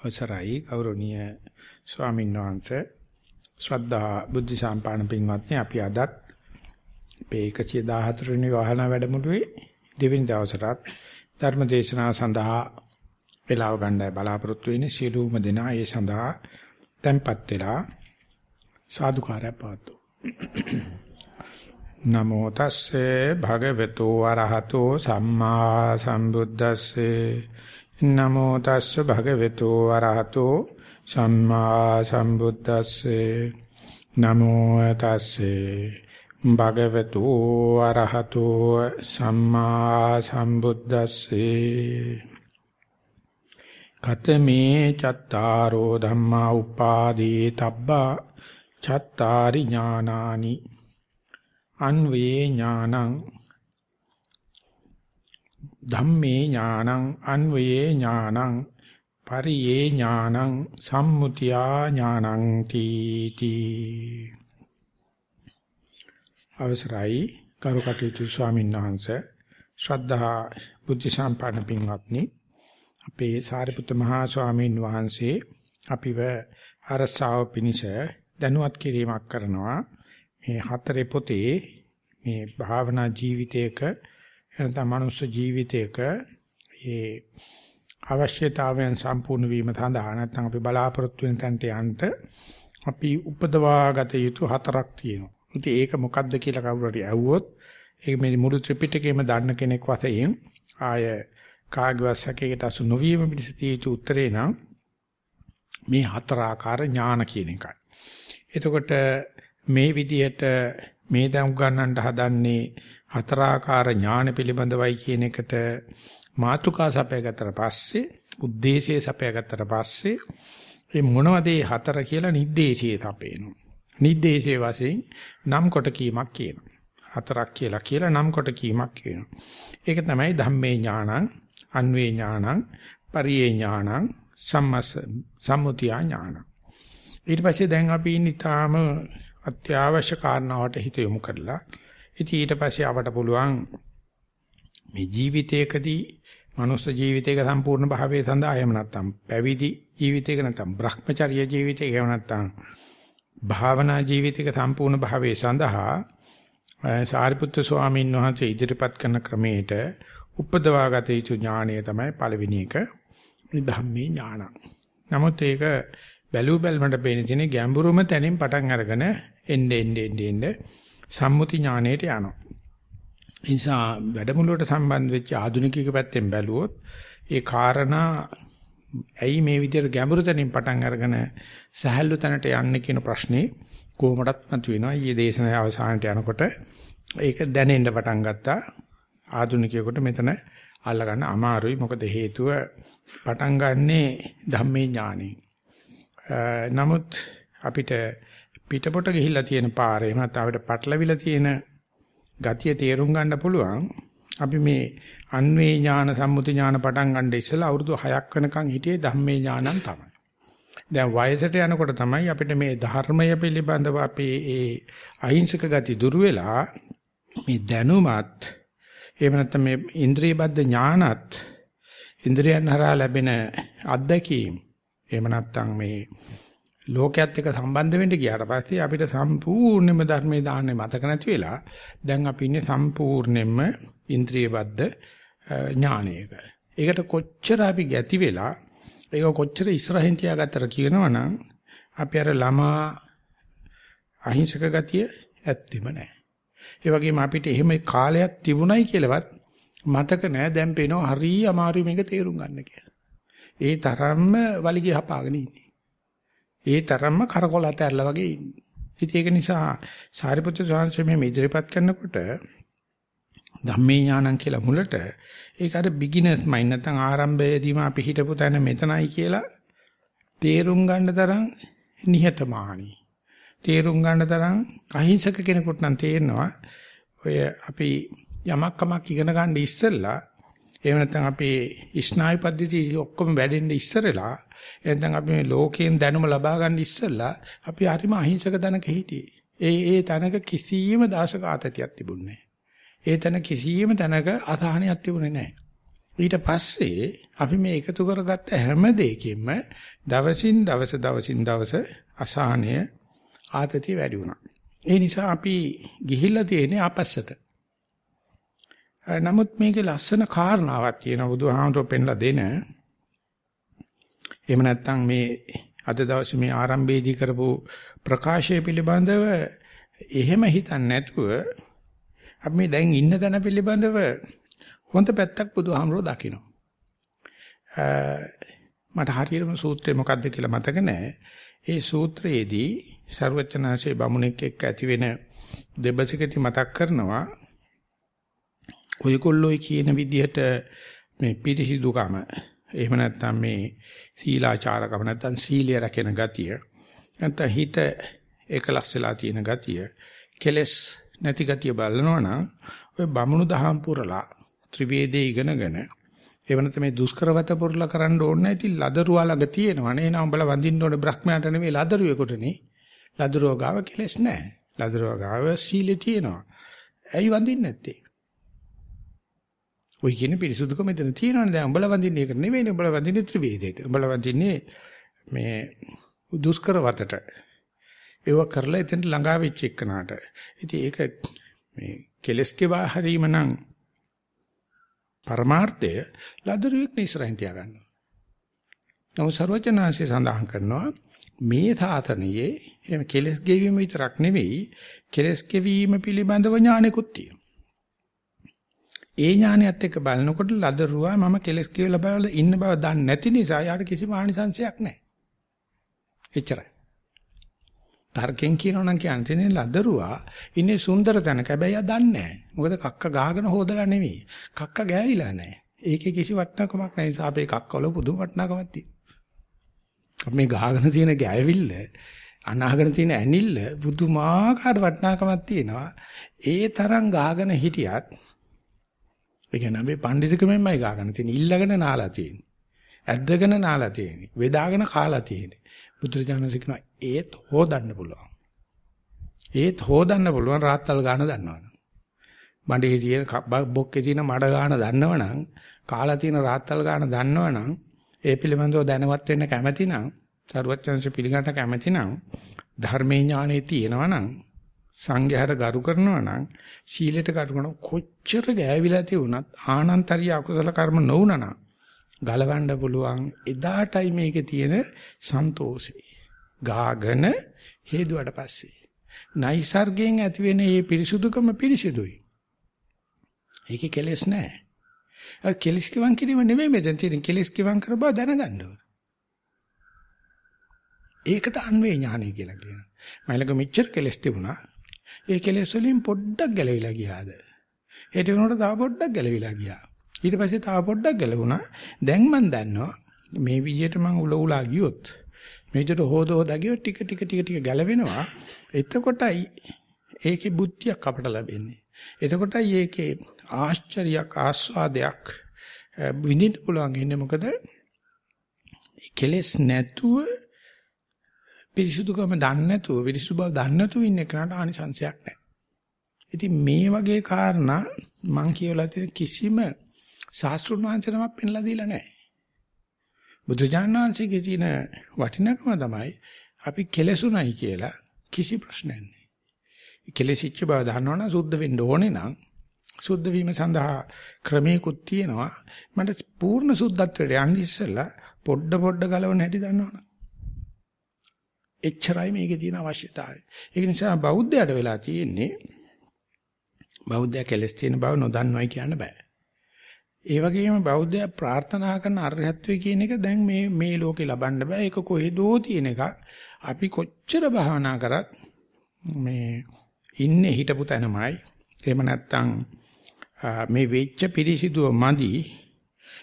අවසරයි ගෞරවනීය ස්වාමීන් වහන්සේ. ශ්‍රද්ධා බුද්ධ සම්පාදන පින්වත්නි අපි අදත් අපේ 114 වෙනි වාහන වැඩමුළුවේ දෙවෙනි දවසටත් ධර්ම දේශනාව සඳහා වේලාව ගන්නයි බලාපොරොත්තු වෙන්නේ. සියලුම දෙනා ඒ සඳහා tempත් වෙලා සාදුකාරය පාතු නමෝ තස්සේ භගවතු වරහතෝ සම්මා සම්බුද්දස්සේ නමෝ තස්ස භගවතු වරහතෝ සම්මා සම්බුද්දස්සේ. නමෝ තස්සේ භගවතු වරහතෝ සම්මා සම්බුද්දස්සේ. කතමේ චත්තාරෝ ධම්මා උපාදී තබ්බා චත්තාරි ඥානානි. අන්වේ ඥානං ධම්මේ ඥානං අන්වයේ ඥානං පරියේ ඥානං සම්මුතියා ඥානං තීති අවසරයි කරුකටයුතු ස්වාමීන් වහන්සේ. ශ්‍රද්ධා බුද්ධ සම්පන්න පින්වත්නි අපේ සාරිපුත්ත මහා ස්වාමීන් වහන්සේ අපිව අරසාව පිනිස දැනුවත් කිරීමක් කරනවා. මේ හතරේ පොතේ මේ භාවනා ජීවිතයක එනතම මනුස්ස ජීවිතයක ඒ අවශ්‍යතාවයන් සම්පූර්ණ වීම සඳහා නැත්නම් අපි බලාපොරොත්තු වෙන තැනට යන්න අපි උපදවාගත යුතු හතරක් තියෙනවා. ඉතින් ඒක මොකක්ද කියලා කවුරු හරි අහුවොත් ඒක මේ මුළු ත්‍රිපිටකයම දන්න කෙනෙක් වශයෙන් ආය කාගේවත් සැකයකට අසු නොවීම පිණිස තියෙච්ච උත්තරේ නම් මේ හතරාකාර ඥාන කියන එකයි. එතකොට මේ විදිහට මේ දම් ගන්නට හදන්නේ හතරාකාර ඥාන පිළිබඳවයි කියන එකට මාතුකා සපයගත්තට පස්සේ උද්දේශය සපයගත්තට පස්සේ මේ මොනවද මේ හතර කියලා නිද්දේශය තපේනවා. නිද්දේශයේ වශයෙන් නම් කොට කීමක් කියනවා. හතරක් කියලා කියලා නම් කොට කීමක් කියනවා. ඒක තමයි ධම්මේ ඥානං, අන්වේ ඥානං, පරියේ ඥානං, සම්මස් සම්මුතිය ඥානං. ඊට පස්සේ දැන් අපි ඉතාම අත්‍යවශ්‍ය කාරණාවට හිත යොමු කරලා ඉතින් ඊට පස්සේ අපට පුළුවන් මේ ජීවිතයකදී මනුස්ස ජීවිතයක සම්පූර්ණ භාවයේ සඳහා එහෙම නැත්නම් පැවිදි ජීවිතයක නැත්නම් Brahmacharya ජීවිතයක එහෙම නැත්නම් භාවනා ජීවිතයක සම්පූර්ණ භාවයේ සඳහා සාරිපුත්‍ර ස්වාමීන් වහන්සේ ඉදිරිපත් කරන ක්‍රමයට උපදවාගත යුතු ඥානය තමයි පළවෙනි එක ධම්මේ ඥානං. නමුත් ඒක බැලු බැලමට පේන තියෙන ගැඹුරුම තැනින් පටන් අරගෙන එන්න එන්න එන්න එන්න සම්මුති ඥානයට යනවා. ඒ නිසා වැඩමුළුවට සම්බන්ධ වෙච්ච ආධුනිකයෙකු පැත්තෙන් බැලුවොත් ඒ කාරණා ඇයි මේ විදිහට ගැඹුරු තැනින් පටන් අරගෙන සහැල්ලු තැනට යන්නේ කියන ප්‍රශ්නේ කොහොමදත් මතුවෙනවා. ඊයේ දේශනාවේ අවසානට යනකොට ඒක දැනෙන්න පටන් ගත්තා. ආධුනිකයෙකුට මෙතන අල්ලගන්න අමාරුයි. මොකද හේතුව පටන් ගන්නේ ධම්මේ ඥානෙ. නමුත් අපිට පිටපොට ගිහිල්ලා තියෙන පාරේ එහෙම නැත්නම් අපිට පටලවිලා තියෙන ගතිය තේරුම් ගන්න පුළුවන්. අපි මේ අන්වේ ඥාන සම්මුති ඥාන පටන් ගන්න ඉස්සෙල්ලා අවුරුදු 6ක් වෙනකන් හිටියේ ධම්මේ ඥානන් තමයි. දැන් වයසට යනකොට තමයි අපිට මේ ධර්මය පිළිබඳව අපේ ඒ අහිංසක ගති දුර වෙලා මේ දැනුමත් එහෙම නැත්නම් මේ ඉන්ද්‍රිය බද්ධ ඥානත් ඉන්ද්‍රියන් හරහා ලැබෙන අත්දැකීම් එහෙම නැත්නම් මේ ලෝකයේත් එක්ක සම්බන්ධ වෙන්න ගියාට පස්සේ අපිට සම්පූර්ණයෙන්ම ධර්මයේ දාන්නේ මතක නැති වෙලා දැන් අපි ඉන්නේ සම්පූර්ණයෙන්ම ඉන්ද්‍රිය බද්ධ ඥානයක. ඒකට කොච්චර අපි ගැති වෙලා ඒක කොච්චර ඉස්සරහින් තියාගත්තර කියනවනම් අපි අර ළමා අහිංසක ගතිය ඇත්තෙම නැහැ. ඒ වගේම අපිට එහෙම කාලයක් තිබුණයි කියලාවත් මතක නැහැ දැන් පේනවා හරිය අමාරුයි මේක තේරුම් ගන්න කියලා. ඒ තරම්ම වලිගය හපාගෙන ඉන්නේ. ඒ තරම්ම කරකොල අතහැරලා වගේ ඉන්නේ. ඉතින් ඒක නිසා සාරිපුත්‍ර ස්වාමීන් මේ ඉදිරිපත් කරනකොට ධම්මේ ඥානං කියලා මුලට ඒක අර බිග්ිනර්ස් මයින්ඩ් නැත්නම් ආරම්භයේදීම අපි හිටපු තැන මෙතනයි කියලා තේරුම් ගන්න තරම් නිහතමානී. තේරුම් ගන්න තරම් අහිංසක කෙනෙකුට නම් තේරෙනවා ඔය අපි යමක් කමක් ඉගෙන ගන්න ඉස්සෙල්ලා එහෙම නැත්නම් අපේ ස්නායු පද්ධතිය ඔක්කොම වැඩෙන්න ඉස්සරලා එහෙනම් අපි මේ ලෝකයෙන් දැනුම ලබා ගන්න ඉස්සෙල්ලා අපි හරිම අහිංසක තැනක හිටියේ. ඒ ඒ තැනක කිසියම් දාශක ආතතියක් තිබුණේ නැහැ. ඒ තැන කිසියම් තැනක අසහනයක් තිබුණේ නැහැ. ඊට පස්සේ අපි මේ එකතු කරගත්ත හැම දෙයකින්ම දවසින් දවස දවසින් දවස අසහනය ආතතිය වැඩි වුණා. ඒ නිසා අපි ගිහිල්ලා තියෙන්නේ ආපස්සට. නමුත් මේකේ ලස්සන කාරණාවක් තියෙනවා බුදුහාමුදුරුවෝ පෙන්ලා දෙන. එහෙම නැත්නම් මේ අද දවසේ මේ ආරම්භයේදී කරපු ප්‍රකාශය පිළිබඳව එහෙම හිතන්නේ නැතුව අපි මේ දැන් ඉන්න තැන පිළිබඳව හොඳ පැත්තක් බුදුහාමුදුරුවෝ දකිනවා. මට හරියටම සූත්‍රය මොකක්ද කියලා මතක නැහැ. ඒ සූත්‍රයේදී ਸਰවචනාසේ බමුණෙක් එක්ක ඇති වෙන දෙබසකති මතක් කරනවා. ඔයගොල්ලෝ කියන විදිහට මේ පිරිසිදුකම එහෙම නැත්නම් මේ සීලාචාරකම නැත්නම් සීලය රැකෙන ගතිය නැත්නම් හිත එකලස් වෙලා තියෙන ගතිය කෙලස් නැති ගතිය බලනවා නම් ඔය බමුණු දහම් පුරලා ත්‍රිවේදේ ඉගෙනගෙන එවනත මේ දුෂ්කරවත පුරලා කරන්න ඕනේ නැති ලදරුවා ළඟ තියෙනවනේ එහෙනම් උඹලා වඳින්න ඕනේ බ්‍රහ්මයාට නෙවෙයි ලදරුවෙකුටනේ ලදරුවා ගාව කෙලස් නැහැ. ලදරුවා ගාව සීලෙ තියෙනවා. ඇයි වඳින්නේ නැත්තේ? ඔය කියන පිරිසුදුකම මෙතන තියෙනවනේ. දැන් උඹලා වඳින්නේ ඒක නෙවෙයිනේ උඹලා වඳින්නේ ත්‍රිවේදයට. උඹලා වඳින්නේ මේ දුෂ්කරවතට ඒව කරලා එතෙන්ට ළඟා වෙච්ච එකනට ඉතින් ඒක මේ කෙලස් කෙවා හරීම නම් පරමාර්ථය ලදරුවෙක් නිසරහින් තියාගන්නවා. නමුත් ਸਰවචනාංශය සඳහන් කරනවා මේ සාතනියේ එහෙම කෙලස් ගෙවීම විතරක් නෙවෙයි කෙලස් ගෙවීම පිළිබඳව ඥානෙකුත් තියෙනවා. ඒ ඥානයත් එක්ක බලනකොට ලදරුවා මම කෙලස් කියලා බල ඉන්න බව දන්නේ නැති නිසා යාට කිසිම ආනිසංශයක් නැහැ. එච්චරයි. තර්කෙන් කියනවා නම් කියන්නේ ලදරුවා ඉන්නේ සුන්දර තැනක. හැබැයි ආ දන්නේ නැහැ. මොකද කක්ක ගහගෙන හොදලා නෙමෙයි. කක්ක ගෑවිලා නැහැ. ඒකේ කිසි වටිනාකමක් නැහැ. නිසා අපේ කක්කවල පුදුම වටිනාකමක් තියෙනවා. මේ ගහගෙන තියෙන ගෑවිල්ල අනාගෙන තියෙන ඇනිල්ල පුදුමාකාර වටිනාකමක් තියෙනවා. ඒ තරම් ගහගෙන හිටියත් ඒ කියන්නේ අපි පඬිතුකමෙන්මයි ගහගෙන තියෙන. ඉල්ලගෙන නාලා තියෙන්නේ. ඇද්දගෙන නාලා තියෙන්නේ. වේදාගෙන කාලා තියෙන්නේ. බුදුරජාණන්සේ කියනවා ඒත් හොදන්න පුළුවන්. ඒත් හොදන්න පුළුවන් රාත්තල් ගාන දන්නවනම්. බඩේ තියෙන බොක්කේ තියෙන මඩ ගාන දන්නවනම් කාලා තියෙන රාත්තල් ගාන දන්නවනම් ඒ පිළිබඳව දැනවත් වෙන්න කැමැති නම් සරුවච්චන්සේ පිළිගන්න කැමැති නම් ධර්මයේ ඥානෙ තියෙනවනම් සංඝයාට ගරු කරනවා නම් සීලයට ගරු කරන කොච්චර ගෑවිලා තියුණත් ආනන්තරිය අකුසල කර්ම නොවුනනම් ගලවන්න පුළුවන් එදාටයි මේකේ තියෙන සන්තෝෂය. ගාගෙන හේදුවට පස්සේ නයිසර්ගයෙන් ඇති වෙන මේ පිරිසුදුකම පිරිසිදුයි. ඒකේ කෙලෙස් නැහැ. ඒ කෙලෙස් කිවන් කිරීම නෙමෙයි මෙතන තියෙන කෙලෙස් කිවන් කර බව දැනගන්න ඕන. ඒකට අන්වේ ඥානය කියලා කියනවා. මයිලක මෙච්චර කෙලෙස් තිබුණා. ඒ කෙලෙස් වලින් පොඩ්ඩක් ගැලවිලා ගියාද? හෙට වෙනකොට තව පොඩ්ඩක් ගැලවිලා ගියා. ඊට පස්සේ තව පොඩ්ඩක් ගැලවුණා. දැන් මම දන්නවා මේ විදියට මම උල උලා ගියොත් මේ විදියට හොද හොද ගියොත් ටික ටික ටික ටික ගැලවෙනවා. එතකොටයි ඒකේ බුද්ධියක් අපට ලැබෙන්නේ. එතකොටයි ඒකේ ආශ්චර්යයක් ආස්වාදයක් විඳින්න පුළුවන් ඉන්නේ මොකද කෙලස් නැතුව පිරිසුදුකම දන්නේ නැතුව පිරිසුදු බව දන්නේ නැතුව ඉන්න කෙනාට ආනිසංශයක් නැහැ. ඉතින් මේ වගේ කාරණා මං කියවලා තියෙන කිසිම ශාස්ත්‍රුන් වහන්සේනමක් පෙන්ලා දීලා නැහැ. බුදුජානනාංශයේ තියෙන වටිනකම තමයි අපි කෙලසුණයි කියලා කිසි ප්‍රශ්නයක් නැහැ. කෙලසිච්ච බව දන්නවනම් සුද්ධ වෙන්න ඕනේ නම් සුද්ධ වීම සඳහා ක්‍රමයකුත් තියෙනවා. මට පූර්ණ සුද්ධත්වයට යන්න ඉස්සෙල්ලා පොඩ පොඩ ගලවන හැටි දන්නවනම්. එච්චරයි මේකේ තියෙන අවශ්‍යතාවය. ඒක නිසා බෞද්ධයට වෙලා තියෙන්නේ බෞද්ධය කෙලස් තියෙන බව නොදන්නවයි කියන්න බෑ. ඒ වගේම බෞද්ධය ප්‍රාර්ථනා කරන අරහත්ත්වයේ කියන එක දැන් මේ මේ ලෝකේ ලබන්න බෑ. ඒක කොහෙදෝ තියෙන එකක්. අපි කොච්චර භාවනා කරත් මේ ඉන්නේ හිටපු තැනමයි. එහෙම නැත්නම් මේ වෙච්ච පිරිසිදුව මදි.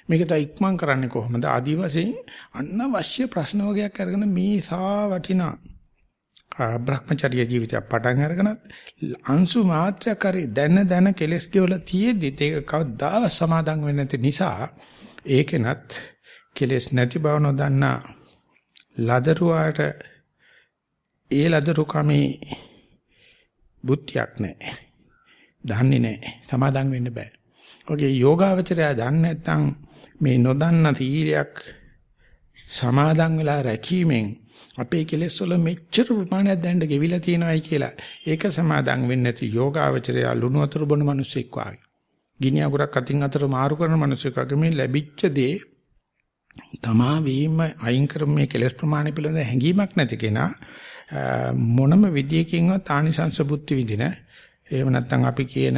මේක තව ඉක්මන් කරන්නේ කොහොමද? ආදි වශයෙන් අනවශ්‍ය ප්‍රශ්න වගේක් අරගෙන මේ සා වටිනා බ්‍රහ්මචර්ය ජීවිතය පටන් අරගෙනත් අංශු මාත්‍රයක් හරි දැන දැන කෙලස් ගෙවල තියෙද්දි ඒක කවදාව සමාදම් වෙන්නේ නැති නිසා ඒකෙනත් කෙලස් නැති බව නොදන්නා ලදරුවාට ඒ ලදරු කමේ බුද්ධියක් නැහැ. දන්නේ නැහැ. සමාදම් වෙන්න බෑ. ඔගේ යෝගාවචරය දන්නේ නැත්නම් මේ නොදන්න තීරයක් සමාදන් වෙලා රැකීමෙන් අපේ කෙලෙස් වල මෙච්චර ප්‍රමාණයක් දැන්න ගෙවිලා තියෙනවායි කියලා ඒක සමාදන් වෙන්නේ නැති යෝගාවචරය ලුණු වතුර බොන මිනිස්සෙක් වාගේ. ගිනි අගුරක් අතින් අතට මාරු කරන මිනිස්සෙක් වගේ මේ ලැබිච්ච දේ තමා වීම අයින් කරන මේ කෙලෙස් ප්‍රමාණය පිළිබඳ හැඟීමක් නැති කෙනා මොනම විදියකින්වත් ආනිසංස බුද්ධි විදින එහෙම නැත්නම් අපි කියන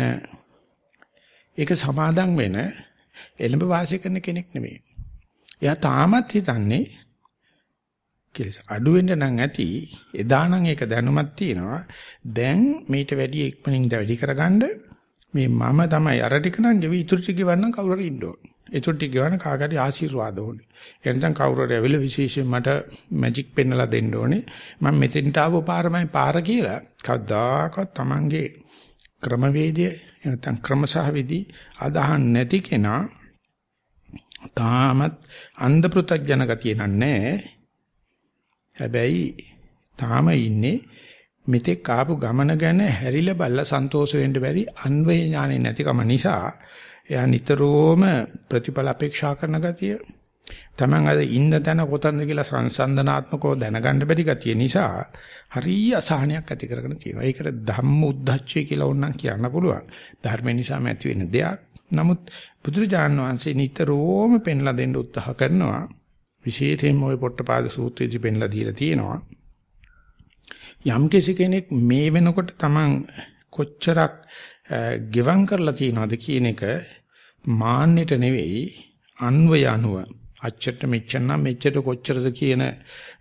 ඒක සමාදන් වෙන එළඹ වාසය කරන කෙනෙක් නෙමෙයි. එයා තාමත් හිතන්නේ කෙලස් අඩු වෙන්න නම් ඇති එදා නම් ඒක දැනුමක් තියෙනවා. දැන් මේට වැඩි ඉක්මනින් වැඩි කරගන්න. මේ මම තමයි අර ටික නම් ගෙවි ඉතුරු ටික ගවන්න කවුරු හරි ඉන්න ඕනේ. ඉතුරු ටික ගවන්න කාගරි ආශිර්වාද ඕනේ. එනනම් කවුරු හරි ඇවිල්ලා විශේෂයෙන් මට මැජික් පෙන්නලා දෙන්න ඕනේ. මම මෙතෙන්ට ආව පාරමයි පාර කියලා කවදාකවත් Tamange ක්‍රමවේදය නැත්නම් ක්‍රමසහ විදි අදහන් නැති කෙනා තාමත් අන්ධ පෘථග්ජන ගතිය නෑ හැබැයි තාම ඉන්නේ මෙතෙක් ආපු ගමන ගැන හැරිලා බල්ලා සන්තෝෂ වෙන්න බැරි අන්වේ ඥානෙ නැතිකම නිසා එයා නිතරම ප්‍රතිඵල අපේක්ෂා කරන ගතිය Taman අද ඉන්න තැන කොතනද කියලා සංසන්දනාත්මකව දැනගන්න බැරි ගතිය නිසා හරිය අසහනයක් ඇති කරගෙන තියෙනවා. ඒකට ධම්ම උද්දච්චය කියලා ඕනනම් කියන්න පුළුවන්. ධර්ම නිසාම ඇති වෙන දෙයක්. නමුත් බුදුරජාන් වහන්සේ නිතරම පෙන්ලා දෙන්න උත්සාහ කරනවා. විශේෂයෙන්ම ওই පොට්ටපාද සූත්‍රයේදී පෙන්ලා දීලා තියෙනවා. යම් කෙනෙක් මේ වෙනකොට Taman කොච්චරක් ගෙවම් කරලා තියනවද කියන එක මාන්නෙට නෙවෙයි අන්වය අනුව අච්චට මෙච්චර නම් මෙච්චර කොච්චරද කියන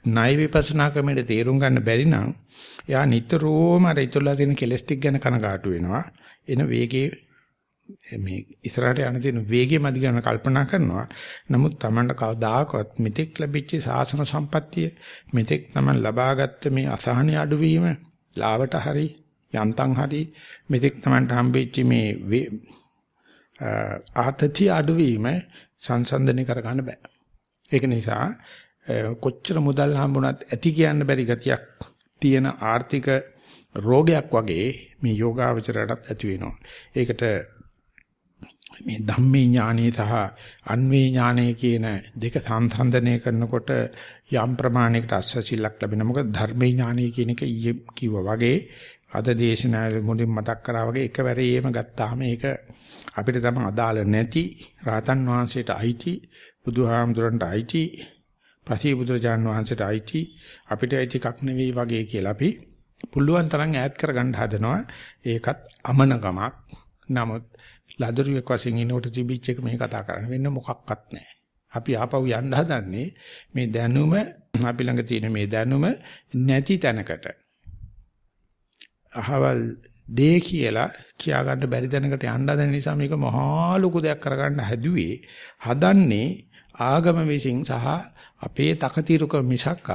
ණය විපස්සනා ක්‍රමයේ තේරුම් ගන්න බැරි නම් එයා නිතරම අර ඉතුරුලා තියෙන කෙලස් ටික ගැන කනගාටු වෙනවා එන වේගේ මේ ඉස්සරහට යන තියෙන වේගෙ මදි ගන්න කල්පනා කරනවා. නමුත් Tamanට කවදාකවත් මෙතෙක් ලැබිච්ච සාසන සම්පත්තිය මෙතෙක් Taman ලබාගත්ත මේ අසහනය අඩුවීම ලාවට හරි යන්තම් හරි මෙතෙක් Tamanට හම්බෙච්ච මේ ආතති අඩුවීම සංසන්දනය කරගන්න බෑ. ඒක නිසා කොච්චර මුදල් හම්බුණත් ඇති කියන්න බැරි ගතියක් තියෙන ආර්ථික රෝගයක් වගේ මේ යෝගාවචරයටත් ඇති වෙනවා. ඒකට මේ ධම්මේ ඥානෙ සහ අන්වේ ඥානෙ කියන දෙක සංසන්දනය කරනකොට යම් ප්‍රමාණයකට අස්සසිලක් ලැබෙන මොකද ධර්මේ ඥානෙ කියන එක ඊයේ කිව්වා වගේ අද දේශනාවේ මුලින් මතක් කරා වගේ එකවරේම ගත්තාම ඒක අපිට තම අදාළ නැති රාතන් වහන්සේට අයිති බුදුහාමුදුරන්ට අයිති පසී බුදුරජාන් වහන්සේට අයිති අපිට අයිති එකක් නෙවෙයි වගේ කියලා අපි පුළුවන් තරම් ඈත් කරගන්න හදනවා ඒකත් අමනකමක් නමුත් ලදරුවෙක් වශයෙන් ඉන්නකොට තිබිච්ච එක මේ කතා කරන්නේ වෙන මොකක්වත් නැහැ. අපි ආපහු යන්න හදන්නේ මේ දැනුම අපි ළඟ තියෙන මේ දැනුම නැති තැනකට. අහවල් දේ කියලා කියා ගන්න බැරි තැනකට යන්න හදන නිසා මේක මහා ලොකු දෙයක් කරගන්න හැදුවේ හදන්නේ ආගම විසින් සහ අපේ තකතිරුක මිසක්ක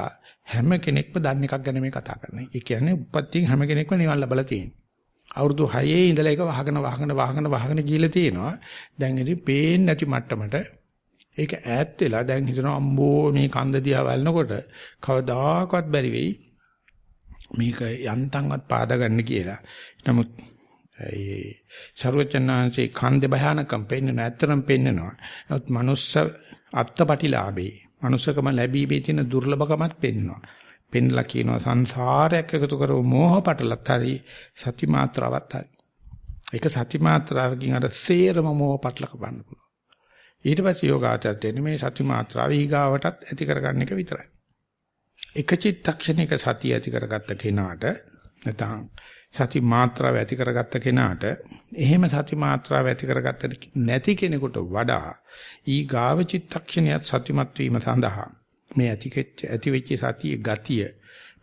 හැම කෙනෙක්ම දන්න එකක් ගැන මේ කතා කරන්නේ. ඒ කියන්නේ උපත්යෙන් හැම කෙනෙක්ම නිවන් ලැබලා තියෙනවා. අවුරුදු 6 ඉඳලා ඒක වහගෙන වහගෙන වහගෙන වහගෙන ගිහලා තියෙනවා. දැන් ඉතින් පේන්නේ නැති මට්ටමට ඒක ඈත් වෙලා දැන් හිතනවා අම්බෝ මේ කන්ද දිහා බලනකොට කවදාකවත් බැරි වෙයි මේක යන්තම්වත් පාදා ගන්න කියලා. නමුත් ඒ ਸਰවචනාංශේ කන්ද භයානකම් පෙන්වන ඇත්තටම පෙන්වනවා. නමුත් මනුස්ස අත්පටිලාභේ මනුස්සකම ලැබීමේ තියෙන දුර්ලභකමත් පෙන්වනවා. පෙන්ලා කියනවා සංසාරයක් එකතු කරව මෝහ පටලත් හරි සති මාත්‍රාවත් හරි. ඒක සති මාත්‍රාවකින් අර සේරම මෝහ පටල කපන්න පුළුවන්. ඊට පස්සේ යෝගාචරයට එන්නේ මේ සති මාත්‍රාව ඊගාවටත් ඇති කරගන්න එක විතරයි. එක චිත්තක්ෂණයක සතිය ඇති කරගත්ත කෙනාට නැත්නම් සති මාත්‍රාව ඇති කරගත්ත කෙනාට එහෙම සති මාත්‍රාව ඇති කරගත්ත නැති කෙනෙකුට වඩා ඊ ගාව චිත්තක්ෂණයත් සතිමත් වීම සඳහා මේ ඇතිවෙච්ච ඇතිවෙච්ච සතිය ගතිය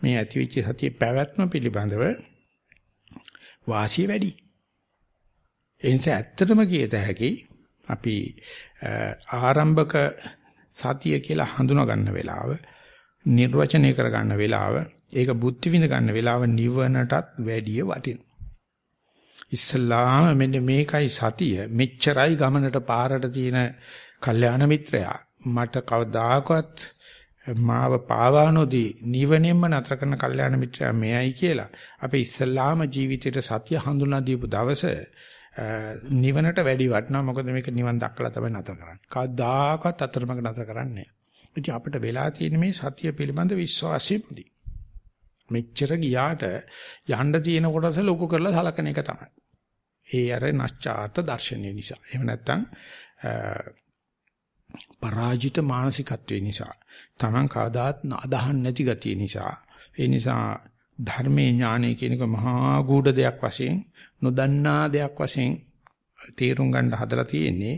මේ ඇතිවෙච්ච සතිය පැවැත්ම පිළිබඳව වාසිය වැඩි. ඒ නිසා ඇත්තටම කියත හැකි අපි ආරම්භක සතිය කියලා හඳුනා ගන්න වෙලාව නිර්වචනය කර ගන්න වෙලාව ඒක බුද්ධ විඳ ගන්න වෙලාව නිවනටත් වැඩිය වටින. ඉස්ලාම මෙන්න මේකයි සතිය මෙච්චරයි ගමනට පාරට තියෙන කල්යාණ මිත්‍රයා මට කවදාකවත් මාව පාවා නොදී නිවනෙන්ම නතර කරන කල්යාණ මිත්‍රයා මෙයයි කියලා අපි ඉස්සල්ලාම ජීවිතේට සතිය හඳුනා දීපු දවස නිවනට වැඩි වටනවා මොකද මේක නිවන් දක්කලා තමයි නතර කරන්නේ. කවදාකවත් අතරමඟ නතර කරන්නේ නැහැ. ඉතින් අපිට වෙලා තියෙන මේ සතිය පිළිබඳ විශ්වාසෙමුදි. මෙච්චර ගියාට යන්න තියෙන කොටස ලොකු කරලා සලකන එක තමයි. ඒ අර නැස්චාර්ත දර්ශනය නිසා. එහෙම නැත්නම් පරාජිත මානසිකත්වය නිසා. Taman කවදාත් අදහන් නැති ගතිය නිසා. ඒ නිසා ධර්මයේ ඥානය කියන එක මහා ගූඪ දෙයක් වශයෙන් නොදන්නා දෙයක් වශයෙන් තේරුම් ගන්න හදලා තියෙන්නේ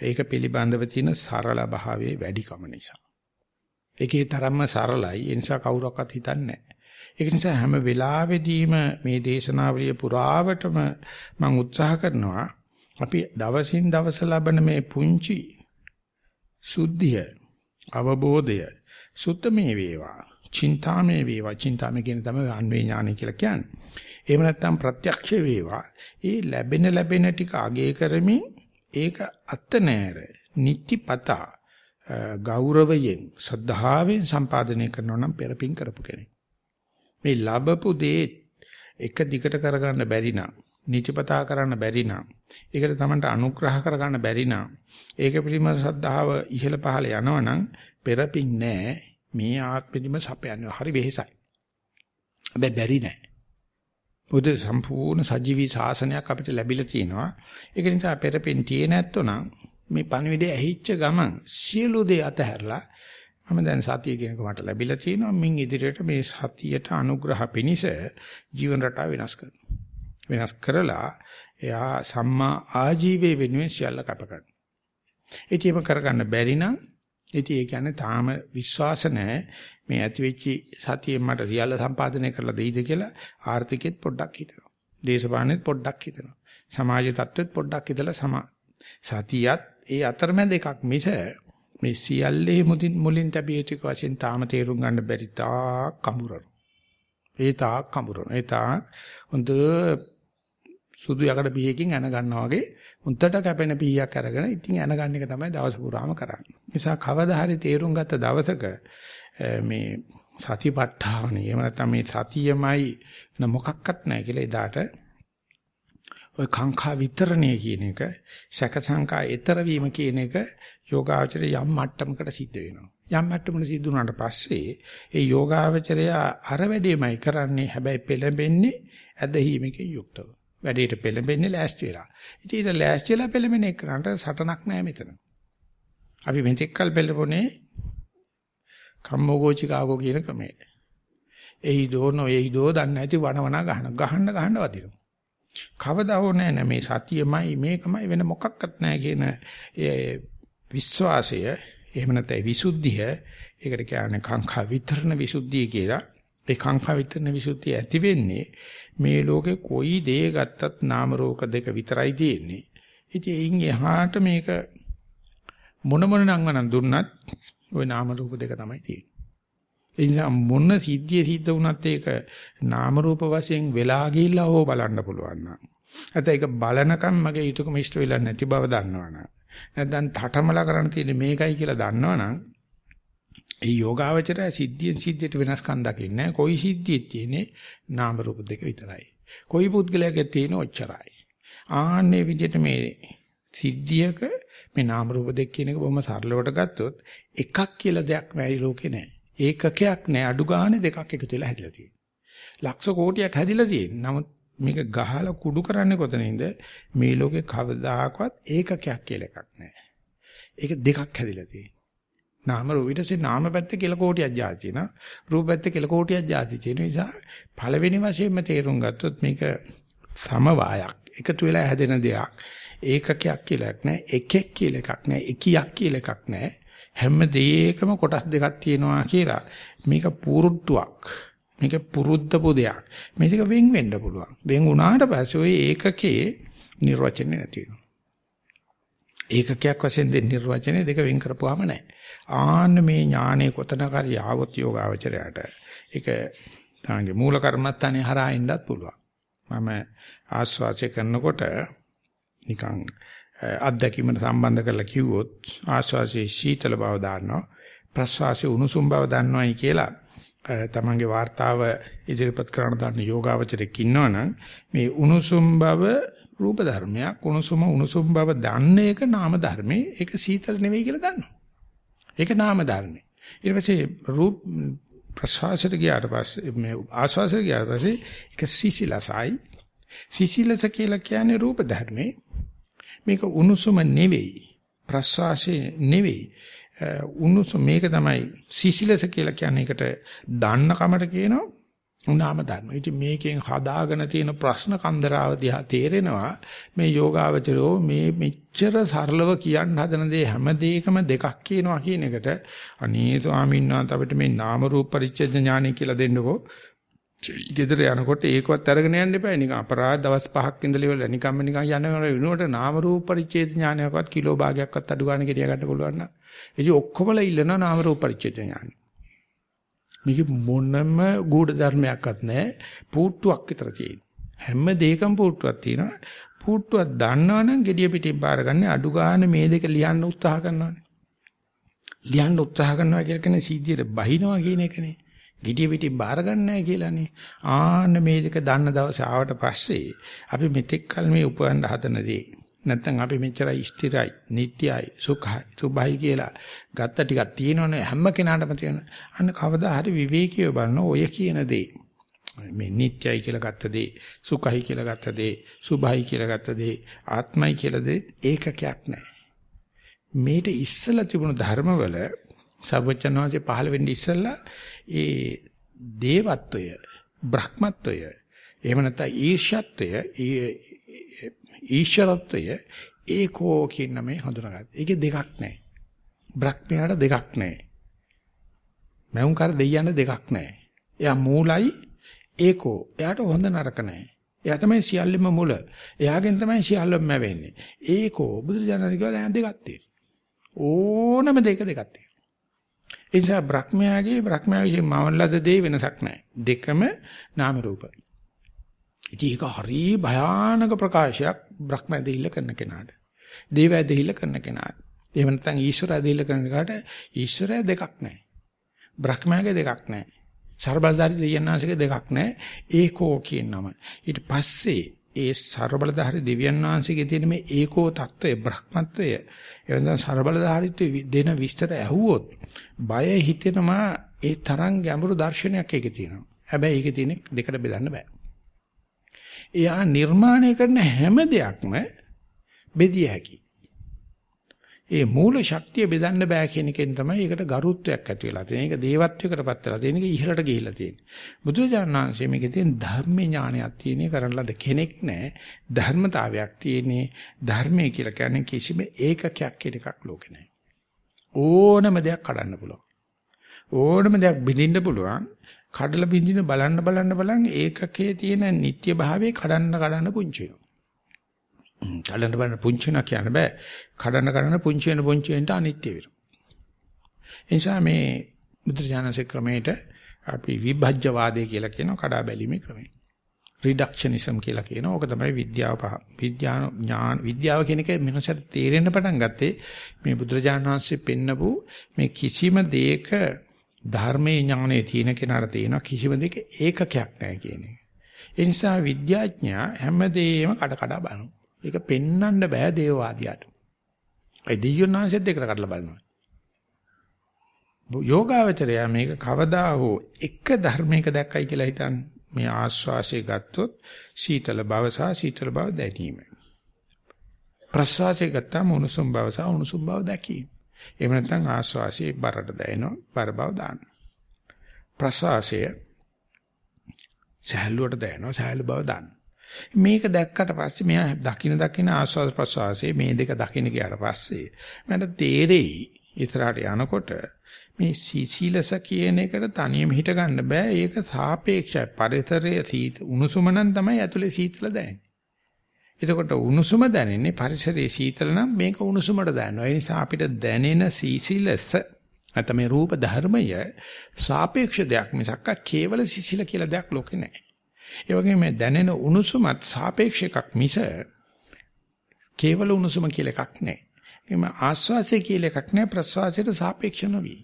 ඒක පිළිබඳව තියෙන සරල භාවයේ වැඩිකම නිසා. ඒකේ තරම්ම සරලයි ඒ නිසා කවුරක්වත් හිතන්නේ නැහැ. ඒක නිසා හැම වෙලාවෙදීම මේ දේශනාවලිය පුරාවටම මම උත්සාහ කරනවා අපි දවසින් දවස ලබන මේ පුංචි සුද්ධිය අවබෝධය සුත්තමේ වේවා චින්තාමේ වේවා චින්තාමේ කියන තමයි අන්වේ ඥානය කියලා කියන්නේ. එහෙම නැත්නම් ප්‍රත්‍යක්ෂ වේවා. ඒ ලැබෙන ලැබෙන ටික අගය කරමින් ඒක අත්ත නෑර නිත්‍යපතා ගෞරවයෙන් සද්ධාවෙන් සම්පාදනය කරනවා නම් පෙරපින් කරපු කෙනෙක්. මේ ලැබපු දේ එක දිගට කරගන්න බැරි නම් නිතිපතා කරන්න බැරි නම් ඒකට තමන්ට අනුග්‍රහ කරගන්න බැරි නම් ඒක පිළිබඳ ශ්‍රද්ධාව ඉහළ පහළ යනවා නම් පෙරපින් නෑ මේ ආත්මෙදිම සපයන්නේ හරි වෙහෙසයි. හැබැයි බැරි නෑ. බුදු සම්පූර්ණ සජීවී ශාසනයක් අපිට ලැබිලා තිනවා. ඒක නිසා පෙරපින් tie නැත්තෝ නම් මේ පණිවිඩය ඇහිච්ච ගමන් සියලු දේ අතහැරලා මම දැන් සතිය කියනක මට ලැබිලා තිනවා මින් ඉදිරියට මේ සතියට අනුග්‍රහ පිනිස ජීවන රටාව වෙනස් කරනවා. වෙනස් කරලා එයා සම්මා ආජීවයේ වෙනුවෙන් සියල්ල කැප කරනවා. ඒකම කරගන්න බැරි නම් ඉතින් ඒ කියන්නේ තාම විශ්වාස නැහැ මේ ඇති වෙච්ච සතියෙන් මට රියල්ල සම්පාදනය කරලා දෙයිද කියලා ආර්ථිකෙත් පොඩ්ඩක් හිතනවා. දේශපාලනෙත් පොඩ්ඩක් හිතනවා. සමාජ තත්ත්වෙත් පොඩ්ඩක් හිතලා සමා සතියත් ඒ අතරමැද එකක් මිස මේ සියල්ලේ මුලින් මුලින් තැබිය යුතු වශයෙන් තාම තේරුම් ගන්න බැරි තා කඹරන. ඒ තා කඹරන. ඒ තා හොඳ සුදු යකඩ පිහකින් ඇන ගන්නවා වගේ උන්ටට කැපෙන පීයක් අරගෙන ඉතින් ඇන ගන්න එක තමයි දවස පුරාම කරන්නේ. නිසා කවදා හරි තේරුම් ගත්ත දවසක මේ සතිපට්ඨාන එහෙම නැත්නම් මේ සතියමයි මොකක්වත් නැහැ කියලා එදාට ඔය කාංකා විතරණය කියන එක සැක සංකා ඊතර වීම කියන එක යෝගාචරය යම් මට්ටමකට සිද්ධ වෙනවා. යම් මට්ටමකට සිද්ධ වුණාට පස්සේ ඒ යෝගාචරය අර වැඩේමයි කරන්නේ හැබැයි පෙළඹෙන්නේ ඇදහිීමකින් යුක්තව. වැඩේට පෙළඹෙන්නේ ලෑස්ති වෙලා. ඉතින් ඒක ලෑස්ති වෙලා පෙළඹෙන එකනට සටනක් නැහැ මෙතන. අපි මෙතෙක්කල් පෙළඹුණේ කම්මෝගෝචිකාගෝ කියන ක්‍රමයට. එයි දෝනෝ එයි දෝ දන්නේ නැති වනවන ගහන ගහන්න ගහන්න වදිනවා. කවදා හෝ නැහැ මේ සතියමයි මේකමයි වෙන මොකක්වත් නැහැ කියන ඒ විශ්වාසය එහෙම නැත්නම් විසුද්ධිය ඒකට කියන්නේ කාංකා විතරණ විසුද්ධිය කියලා. ඒ කාංකා විතරණ විසුද්ධිය ඇති වෙන්නේ මේ ලෝකේ කොයි දේ ගත්තත් නාම රූප දෙක විතරයි තියෙන්නේ. ඉතින් එයින් එහාට මේක මොන මොන නංගනන් දුන්නත් ওই නාම රූප දෙක තමයි තියෙන්නේ. ඒ නිසා මොන සිද්ධිය සිද්ධ වුණත් ඒක නාම රූප වශයෙන් වෙලා ගිහිල්ලා හෝ බලන්න පුළුවන් නම්. නැත්නම් ඒක බලනකම් මගේ යුතුයකම ඉෂ්ට වෙලා නැති බව දන්නවනම්. නැත්නම් තටමලා කරන්න තියෙන්නේ මේකයි කියලා දන්නවනම් ඒ යෝගාවචරය සිද්ධියෙන් සිද්ධියට වෙනස්කම් දකින්නේ නැහැ. කොයි සිද්ධියෙත් තියෙන්නේ නාම රූප දෙක විතරයි. කොයි පුද්ගලයාගේ තියෙන ඔච්චරයි. ආන්නේ විදිහට මේ සිද්ධියක මේ නාම රූප දෙක කියන එක බොහොම සරලවට ගත්තොත් එකක් කියලා දෙයක් නැයි ලෝකේ නැහැ. ඒකකයක් නැහැ. අඩු ගානේ දෙකක් එකතු වෙලා හැදිලා තියෙනවා. ලක්ෂ කෝටියක් හැදිලා තියෙන. නමුත් මේක ගහලා කුඩු කරන්නේ කොතනින්ද? මේ ලෝකේ කවදාකවත් ඒකකයක් කියලා එකක් නැහැ. ඒක දෙකක් හැදිලා තියෙනවා. නාම රූප ඊට පස්සේ නාම පැත්ත කියලා කෝටියක් જાති තියෙනවා රූප පැත්ත කියලා කෝටියක් જાති තියෙන නිසා පළවෙනි වශයෙන්ම තේරුම් ගත්තොත් මේක සමவாயක් එකතු වෙලා හැදෙන දෙයක් ඒකකයක් කියලා එකක් නැහැ. එකෙක් කියලා එකක් නැහැ. එකියක් කියලා එකක් නැහැ. හැම දෙයකම කොටස් දෙකක් තියෙනවා කියලා මේක පුරුද්දුවක්. මේක පුරුද්දපු දෙයක්. මේක වෙන් වෙන්න පුළුවන්. වෙන් වුණාට පස්සේ ওই ඒකකේ නිර්වචනය නැති වෙනවා. ඒකකයක් වශයෙන් දෙන නිර්වචනය දෙක වෙන් කරපුවාම නැහැ. ආන්න මේ ඥානේ කොතනකරි ආවොත් යෝගාවචරයට ඒක තමගේ මූල කර්මත්තානේ හරහා එන්නත් පුළුවන්. මම ආස්වාචය කරනකොට නිකන් අත්දැකීමට සම්බන්ධ කරලා කිව්වොත් ආශ්වාසයේ සීතල බව දාන්නවා ප්‍රශ්වාසයේ උණුසුම් බව දාන්නවයි කියලා තමන්ගේ වார்த்தාව ඉදිරිපත් කරන දාන්න යෝගාවචරයක් ඉන්නවනම් මේ උණුසුම් බව රූප ධර්මයක් උණුසුම උණුසුම් බව දන්න එක නාම ධර්මේ ඒක සීතල නෙවෙයි කියලා දන්නවා. ඒක නාම ධර්මේ. ඊට පස්සේ රූප ප්‍රසවාසයට ගියාට පස්සේ මේ ආස්වාසයට ගියාට පස්සේ ඒක සිසිලසයි. සිසිලස කියලා කියන්නේ රූප ධර්මේ මේක උණුසුම නෙවෙයි. ප්‍රසවාසයේ නෙවෙයි. උණුසුම මේක තමයි සිසිලස කියලා කියන්නේ ඒකට දන්න කමට කියනවා උනාම දන්නවා. ඉතින් මේකෙන් හදාගෙන තියෙන ප්‍රශ්න කන්දරාව දිහා තේරෙනවා මේ යෝගාවචරෝ මේ මෙච්චර සරලව කියන්න හදන දේ හැම දෙයකම දෙකක් කියනවා කියන එකට අනේ ස්වාමීන් වහන්සේ අපිට මේ නාම රූප පරිච්ඡේද ඥානය කියලා දෙන්නකෝ. ගෙදර යනකොට ඒකවත් අරගෙන යන්න එපා. නිකන් අපරාධ දවස් පහක් ඉඳලා ඉවරලා නිකම්ම නිකන් යනකොට වෙනුවට නාම රූප පරිච්ඡේද ඥානයක්වත් කිලෝ භාගයක්වත් අඩු ගන්න කෙරිය ගන්න පුළුවන් නම්. ඉතින් ඔක්කොමලා ඉල්ලනවා නාම රූප පරිච්ඡේද ඥානය. මේක මොනම ගුඪ ධර්මයක්වත් නැහැ. පුට්ටුවක් විතර තියෙන. හැම දෙයකම පුට්ටුවක් තියෙනවා. පුට්ටුවක් දන්නවනම් gediya pitin බාරගන්නේ අඩු ගන්න මේ දෙක ලියන්න උත්සාහ කරනවානේ. ලියන්න උත්සාහ කරනවා කියලා කියන්නේ සීදියට බහිනවා කියන එකනේ. Gediya pitin බාරගන්නේ නැහැ කියලානේ. ආන්න මේ දෙක දන්න දවසේ ආවට පස්සේ අපි මෙතෙක් කල මේ උපවන්න හදන දේ නැත්තම් අපි මෙච්චරයි ස්ථිරයි, නිට්ටයයි, සුඛයි, සුභයි කියලා ගත්ත ටිකක් තියෙනවනේ හැම කෙනාටම තියෙන. අන්න කවදා හරි විවේකීව බලන ඔය කියන දේ. මේ නිට්ටයයි කියලා ගත්ත දේ, සුඛයි කියලා ගත්ත දේ, සුභයි කියලා ගත්ත දේ, ආත්මයි කියලා දේ ඒකකයක් නැහැ. මේට ඉස්සලා තිබුණු ධර්මවල සර්වචනවාසේ පහළ වෙන්නේ ඉස්සලා ඒ දේවත්වය, බ්‍රහ්මත්වය, එහෙම නැත්නම් ඊර්ෂ්‍යත්වය, ඊශ්වරත්වය ඒකෝ කියන නමේ හඳුනාගත්තා. ඒකේ දෙකක් නැහැ. බ්‍රහ්මයාට දෙකක් නැහැ. මෞංකාර දෙයයන් දෙකක් නැහැ. එයා මූලයි ඒකෝ. එයාට හොඳ නරක නැහැ. එයා තමයි සියල්ලම මුල. එයාගෙන් තමයි සියල්ලම වෙන්නේ. ඒකෝ බුදුරජාණන් කිව්වා දෙකක් තියෙනවා. ඕනම දෙක දෙකක් තියෙනවා. ඒ නිසා බ්‍රහ්මයාගේ බ්‍රහ්මයා විසින් මවන ලද දේ වෙනසක් නැහැ. දෙකම නාම රූපයි. ඉතින් ඒක හරි භයානක ප්‍රකාශයක් බ්‍රහ්ම ඇදහිල්ල කරන කෙනාට. දේව ඇදහිල්ල කරන කෙනාට. එහෙම නැත්නම් ඊශ්වර ඇදහිල්ල කරන කෙනාට ඊශ්වරය දෙකක් නැහැ. බ්‍රහ්මයාගේ දෙකක් නැහැ. ਸਰබලධාරි දෙවියන්වහන්සේගේ දෙකක් නැහැ. ඒකෝ කියන නම. ඊට පස්සේ ඒ ਸਰබලධාරි දෙවියන්වහන්සේගේ තියෙන මේ ඒකෝ తত্ত্বය බ්‍රහ්මත්වය එවනම් ਸਰබලධාරිත්වය දෙන විස්තර ඇහුවොත් බය හිතෙනවා ඒ තරම් ගැඹුරු දර්ශනයක් ඒකේ තියෙනවා. හැබැයි ඒකේ තියෙන දෙකට බෙදන්න බෑ. එයා නිර්මාණය කරන හැම දෙයක්ම බෙදිය හැකි. ඒ මූල ශක්තිය බෙදන්න බෑ කියන එකෙන් තමයි ඒකට ගරුත්වයක් ඇති වෙලා තියෙන්නේ. ඒක දේවත්වයකටපත් වෙලා තියෙන එක ඉහළට ගිහිල්ලා තියෙන්නේ. බුදුරජාණන් වහන්සේ මේකේ තියෙන ධර්ම ඥානයක් තියෙන කරන ලද කෙනෙක් නෑ. ධර්මතාවයක් තියෙන්නේ ධර්මය කියලා කියන්නේ කිසිම ඒකකයක් කියන එකක් ලෝකේ නෑ. ඕනම දෙයක් කඩන්න පුළුවන්. ඕනම දෙයක් බෙදින්න පුළුවන්. කඩලා බින්දින බලන්න බලන්න බලන් ඒකකයේ තියෙන නිත්‍ය භාවයේ කඩන්න කඩන්න පුංචි වෙනවා. කඩන්න බලන්න පුංචි වෙනවා කියන්න බෑ. කඩන්න කඩන්න පුංචි වෙන පුංචි වෙනට අනිත්‍ය වෙනවා. ඒ නිසා මේ බුද්ධ ක්‍රමයට අපි විභජ්‍යවාදය කියලා කියනවා කඩා බැලීමේ ක්‍රමය. රිඩක්ෂනිසම් කියලා කියනවා. ඕක තමයි විද්‍යාව විද්‍යාන ඥාන විද්‍යාව කියන එක මෙනසට තේරෙන්න පටන් ගත්තේ මේ බුදුරජාණන් වහන්සේ පෙන්නපු මේ කිසිම දෙයක ධර්මයේ ඥානයේ තියෙන කෙනාට තියෙන කිසිම දෙයක ඒකකයක් නැහැ කියන එක. ඒ නිසා විද්‍යාඥයා හැමදේම කඩ කඩ බලනවා. ඒක පෙන්වන්න බෑ දේවවාදියාට. ඒ දෙයියන්වන්සෙත් දෙකට කඩලා බලනවා. යෝගාවචරය මේක කවදා හෝ එක ධර්මයක දැක්කයි කියලා හිතන්න මේ ආස්වාසිය ගත්තොත් සීතල බව සහ සීතල බව දැනීම. ප්‍රසවාසය ගත්තාම උණුසුම් බව සහ උණුසුම් බව දැකීම. එහෙම නැත්නම් ආස්වාසියේ බරට දැනෙනවා බර බව දාන්න. ප්‍රසවාසය සහැල්ලුවට දැනෙනවා සහැල්ලු බව දාන්න. මේක දැක්කට පස්සේ මෙයා දකින දකින ආස්වාද ප්‍රසවාසයේ මේ දෙක දකින ගියාට පස්සේ මට තේරෙයි ඉතරහට යනකොට මේ සීසීලස කියන එකට තනියම හිට ගන්න බෑ ඒක සාපේක්ෂයි පරිසරයේ සීත උණුසුම නම් තමයි ඇතුලේ සීතල දැනෙන්නේ එතකොට උණුසුම දැනෙන්නේ පරිසරයේ සීතල නම් මේක උණුසුමට දැනෙනවා. ඒ නිසා අපිට දැනෙන සීසිලස නැත්නම් මේ රූප ධර්මය සාපේක්ෂ දෙයක් මිසක් කේවල සිසිල කියලා දෙයක් ලෝකේ නැහැ. ඒ වගේම මේ දැනෙන උණුසුමත් සාපේක්ෂ එකක් මිස කේවල උණුසුම කියලා එකක් නැහැ. එම ආස්වාසය කියලා එකක් නැහැ ප්‍රස්වාසයට සාපේක්ෂ නොවි.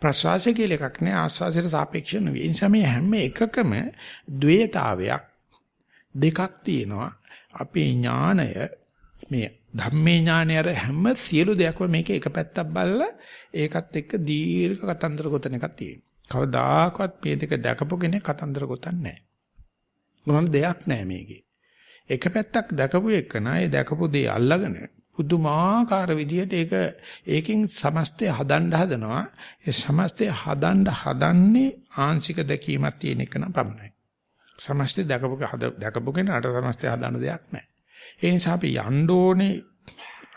ප්‍රස්වාසය කියලා එකක් නැහැ ආස්වාසයට සාපේක්ෂ නොවි. ඒ නිසා මේ හැම එකකම ද්වේතාවයක් දෙකක් තියෙනවා. අපේ ඥාණය මේ ධම්මේ ඥානය අර හැම සියලු දෙයක්ම මේක එක පැත්තක් බලලා ඒකත් එක්ක දීර්ඝ කතන්දර ගොතන එකක් තියෙනවා. කවදාකවත් මේ දෙක දැකපු කෙනෙක් කතන්දර ගොතන්නේ නැහැ. මොනවාද දෙයක් නැහැ මේකේ. එක පැත්තක් දැකපු එකන ඒ දැකපු දේ අල්ලගෙන පුදුමාකාර විදියට ඒක ඒකෙන් සමස්තය හදන්න හදනවා. ඒ සමස්තය හදන්න හදන්නේ ආංශික දැකීමක් තියෙන එක නම් පමණයි. සමස්තය දැකපු දැකපු කෙනාට සමස්තය හදන්න දෙයක් නැහැ. ඒ නිසා අපි යන්න ඕනේ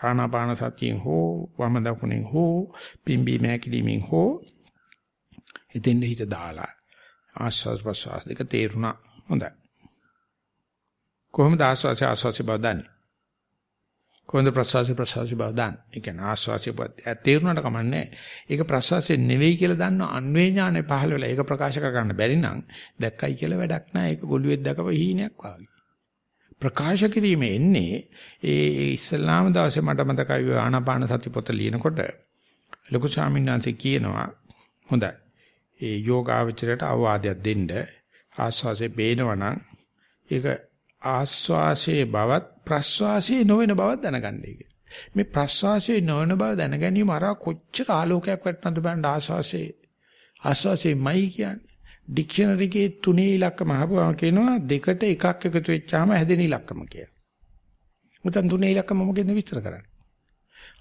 ආනාපාන සතියෙන් හෝ වම දකුණෙන් හෝ පිම්බි මෑකිලිමින් හෝ හිතෙන් හිත දාලා ආස්වාස් ප්‍රසවාස දෙක තේරුණා හොඳයි කොහොමද ආස්වාස ආස්වාස බව දන්නේ කොහොමද ප්‍රසවාස ප්‍රසවාස බව දන්නේ ඒ කියන්නේ ආස්වාසය තේරුණාට කමන්නේ ඒක ප්‍රසවාසය නෙවෙයි කියලා දන්න අන්වේ ඥානෙ පහළ වෙලා. ඒක ප්‍රකාශ කර ගන්න බැරි නම් දැක්කයි කියලා වැඩක් නැහැ. ඒක ගොළුෙක් දැකපු හීනයක් වාගේ. ප්‍රකාශ කිරීම එන්නේ ඒ ඉස්ලාම දවසේ මට මතකයි ආනාපාන සති පොත ලියනකොට ලොකු ස්වාමීන් වහන්සේ කියනවා හොඳයි. ඒ යෝගාවචරයට අවවාදයක් දෙන්න. ආස්වාසේ බේනවනම් ඒක ආස්වාසේ බවත් ප්‍රස්වාසේ නොවන බවත් දැනගන්නයි මේ ප්‍රස්වාසේ නොවන බව දැනගැනීම අර කොච්චර ආලෝකයක් වටනද බලන්න ආස්වාසේ ආස්වාසේමයි කියන්නේ ඩික්ෂනරි එකේ තුනේ ඉලක්කම අහපුවම කියනවා දෙකට එකක් එකතු වෙච්චාම හැදෙන ඉලක්කම කියලා. මුතන් තුනේ ඉලක්කම මොකෙන්ද විස්තර කරන්නේ?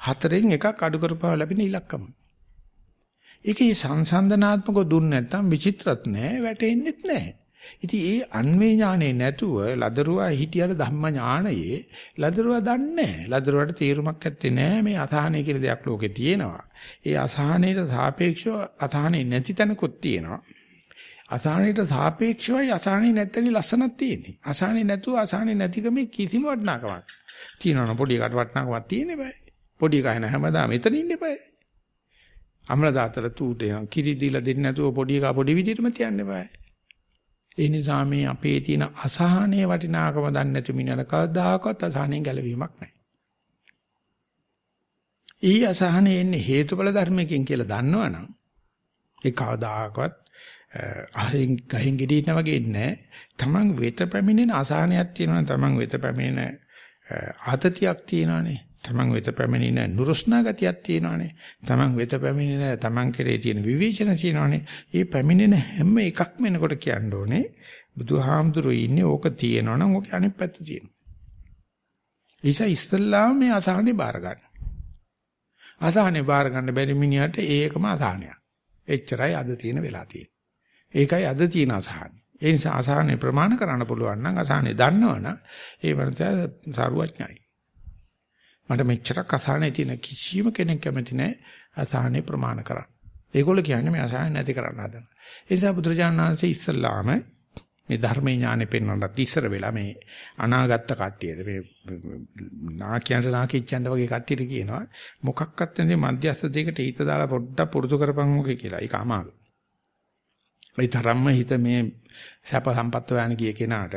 හතරෙන් එකක් අඩු කරපුවා ලැබෙන ඉලක්කම. ඒකේ සංසන්දනාත්මකව දුන්න නැත්නම් විචිත්‍රත් නෑ වැටෙන්නෙත් නෑ. ඉතින් ඒ අන්වේ ඥානේ නැතුව ලදරුවා හිටියට ධම්ම ඥානයේ ලදරුවා දන්නේ නෑ. ලදරුවාට තීරුමක් ඇත්තේ නෑ මේ අසහනය කියලා දෙයක් ලෝකේ තියෙනවා. ඒ අසහනයට සාපේක්ෂව අසහනේ නැති තැනකුත් තියෙනවා. අසහනයට සාපේක්ෂවයි අසහනේ නැත්තනි ලස්සනක් තියෙන්නේ. අසහනේ නැතුව අසහනේ නැතිකමේ කිසිම වටිනාකමක්. තියෙනවනේ පොඩි එකට වටිනාකමක් තියෙන්නේ බෑ. පොඩි එකා එන හැමදාම එතන ඉන්න බෑ. අමල දාතල තූටේ කිරි දීලා දෙන්නේ නැතුව පොඩි එකා පොඩි විදිහටම තියන්න බෑ. ඒ නිසා මේ අපේ තියෙන අසහනේ වටිනාකම දන්නේ නැති මිනිහට කවදාකවත් අසහනෙන් ගැලවීමක් නැහැ. ඊ අසහනේ එන්නේ හේතුඵල ධර්මයෙන් කියලා දන්නවනම් ඒ කවදාකවත් අහින් ගහින් ගෙඩින්න වගේ නෑ. Taman වෙත පැමිණෙන අසහනයක් තියෙනවා. Taman වෙත පැමිණෙන ආතතියක් තියෙනවානේ. Taman වෙත පැමිණෙන නුරුස්නා ගතියක් තියෙනවානේ. Taman වෙත පැමිණෙන Taman කෙරේ තියෙන විවේචන තියෙනවානේ. මේ පැමිණෙන හැම එකක්ම එනකොට කියන්න ඕනේ බුදුහාමුදුරුවෝ ඉන්නේ ඕක තියෙනවනම් ඕකේ අනිත් පැත්ත තියෙනවා. ඒසයි ඉස්සල්ලාම මේ අසහනේ බාර ගන්න. අසහනේ බාර ගන්න බැරි මිනිහට ඒකම අසහනයක්. එච්චරයි අද තියෙන වෙලා තියෙන්නේ. ඒකයි අද තියෙන අසහන. ඒ නිසා අසහනේ ප්‍රමාණ කරන්න පුළුවන් නම් අසහනේ දන්නවනම් ඒ වන්තය සරුවඥයි. මට මෙච්චරක් අසහනේ තියෙන කිසිම කෙනෙක් කැමති නැහැ අසහනේ ප්‍රමාණ කරන්න. ඒගොල්ලෝ කියන්නේ මේ අසහන නැති කරන්න හදනවා. ඒ නිසා බුදුරජාණන් වහන්සේ ඉස්සල්ලාම මේ ධර්ම ඥානෙ පෙන්වන්නත් ඉස්සර වෙලා මේ අනාගත කට්ටියට මේ නාකියන්ට නාකිච්චන්ට වගේ කට්ටියට කියනවා මොකක්වත් නැති මධ්‍යස්ථ දෙයකට හිත දාලා පොඩ්ඩක් පුරුදු කරපන් මොකේ කියලා. ඒක අමාරුයි. ඒ තරම්ම හිත මේ සැප සම්පත් හොයන ගිය කෙනාට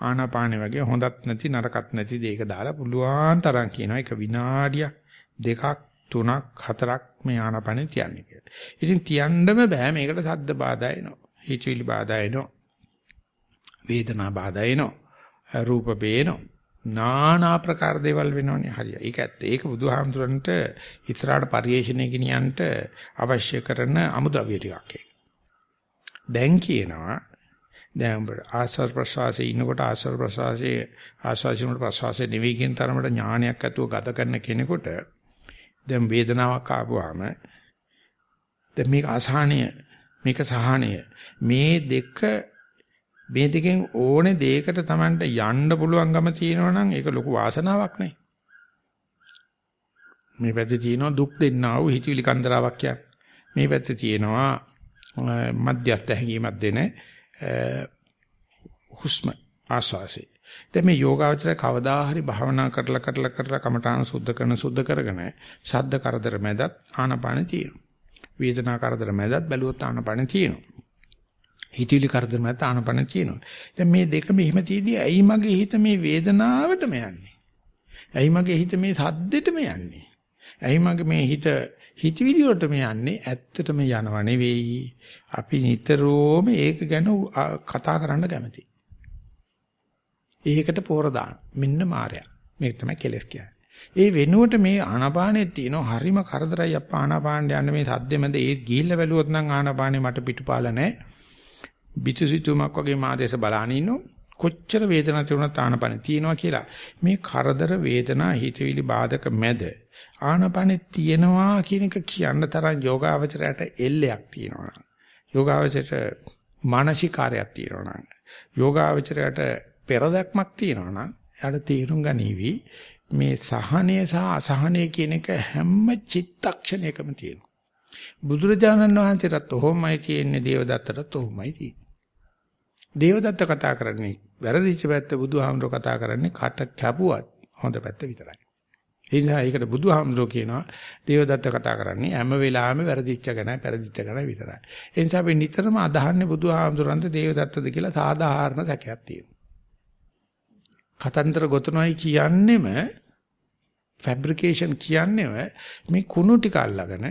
ආනාපානෙ වගේ හොඳත් නැති නරකත් නැති දෙයක දාලා පුළුවන් තරම් කියනවා ඒක විනාඩියක් දෙකක් තුනක් හතරක් මේ ආනාපානෙ තියන්නේ කියලා. ඉතින් තියන්නම බෑ මේකට සද්ද බාධා එනවා. හිචිලි බාධා එනවා. වේදනා බාධා එනවා. රූප බේනවා. නානා ප්‍රකාර දේවල් වෙනවනේ හරිය. ඒක ඇත්ත. ඒක බුදුහාමුදුරන්ට ඉස්සරහට පරිේශණය ගෙනියන්න අවශ්‍ය කරන අමුද්‍රව්‍ය ටිකක් ඒක. දැන් කියනවා. දැන් උඹට ආස්වාද ප්‍රසවාසයේ ඉන්නකොට ආස්වාද ප්‍රසවාසයේ ආස්වාසිනුට ප්‍රසවාසයේ නෙවෙයි කියන තරමට ඥානයක් ඇතුව ගත කරන කෙනෙකුට දැන් වේදනාවක් ආපුවාම දැන් මේක අසහනය මේක සහනය. මේ දෙක මේ දෙකෙන් ඕනේ දෙයකට Tamanට යන්න පුළුවන්කම තියෙනවා නම් ඒක ලොකු වාසනාවක් නේ. මේ පැත්තේ තියෙනවා දුක් දෙන්නා වූ හිතවිලි කන්දරාවක් කියන්නේ. මේ පැත්තේ තියෙනවා මධ්‍යස්ථ හැඟීමක් දෙන හුස්ම ආස්වාසේ. දැන් මේ යෝගාවචර කවදා හරි භාවනා කරලා කරලා කරලා කමඨාන සුද්ධ කරන සුද්ධ කරගෙන ශබ්ද කරදර මැදත් ආනපාන තියෙනවා. වේදනා කරදර මැදත් බැලුවොත් ආනපාන තියෙනවා. හිතවිලි කරදර මැදත් ආනපාන තියෙනවා. දැන් මේ දෙක මෙහිම තියදී ඇයි මගේ හිත මේ වේදනාවටම යන්නේ? ඇයි මගේ හිත මේ සද්දෙටම යන්නේ? ඇයි මගේ මේ හිත හිතවිලි වලටම යන්නේ ඇත්තටම යනව නෙවෙයි. අපි නිතරම ඒක ගැන කතා කරන්න කැමතියි. ඒකට පෝර දාන. මෙන්න මායя. මේක තමයි කෙලස් කියන්නේ. ඒ වෙනුවට මේ ආනාපානෙත් තියෙන හරිම කරදරයි අප්පා ආනාපාන යන මේ සද්දෙමද ඒ ගිහිල්ලා බැලුවොත් නම් ආනාපානෙ මට පිටුපාල නැහැ. පිටුසිතුමක් වගේ මාදේශ බලාන ඉන්නෝ කොච්චර වේදනාවක් තිබුණත් ආනාපානෙ තියෙනවා කියලා. මේ කරදර වේදනා හිතවිලි බාධක මැද ආනාපානෙ තියෙනවා කියන එක කියන්න තරම් යෝගාවචරයට එල්ලයක් තියෙනවා. යෝගාවචරයට මානසිකාරයක් තියෙනවා නම් යෝගාවචරයට පෙරදක්මක් තියෙනවා නම් එයාට තීරුම් ගනීවි මේ සහනය සහ අසහනය කියන එක හැම චිත්තක්ෂණයකම තියෙනවා. බුදුරජාණන් වහන්සේටත් ඔහොමයි තියෙන්නේ දේවදත්තටත් ඔහොමයි තියෙන්නේ. දේවදත්ත කතා කරන්නේ වැරදිච්ච පැත්ත බුදුහාමුදුර කතා කරන්නේ කට කැපුවත් හොඳ පැත්ත විතරයි. ඒ නිසා ඒකට බුදුහාමුදුර කියනවා දේවදත්ත කතා කරන්නේ හැම වෙලාවෙම වැරදිච්ච ගැන පෙරදිච්ච ගැන විතරයි. ඒ නිසා අපි නිතරම අදහන්නේ බුදුහාමුදුරන්ට දේවදත්තද කියලා සාධාරණ සැකයක් තියෙනවා. කතන්දර ගොතනොයි කියන්නෙම ෆැබ්‍රිකේෂන් කියන්නේම මේ කුණු ටික අල්ලගෙන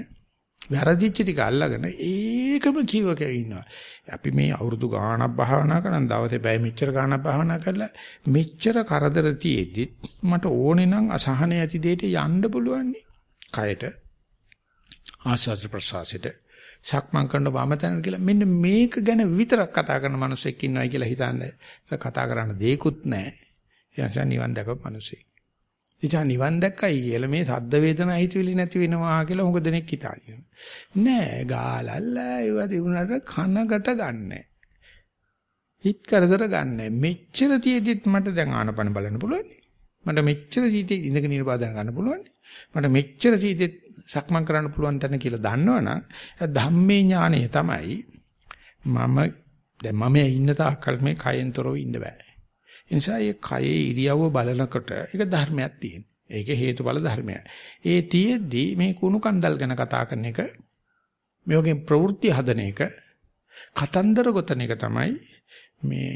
වැරදිච්ච ටික අල්ලගෙන ඒකම කියවක ඉන්නවා. අපි මේ අවුරුදු ගාණක් භාවනා කරන දවසේ බය මෙච්චර ගාණක් භාවනා කරලා මෙච්චර කරදර තියේදි මට ඕනේ නම් අසහන ඇති දෙයට යන්න පුළුවන් කයට ආස්වාද ප්‍රසවාසයට සක්මන් කරන වමතන කියලා මෙන්න මේක ගැන විතරක් කතා කරන මිනිස්සෙක් ඉන්නවයි කියලා හිතන්නේ. කතා කරන්න දෙයක්වත් නැහැ. එයාසන් නිවන් දැකපු මිනිස්සෙක්. ඉතින් නිවන් දැක්කයි කියලා මේ සද්ද වේදනා හිතවිලි නැති වෙනවා කියලා හුඟ දෙනෙක් හිතාගෙන. නෑ ගාලල්ලා ඒව තිබුණාට කනකට ගන්නෑ. හිත කරදර ගන්නෑ. මෙච්චර තියෙද්දිත් මට දැන් ආනපන බලන්න පුළුවන්. මට මෙච්චර ජීවිතේ ඉඳගෙන ඉන්න බව ගන්න පුළුවන්. මට මෙච්චර ජීවිතේ සක්මන් කරන්න පුළුවන් තැන කියලා දන්නවනම් ධම්මේ ඥානය තමයි මම දැන් මම ඉන්න තාක්කල් මේ කයෙන් තොරව ඉන්න බෑ. ඒ නිසා මේ කයේ ඉරියව්ව බලනකොට ඒක ධර්මයක් තියෙන. ඒක හේතුඵල ධර්මයක්. ඒ තියෙද්දි මේ කුණු කන්දල් ගැන කතා කරන එක මේ වගේ ප්‍රවෘත්ති හදන එක කතන්දර ගොතන එක තමයි මේ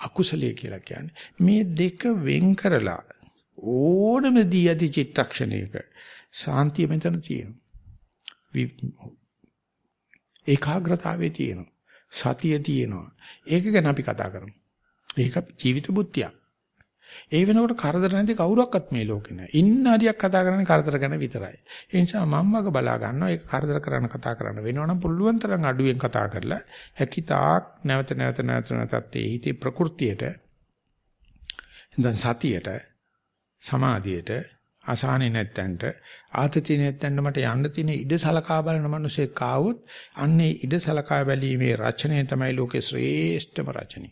අකුසලයේ කියලා කියන්නේ. මේ දෙක වෙන් කරලා ඕනම දී යති චිත්තක්ෂණයක සාන්තිය මෙතන තියෙනවා. ඒකාග්‍රතාවයේ තියෙනවා. සතිය තියෙනවා. ඒක ගැන අපි කතා කරමු. ඒක ජීවිත බුද්ධියක්. ඒ වෙනකොට කරදර නැති කවුරක්වත් මේ ලෝකේ නැහැ. ඉන්න හරියක් කතා කරන්නේ කරදර ගැන විතරයි. ඒ නිසා මම්මක බලා ගන්නවා ඒක කරදර කරන්න කතා කරන්න වෙනවනම් පුළුවන් තරම් අඩුවෙන් කතා කරලා හැකිතාක් නැවත නැවත නැවත නැවතත් ඒ හිතේ ප්‍රകൃතියට දැන් සතියට සමාධියට අසහනෙ නැත්තන්ට ආතති නැත්තන්ට මට යන්න තියෙන ඉඩ සලකා බලන මිනිසෙක් ආවොත් අන්නේ ඉඩ සලකා බැලීමේ රචනය තමයි ලෝකේ ශ්‍රේෂ්ඨම රචනය.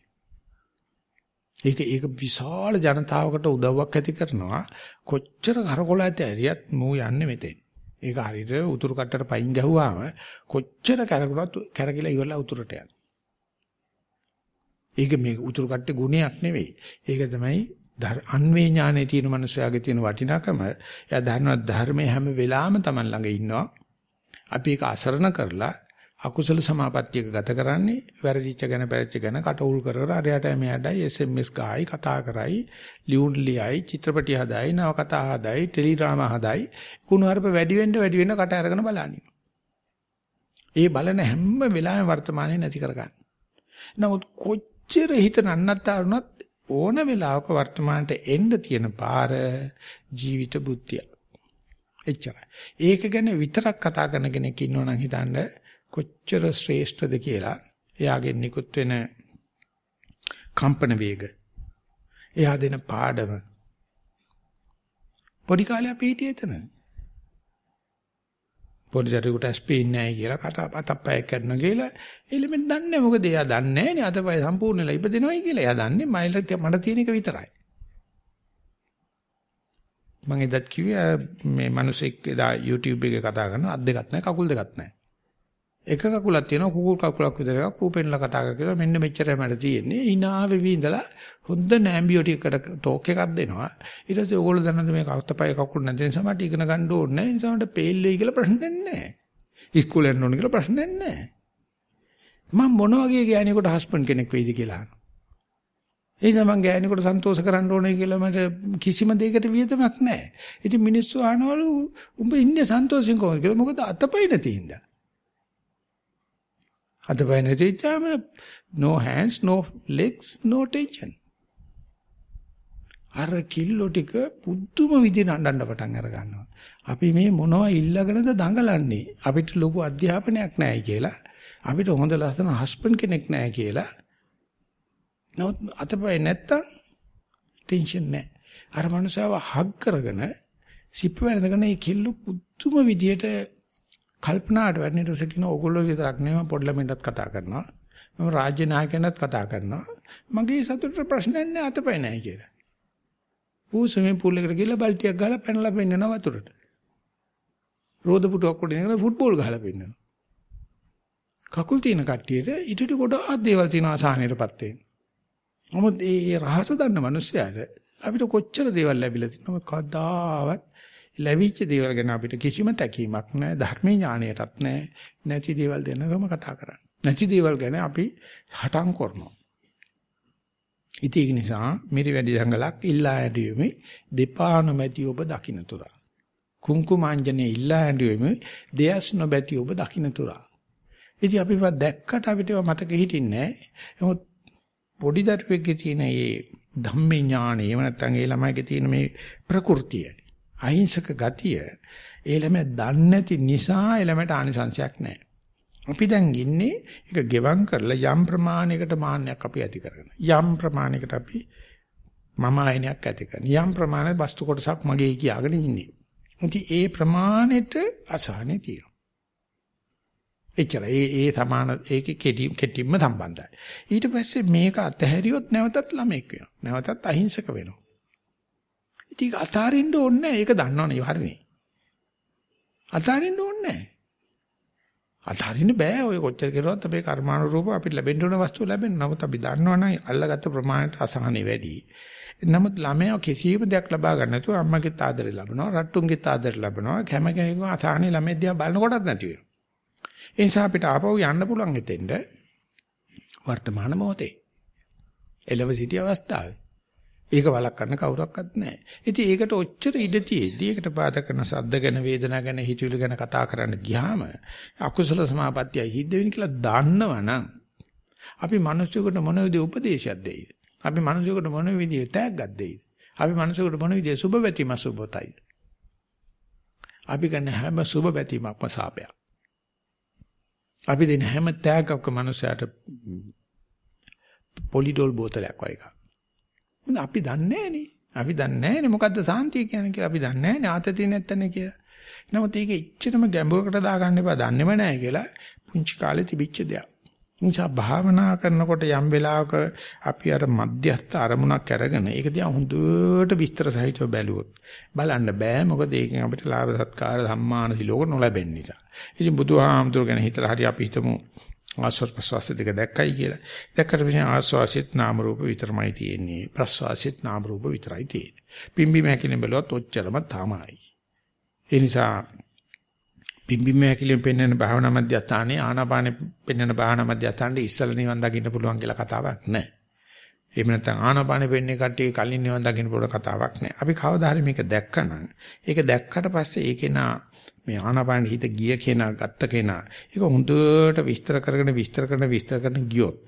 ඒක ඒක විශාල ජනතාවකට උදව්වක් ඇති කරනවා. කොච්චර කරකොල ඇති ඇරියත් මූ යන්නේ මෙතෙන්. ඒක හරියට උතුරු කට්ටට පයින් ගැහුවාම කොච්චර කරකුණත් කරකිලා ඉවරලා උතුරට යනවා. ඒක මේ උතුරු කට්ටේ ගුණයක් නෙවෙයි. ඒක තමයි අන්වේ ඥානයේ තියෙන මනුස්සයාගේ තියෙන වටිනාකම. එයා දන්නවා ධර්මයේ හැම වෙලාවෙම Taman ළඟ ඉන්නවා. අපි ඒක අසරණ කරලා අකුසල සමාපත්තියක ගත කරන්නේ වැරදිච්ච ගැන පැරච්ච ගැන කටඋල් කර කර අරයට මෙයාටයි SMS ගායි කතා කරයි ලියුම් ලියයි චිත්‍රපටි හදයි නව කතා හදයි ටෙලිඩ්‍රාමා හදයි කුණුහරුප වැඩි වෙන්න වැඩි වෙන්න කට අරගෙන බලන්නේ. ඒ බලන හැම වෙලාවෙම වර්තමානයේ නැති කරගන්න. නමුත් කොච්චර හිත නන්නත්තරුණත් ඕන වෙලාවක වර්තමානට එන්න තියෙන පාර ජීවිත බුද්ධිය. එච්චරයි. ඒක ගැන විතරක් කතා කරන කෙනෙක් ඉන්නවනම් හිතන්නේ කොච්චර ශ්‍රේෂ්ඨද කියලා එයාගෙන් නිකුත් වෙන කම්පන වේග එයා දෙන පාඩම. පොඩි කාලේ අපි හිටියේ එතන. පොඩි දරුවෙකුට ස්පීන් නැහැ කියලා කට අතපය කරන කියලා එලිමෙන් දන්නේ මොකද එයා දන්නේ නැහැ නේ. අතපය සම්පූර්ණලා ඉපදෙනවයි කියලා එයා දන්නේ මයිල මට තියෙන එක විතරයි. මම එදත් කිව්වේ මේ මිනිස්සෙක් එදා YouTube එකේ කතා කරනවා. අත් දෙකක් නැහැ කකුල් දෙකක් නැහැ. එක කකුලක් තියෙනවා කුකුල් කකුලක් විතර එකක් කූපෙන්ලා කතා කරලා මෙන්න මෙච්චරයි මට තියෙන්නේ. hina වෙවි ඉඳලා හොඳ නෑම්බියෝටිකට ටෝක් එකක් දෙනවා. ඊට පස්සේ ඕගොල්ලෝ දන්නද මේ කවුතපය කකුල් නැති නිසා මට ඉගෙන ගන්න ඕනේ නැහැ ඒ නිසා මට පේල් වෙයි කියලා ප්‍රශ්නයක් නැහැ ඉස්කෝලේ යන්න ඕනේ කියලා ප්‍රශ්නයක් නැහැ මම මොන වගේ ගෑණියෙකුට හස්බන්ඩ් කෙනෙක් වෙයිද කියලා ඒ නිසා මං ගෑණියෙකුට සන්තෝෂ කරන්න ඕනේ කියලා මට කිසිම දෙයකට වියදමක් නැහැ ඉතින් මිනිස්සු අහනවලු උඹ ඉන්නේ සන්තෝෂෙන් කොහොමද? කියලා. මොකද අතපය නැති ඉඳලා අතපය නැතිච්චාම no hands no legs no tension අර කිල්ලෝ ටික පුදුම විදිහට අඬන්න පටන් අර ගන්නවා. අපි මේ මොනවා ඉල්ලගෙනද දඟලන්නේ? අපිට ලොකු අධ්‍යාපනයක් නැහැ කියලා. අපිට හොඳ ලස්සන හස්බන්ඩ් කෙනෙක් නැහැ කියලා. නමුත් අතපය නැත්තම් ටෙන්ෂන් නැහැ. අර මනුස්සයව හග් කරගෙන සිප් වැළඳගෙන ඒ කිල්ලෝ පුදුම විදිහට කල්පනාට වැඩි ඊට පස්සේ කියන ඕගොල්ලෝ විතරක් නෙවෙයි පොඩි ළමින්ටත් කතා කරනවා. මම රාජ්‍ය නායකයන්ටත් කතා කරනවා. මගේ සතුටට ප්‍රශ්නයක් නැහැ අතපය නැහැ කියලා. ඌ ස්විමින් pool එකට ගිහලා බල්ටියක් ගහලා පැනලා පෙන්නනවා වතුරට. රෝද පුටුවක් උඩ ඉඳගෙන ෆුට්බෝල් ගහලා පෙන්නනවා. කකුල් තියෙන කට්ටියට ඊටට ගොඩාක් දේවල් තියෙනවා ආසානෙටපත් වෙන්න. නමුත් ඒ රහස දන්න මිනිස්සයාට අපිට කොච්චර දේවල් ලැබිලා තියෙනවද කවදාවත් ලැබිච්ච දේවල් ගැන අපිට කිසිම තැකීමක් නැහැ ධර්මයේ ඥාණයටත් නැහැ නැති දේවල් දෙනකම කතා කරන්නේ. නැති දේවල් ගැන අපි හටම් කරනවා. ඉතින් ඒක නිසා මිරි වැඩි දඟලක් ඉල්ලා ඇඬීමේ දෙපා නොමැති ඔබ දකින්නතුරා. කුංකුමාංජනේ ඉල්ලා ඇඬීමේ දෙයස් නොබැති ඔබ දකින්නතුරා. ඉතින් අපිව දැක්කට අපිට මතක හිටින්නේ නැහැ. පොඩි දරුවෙක්ගේ තියෙන මේ ධම්මේ ඥාණය එහෙම නැත්නම් ඒ ළමයිගේ තියෙන මේ ප්‍රകൃතිය අහිංසක ගතිය ඒ ළමයා දන්නේ නැති නිසා ඒ ළමයට ආනිසංශයක් නැහැ. අපි දැන් ඉන්නේ ඒක ගෙවම් කරලා යම් ප්‍රමාණයකට මාන්නයක් අපි ඇති කරගෙන. යම් ප්‍රමාණයකට අපි මම ආයනයක් ඇති කරන. යම් ප්‍රමාණයක වස්තු කොටසක් මගේ කියාගෙන ඉන්නේ. ඉතින් ඒ ප්‍රමාණයට අසහනේ තියෙනවා. එච්චර ඒ ඒ සමාන ඒකේ කෙටි කෙටිම්ම සම්බන්ධයි. ඊට පස්සේ මේක අතහැරියොත් නැවතත් ළමෙක් වෙනවා. නැවතත් අහිංසක වෙනවා. ඉතින් අතාරින්න ඕනේ නැහැ. ඒක දන්නවනේ හරිනේ. අතාරින්න ඕනේ නැහැ. අතාරින්න බෑ ඔය කොච්චර කෙරුවත් අපේ කර්මානුරූප අපිට ලැබෙන්න ඕන වස්තු ලැබෙන. නමුත් අපි දන්නවනම් අල්ලගත්ත ප්‍රමාණයට අසහනෙ වැඩි. නමුත් ළමයා කිසිම දෙයක් ලබා ගන්න නැතුව අම්මගේ ආදරය ලබනවා, රට්ටුන්ගේ ආදරය ලබනවා. හැම කෙනෙකුම අසහනෙ ළමයි දිහා බලනකොටත් නැති වෙනවා. ඒ නිසා අපිට ආපහු යන්න පුළුවන් හිතෙන්ද වර්තමාන මොහොතේ. එළව සිටි අවස්ථාවේ. ඒක වළක්වන්න කවුරක්වත් නැහැ. ඉතින් ඒකට ඔච්චර ඉඩ තියෙද්දි ඒකට බාධා කරන සද්ද ගැන වේදනා ගැන හිතවිලි ගැන කතා කරන්න ගියාම අකුසල සමාපත්තිය හිද්ද වෙන කියලා දන්නවනම් අපි මිනිස්සුන්ට මොන විදිහේ උපදේශයක් දෙයිද? අපි මිනිස්සුන්ට මොන විදිහේ තෑග්ගක් දෙයිද? අපි මිනිස්සුන්ට මොන විදිහේ සුබ වැටීම සුබතයි? අපි ගන්න හැම සුබ වැටීමක්ම සාපයක්. අපි දෙන හැම තෑග්ගක්ම මිනිසයාට පොලිඩෝල් බෝතලයක් වගේ එකක්. අපි දන්නේ නැහනේ. අපි දන්නේ නැහනේ මොකද්ද සාන්තිය කියන්නේ කියලා. අපි දන්නේ නැහනේ ආතතිය නැත්තනේ කියලා. නමුත් ඒක ඉච්චරම ගැඹුරකට දාගන්න එපා. දන්නේම නැහැ කියලා පුංචි කාලේ තිබිච්ච දෙයක්. නිසා භාවනා කරනකොට යම් වෙලාවක අපි අර මධ්‍යස්ථ අරමුණක් අරගෙන ඒක දිහා හොඳට විස්තර සහිතව බැලුවොත් බලන්න බෑ මොකද ඒකෙන් අපිට ලාභ සත්කාර සම්මාන සිලෝක නොලැබෙන නිසා. ඉතින් බුදුහාමුදුර ගැන හිතලා හරි අපි හිතමු ආස්වාද ප්‍රසවාස දෙක දැක්කයි කියලා. දැක්කට පස්සේ ආස්වාසිත නාම රූප විතරමයි තියෙන්නේ. ප්‍රසවාසිත නාම රූප විතරයි තියෙන්නේ. පිම්බි මහැකිලින් බැලුවත් ඔච්චරම තමයි. ඒ නිසා පිම්බි මහැකිලින් පෙන්වන භාවනා මධ්‍යස්ථානයේ ආනාපානෙ පෙන්වන භාවනා මධ්‍යස්ථානයේ ඉස්සල නිවන් දකින්න පුළුවන් කියලා කතාවක් නැහැ. එහෙම නැත්නම් ආනාපානෙ වෙන්නේ කට්ටිය කලින් නිවන් දකින්න පුළුවන් කතාවක් නැහැ. අපි කවදා හරි මේක දැක්කනම් ඒක දැක්කට පස්සේ ඒකේ නා මේ ආනාපාන හිත ගිය කෙනා ගත්ත කෙනා ඒක හොඳට විස්තර කරගෙන විස්තර කරන විස්තර කරන ගියොත්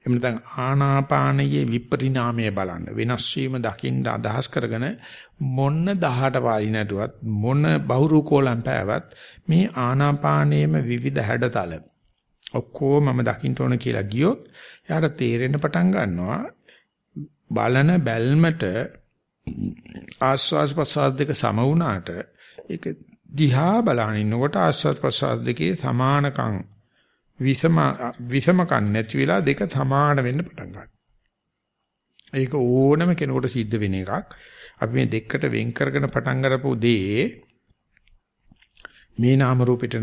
එහෙම නැත්නම් ආනාපානයේ විපරිණාමය බලන්න වෙනස් වීම දකින්න අදහස් කරගෙන මොන්න 18 පාලි නැටුවත් මොන බහුරු කෝලම් පෑවත් මේ ආනාපානයේම විවිධ හැඩතල ඔක්කොම මම දකින්න ඕන කියලා ගියොත් එයාට තේරෙන්න පටන් ගන්නවා බලන බැල්මට ආස්වාස් ප්‍රසාද දෙක සම වුණාට ඒක දිහා බලන ඉන්නකොට ආස්වාද ප්‍රසාද දෙකේ සමානකම් විසම විසමකම් නැති වෙලා දෙක සමාන වෙන්න පටන් ගන්නවා. ඒක ඕනම කෙනෙකුට සිද්ධ වෙන එකක්. අපි මේ දෙකට වෙන් කරගෙන පටන් ගරපු දේ මේ නාම රූපෙට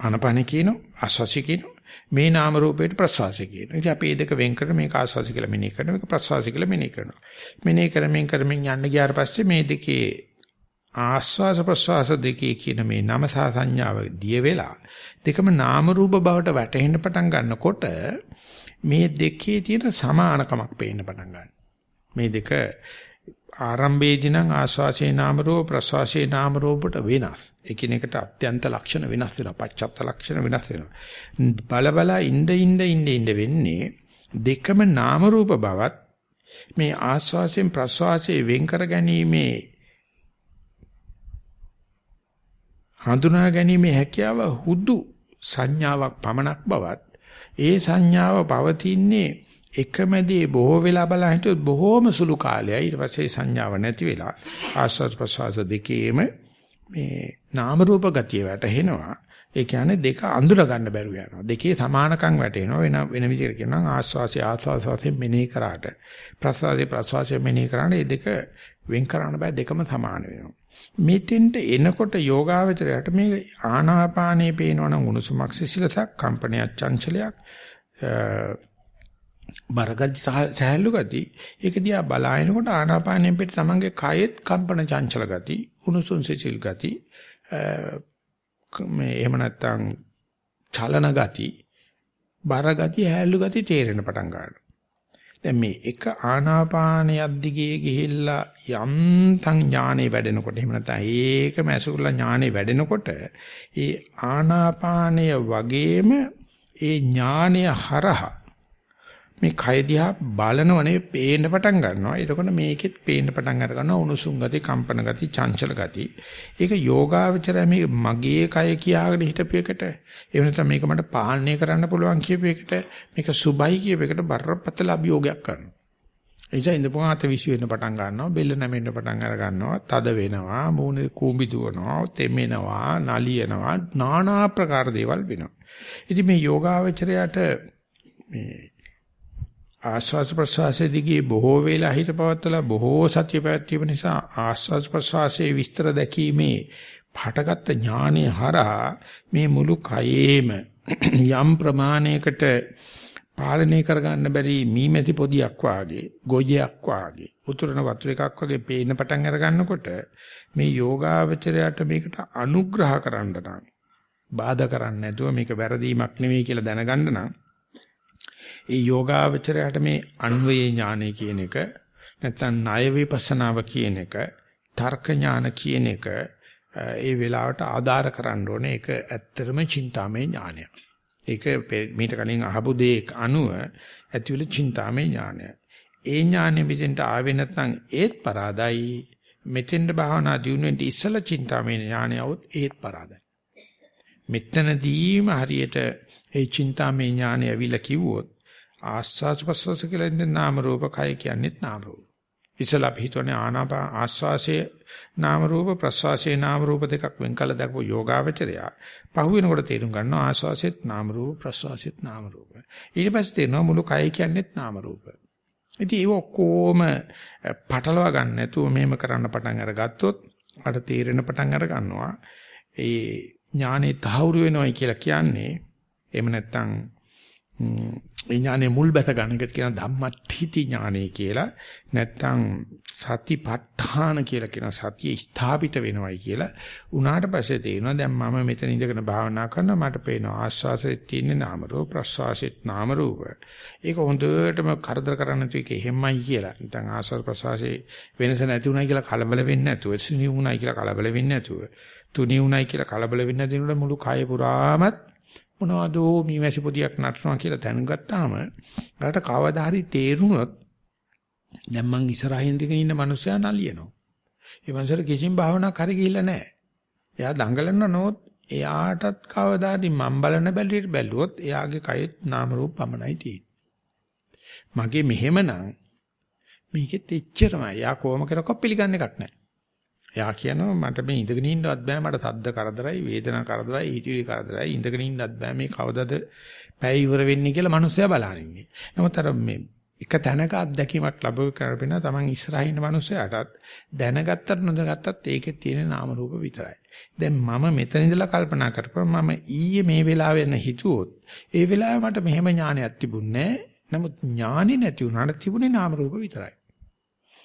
අනපන කියන ආස්වාසි කියන මේ නාම රූපයට ප්‍රසවාසය කියන. ඉතින් අපි මේ දෙක වෙන් කරලා මේක ආස්වාසි කියලා මෙනෙහි කරනවා මේක ප්‍රසවාසි කියලා මෙනෙහි කරනවා. මෙනෙහි කරමින් කරමින් යන්න ගියාට පස්සේ මේ දෙකේ ආස්වාස ප්‍රස්වාස දෙකේ කියන මේ නම සහ සංඥාව දිය වෙලා දෙකම නාම රූප බවට වැටෙන්න පටන් ගන්නකොට මේ දෙකේ තියෙන සමානකමක් පේන්න පටන් ගන්නවා. මේ දෙක ආරම්භයේදී නම් ආස්වාසේ නාම රූප ප්‍රස්වාසේ නාම රූපට වෙනස්. එකිනෙකට අත්‍යන්ත ලක්ෂණ වෙනස් වෙනවා. පච්චත්ත ලක්ෂණ වෙනස් වෙනවා. බල බල ඉඳ ඉඳ ඉඳ ඉඳ වෙන්නේ දෙකම නාම රූප බවත් මේ ආස්වාසයෙන් ප්‍රස්වාසයෙන් වෙන් කර ගැනීමේ හඳුනා ගැනීමේ හැකියාව හුදු සංඥාවක් පමණක් බවත් ඒ සංඥාව පවතින්නේ එකම දේ බොහෝ වෙලා බලන හිටියොත් බොහෝම සුළු කාලයයි. ඊට පස්සේ සංඥාව නැති වෙලා ආස්වාද ප්‍රසවාස දෙකේම මේ නාම රූප ගතිය වැටහෙනවා. ඒ කියන්නේ දෙක අඳුර ගන්න බැරුව යනවා. දෙකේ සමානකම් වැටෙනවා වෙන වෙන විදිහට කියනවා ආස්වාසිය ආස්වාසයෙන් මෙනෙහි කරාට. ප්‍රසවාසයේ ප්‍රසවාසයෙන් මෙනෙහි කරාට මේ දෙක වෙන් කරන්න බෑ. දෙකම සමාන වෙනවා. මෙතෙන්ට එනකොට යෝගාවචරයට මේ ආනාපානේ පේනවනම් උණුසුමක් සිසිලසක් කම්පනයක් චංචලයක් බරගති සහැල්ලු ගති. ඒක දිහා බලාගෙනකොට ආනාපානයෙන් පිට තමන්ගේ කයෙත් කම්පන චංචල ගති උණුසුම් සිසිල් ගති මේ එහෙම නැත්නම් චලන ගති බර ගති හැල්ලු ගති තේරෙන පටන් ගන්නවා. දැන් මේ එක ආනාපානයක් දිගේ ගිහිල්ලා යම්තන් ඥානෙ වැඩෙනකොට එහෙම නැත්නම් ඒකම ඇසුරලා ඥානෙ වැඩෙනකොට ඒ ආනාපානය වගේම ඒ ඥානය හරහා මේ කය දිහා බලනවනේ පේන්න පටන් ගන්නවා. එතකොට මේකෙත් පේන්න පටන් අර ගන්නවා උණුසුම් ගති, කම්පන ගති, චංචල ගති. ඒක යෝගාවචරය මේ මගේ කය කියාගෙන හිටපු එකට එහෙම නැත්නම් මේක මට පාලනය කරන්න පුළුවන් කියපු එකට මේක සුබයි කියපු එකට බරපතල අභියෝගයක් කරනවා. එනිසා ඉඳපුවා අත විශ්ව වෙන්න පටන් ගන්නවා, බෙල්ල නැමෙන්න පටන් අර ගන්නවා, තද වෙනවා, මූණේ කූඹි දුවනවා, තෙමෙනවා, නලියනවා, নানা ආකාර දේවල් වෙනවා. ඉතින් මේ යෝගාවචරයට මේ ආස්වාද ප්‍රසවාසයේ දිගේ බොහෝ වේලා හිත පවත්තලා බොහෝ සත්‍ය පැවැත්වීම නිසා ආස්වාද ප්‍රසවාසයේ විස්තර දැකීමේ පාඨගත ඥානෙ හරහා මේ මුළු කයේම යම් ප්‍රමාණයකට පාලනය කරගන්න බැරි මීමැති පොදියක් වාගේ ගොජයක් වාගේ උතුරන වතුර එකක් වගේ පේන පටන් අර ගන්නකොට මේ යෝගාවචරයට මේකට අනුග්‍රහ කරන්න නම් බාධා කරන්න නැතුව මේක වැරදීමක් නෙවෙයි කියලා දැනගන්න නම් ඒ යෝගාවචරයට මේ අන්වයේ ඥානය කියන එක නැත්නම් ණය විපස්සනාව කියන එක තර්ක ඥාන කියන එක ඒ වෙලාවට ආධාර කරන්න ඕනේ ඒක ඇත්තටම චින්තාමය ඥානය. ඒක මීට කලින් අහපු දේ අනුව ඇතිවල චින්තාමය ඥානය. ඒ ඥානෙ මෙතෙන්ට ආවේ නැත්නම් ඒත් පරාදයි. මෙතෙන්ට භාවනා දියුණුවෙන්ට ඉස්සලා චින්තාමය ඥානය આવොත් ඒත් පරාදයි. මෙතනදීම හරියට ඒ චින්තාමය ඥානය ඇවිල්ලා කිව්වොත් ආස්වාස් ප්‍රස්වාස කියලා ඉන්නේ නාම රූප කය කියන්නේත් නාම රූප. ඉස්සලා අපි හිතන්නේ ආනාපා ආස්වාසයේ නාම රූප ප්‍රස්වාසයේ නාම රූප දෙකක් වෙන් කළ දක්වෝ යෝගාවචරය. පහු වෙනකොට තේරුම් ගන්නවා ආස්වාසෙත් නාම රූප ප්‍රස්වාසෙත් නාම රූප. ඊට පස්සේ තේරෙනවා මුළු කය කියන්නේත් නාම රූප. ඉතින් ඒක ඔක්කොම පටලවා ගන්න නැතුව මෙහෙම කරන්න පටන් අරගත්තොත් අර තේරෙන පටන් අර ගන්නවා. ඒ ඥානෙ තහවුරු වෙනවයි කියලා කියන්නේ එහෙම නැත්නම් ඥානෙ මුල් බැස ගන්න එක කියන ධම්මට්ඨිති ඥානෙ කියලා නැත්නම් සතිපට්ඨාන කියලා කියන සතිය ස්ථාපිත වෙනවයි කියලා උනාට පස්සේ තේරෙනවා. දැන් මම මෙතන ඉඳගෙන භාවනා කරනවා. මට පේනවා ආස්වාසෙත් තියෙන නාම රූප ප්‍රස්වාසෙත් නාම රූප. ඒක හොඳටම කරදර කරන්න තු එක එහෙමයි කියලා. නැත්නම් ආස්වාස ප්‍රස්වාසයේ වෙනස නැති උනායි කියලා කලබල වෙන්නේ නැතුව සිනි උනායි කියලා කලබල වෙන්නේ නැතුව තුනි උනායි කියලා කලබල වෙන්නේ නැතිනොට මුළු කය පුරාමත් මොනවදෝ මීමැසි පොදියක් නටනවා කියලා දැනගත්තාම ඊට කවදා හරි තේරුනොත් දැන් මං ඉස්සරහින් දිගෙන ඉන්න මිනිස්සයා නලියනවා. ඒ මනුස්සර කිසිම භාවනාවක් හරි ගිහිල්ලා නැහැ. එයා දඟලන නෝත් එයාටත් කවදා හරි මම බලන බැලිට බැලුවොත් එයාගේ කයෙත් නාම රූප පමණයි තියෙන්නේ. මගේ මෙහෙමනම් මේකෙත් එච්චරමයි. එයා කොහොම කරකෝ පිළිගන්න එකක් නැහැ. එයා කියනවා මට මේ ඉඳගෙන ඉන්නවත් බෑ මට සද්ද කරදරයි වේදනා කරදරයි හිතවිලි කරදරයි ඉඳගෙන ඉන්නත් බෑ මේ කවදද පැය ඉවර වෙන්නේ කියලා මිනිස්සයා බලන ඉන්නේ. නමුත් අර මේ එක තැනක අත්දැකීමක් ලැබුව කරපින තමන් ඉස්සරහින් ඉන්න මිනිස්සයාටත් දැනගත්තත් නොදැනගත්තත් ඒකේ තියෙන නාම රූප විතරයි. දැන් මම මෙතන ඉඳලා කල්පනා කරපුවා මම ඊයේ මේ වෙලාවෙ යන හිතුවොත් ඒ වෙලාවේ මට මෙහෙම ඥානයක් තිබුණේ නමුත් ඥානෙ නැති වුණාට තිබුණේ නාම රූප විතරයි.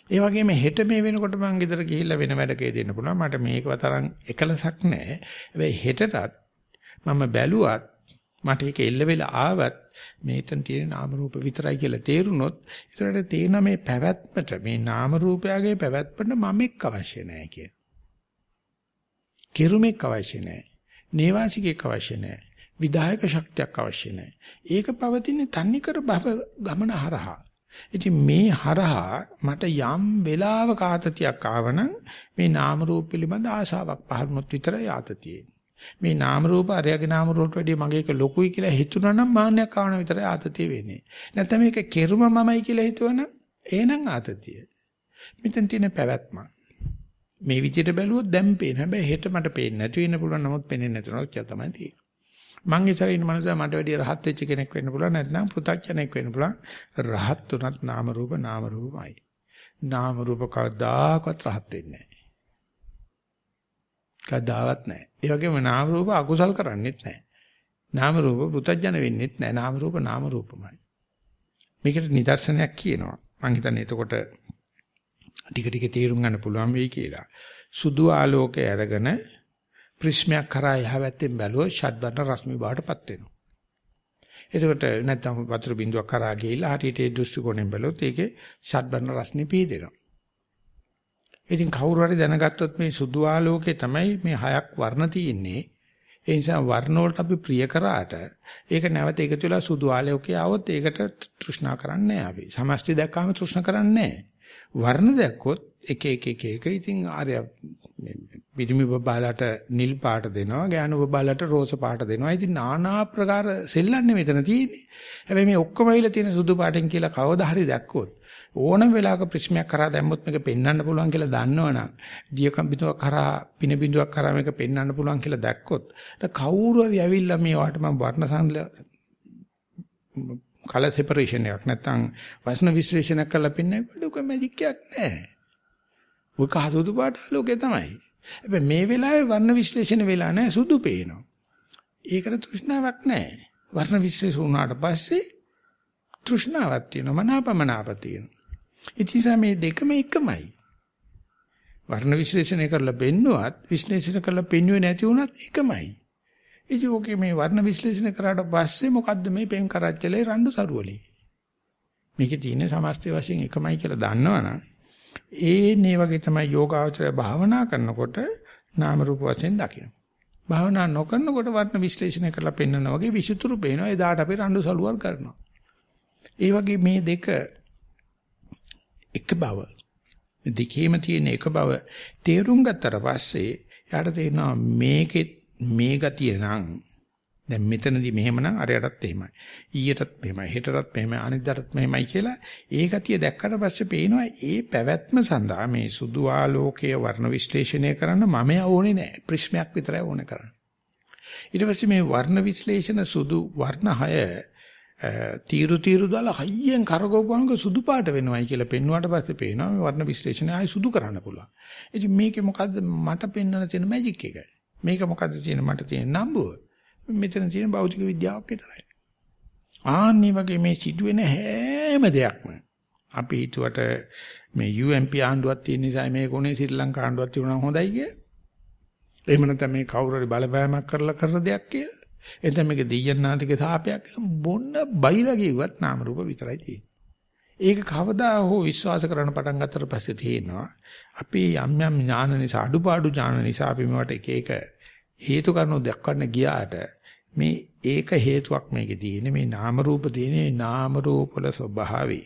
ඒ වගේම හෙට මේ වෙනකොට මං ගෙදර ගිහිල්ලා වෙන වැඩකේ දෙන්න පුළුවන්. මට මේකව තරම් එකලසක් නැහැ. හැබැයි හෙටටත් මම බැලුවත් මට ඒක එල්ල වෙලා ආවත් මේතන තියෙන නාම රූප විතරයි කියලා තේරුනොත් ඒතරට තේන මේ පැවැත්මට මේ නාම රූපයගේ පැවැත්මට මමෙක් අවශ්‍ය නැහැ කිය. කිරුමෙක් අවශ්‍ය නැහැ. නේවාසිකෙක් අවශ්‍ය නැහැ. විදායක ශක්තියක් අවශ්‍ය නැහැ. ඒක පවතින්නේ තන්නිකර භව ගමන හරහා. ඉතින් මේ හරහා මට යම් වෙලාවක ආතතියක් ආවනම් මේ නාම රූප පිළිබඳ ආශාවක් පහළුනොත් විතරයි ආතතියේ. මේ නාම රූප අරයාගේ නාම රූපට වැඩිය මගේ එක ලොකුයි කියලා හිතුණා නම් මාන්නයක් ආවන විතරයි ආතතිය වෙන්නේ. නැත්නම් මේක කෙරුම මමයි කියලා හිතුවනම් එහෙනම් ආතතිය. මෙතන තියෙන පැවැත්ම. මේ විදිහට බැලුවොත් දැන් පේන. හැබැයි හෙට මට පේන්නේ නැති වෙන්න පුළුවන්. නමුත් පේන්නේ නැතුනොත් කියලා තමයි තියෙන්නේ. මං ඉස්සරහින් ඉන්න මනුස්සයා මට වැඩිය රහත් වෙච්ච කෙනෙක් වෙන්න පුළුවන් නැත්නම් පෘථග්ජනෙක් වෙන්න පුළුවන්. රහත් උනත් නාම රූප නාම රූපමයි. නාම රූප කවදාකවත් රහත් වෙන්නේ නැහැ. කවදාවත් නැහැ. ඒ වගේම නාම රූප අකුසල් කරන්නේත් නැහැ. නාම රූප පෘථග්ජන වෙන්නේත් නැහැ. නාම රූප නාම රූපමයි. මේකට නිදර්ශනයක් කියනවා. මං හිතන්නේ එතකොට ටික ටික තේරුම් ගන්න පුළුවන් වෙයි කියලා. සුදු ආලෝකය අරගෙන ප්‍රිස්මයක් කරා යහවැත්තෙන් බැලුවොත් ෂඩ්බර්ණ රශ්මි බවටපත් වෙනවා. එතකොට නැත්නම් වතුර බිඳුවක් කරා ගිහිල්ලා හරියට ඒ දෘෂ්ටි කෝණයෙන් බැලුවොත් ඒකේ ෂඩ්බර්ණ රශ්මි පීදෙනවා. ඉතින් කවුරු හරි දැනගත්තොත් මේ සුදු ආලෝකේ තමයි මේ හයක් වර්ණ තියෙන්නේ. ඒ නිසා වර්ණ වලට අපි ප්‍රිය කරාට ඒක නැවත එකතු වෙලා සුදු ආලෝකයේ આવොත් ඒකට තෘෂ්ණා කරන්නේ නැහැ අපි. සමස්තය දැක්කාම තෘෂ්ණා කරන්නේ නැහැ. වර්ණ දැක්කොත් එක එක එක එක ඉතින් ආර්ය පිරිමි බබාලට නිල් පාට දෙනවා ගෑනු බබාලට රෝස පාට දෙනවා. ඉතින් নানা ආකාර සෙල්ලන්නේ මෙතන තියෙන්නේ. හැබැයි මේ ඔක්කොම ඇවිල්ලා තියෙන සුදු පාටෙන් කියලා කවදා හරි දැක්කොත් ඕනම වෙලාවක ප්‍රිස්මයක් කරා දැම්මොත් මේක පෙන්වන්න පුළුවන් කියලා දන්නවනම් දියකම් බිඳුවක් කරා පින බිඳුවක් කරා මේක පෙන්වන්න පුළුවන් කියලා දැක්කොත් කවුරු හරි ඇවිල්ලා මේ වාට මම වර්ණ සංල කලර් සෙපරේෂන් එකක් නැත්නම් වස්න විශ්ලේෂණයක් කරලා පෙන්නයි ලොකු මැජික් එකක් නැහැ. ඔය කහ සුදු පාට ලෝකේ තමයි. හැබැයි මේ වෙලාවේ වර්ණ විශ්ලේෂණ වෙලා නැහැ සුදු පේනවා. ඒකට තෘෂ්ණාවක් නැහැ. වර්ණ විශ්ලේෂණ වුණාට පස්සේ තෘෂ්ණාවක් තියෙනවා මනාපමනාප තියෙනවා. ඉතින් මේ දෙකම එකමයි. වර්ණ විශ්ලේෂණය කරලා පෙන්නුවත් විශ්ලේෂණ කරලා පෙන්වුවේ නැති වුණත් එකමයි. ඉතින් ඕකේ මේ වර්ණ විශ්ලේෂණය කරාට පස්සේ මොකද්ද මේ පෙන් කරච්චලේ රණ්ඩු සරුවලේ. මේකේ තියෙන සමස්ත වශයෙන් එකමයි කියලා දන්නවනම් ඒනේ වගේ තමයි යෝගාචරය භාවනා කරනකොට නාම රූප වශයෙන් දකින්න. භාවනා නොකරනකොට වර්ණ විශ්ලේෂණය කරලා පෙන්වනවා වගේ විසුතුරු පේනවා. එදාට අපි රණ්ඩු සලුවල් කරනවා. ඒ වගේ මේ දෙක එක බව දෙකේම තියෙන එක බව තේරුම් ගත්තට පස්සේ යාට තේරෙනවා මේකේ මේ ගතිය නම් දැන් මෙතනදී මෙහෙමනම් අරයටත් එහෙමයි. ඊයටත් මෙහෙමයි. හෙටටත් මෙහෙමයි. අනිද්දාටත් මෙහෙමයි කියලා ඒ ගතිය දැක්කට පස්සේ පේනවා ඒ පැවැත්ම සඳහා මේ සුදු ආලෝකයේ වර්ණ විශ්ලේෂණය කරන්න මම ඕනේ නැහැ. ප්‍රිස්මයක් විතරයි ඕනේ කරන්නේ. ඊට පස්සේ මේ වර්ණ විශ්ලේෂණ සුදු වර්ණ 6 තීරු තීරු දාලා හයියෙන් කරකවපුවම සුදු පාට වෙනවයි කියලා පෙන්වුවාට පස්සේ පේනවා මේ වර්ණ විශ්ලේෂණය ආයි සුදු කරන්න පුළුවන්. ඉතින් මේකේ මොකද්ද මට පෙන්වන්න තියෙන මැජික් එක? මේක මොකද්ද තියෙන මට තියෙන නම්බුව? මෙතන තියෙන භෞතික විද්‍යාවක් විතරයි. ආන්නේ වගේ මේ සිදුවෙන හැම දෙයක්ම අපි හිතුවට මේ UMP ආණ්ඩුවක් තියෙන නිසා මේ කොනේ ශ්‍රී ලංකා ආණ්ඩුවක් තිබුණා හොඳයි කිය. එහෙම නැත්නම් මේ කවුරු හරි බලපෑමක් කරලා කරන දෙයක් කියලා. එතන මේක දෙයන්නාතික සාපයක් කියලා බොන්න බයිලා කිව්වත් නාම රූප විතරයි තියෙන්නේ. ඒක කවදා හෝ විශ්වාස කරන්න පටන් ගත්තට පස්සේ තේනවා අපි යම් යම් ඥාන නිසා අඩුපාඩු ඥාන නිසා අපි මේවට එක එක හේතු කාරණා දක්වන්න ගියාට මේ ඒක හේතුවක් මේකේ තියෙන්නේ මේ නාම රූප තියෙන්නේ නාම රූප වල ස්වභාවය.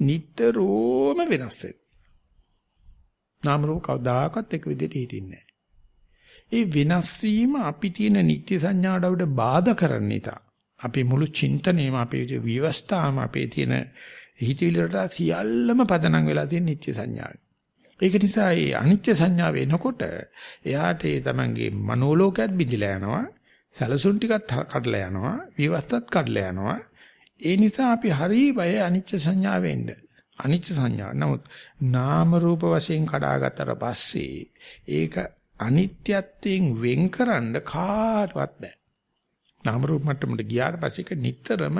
නිට්ටරෝම වෙනස් වෙනවා. නාම රූප කවදාකවත් එක විදිහට හිටින්නේ ඒ වෙනස් වීම අපි තියෙන නිත්‍ය සංඥාවට බාධා කරන නිසා අපේ මුළු චින්තනයම අපේ විවස්ථාවම අපේ තියෙන හිතවිලට සියල්ලම පදනම් වෙලා තියෙන නිත්‍ය සංඥාවයි. ඒක නිසා මේ අනිත්‍ය සංඥාව එනකොට එයාට ඒ තමන්ගේ මනෝලෝකයක් බිඳිලා යනවා. සැලසුම් ටිකත් කඩලා යනවා. විවස්තත් කඩලා යනවා. ඒ නිසා අපි හරි බය අනිත්‍ය සංඥාවෙන්න. අනිත්‍ය සංඥා. නමුත් නාම රූප වශයෙන් කඩාගත්තට පස්සේ ඒක අනිත්‍යත්වයෙන් වෙන්කරන්න කාටවත් බෑ. නාම රූප මට්ටමට ගියාට පස්සේ ඒක නිතරම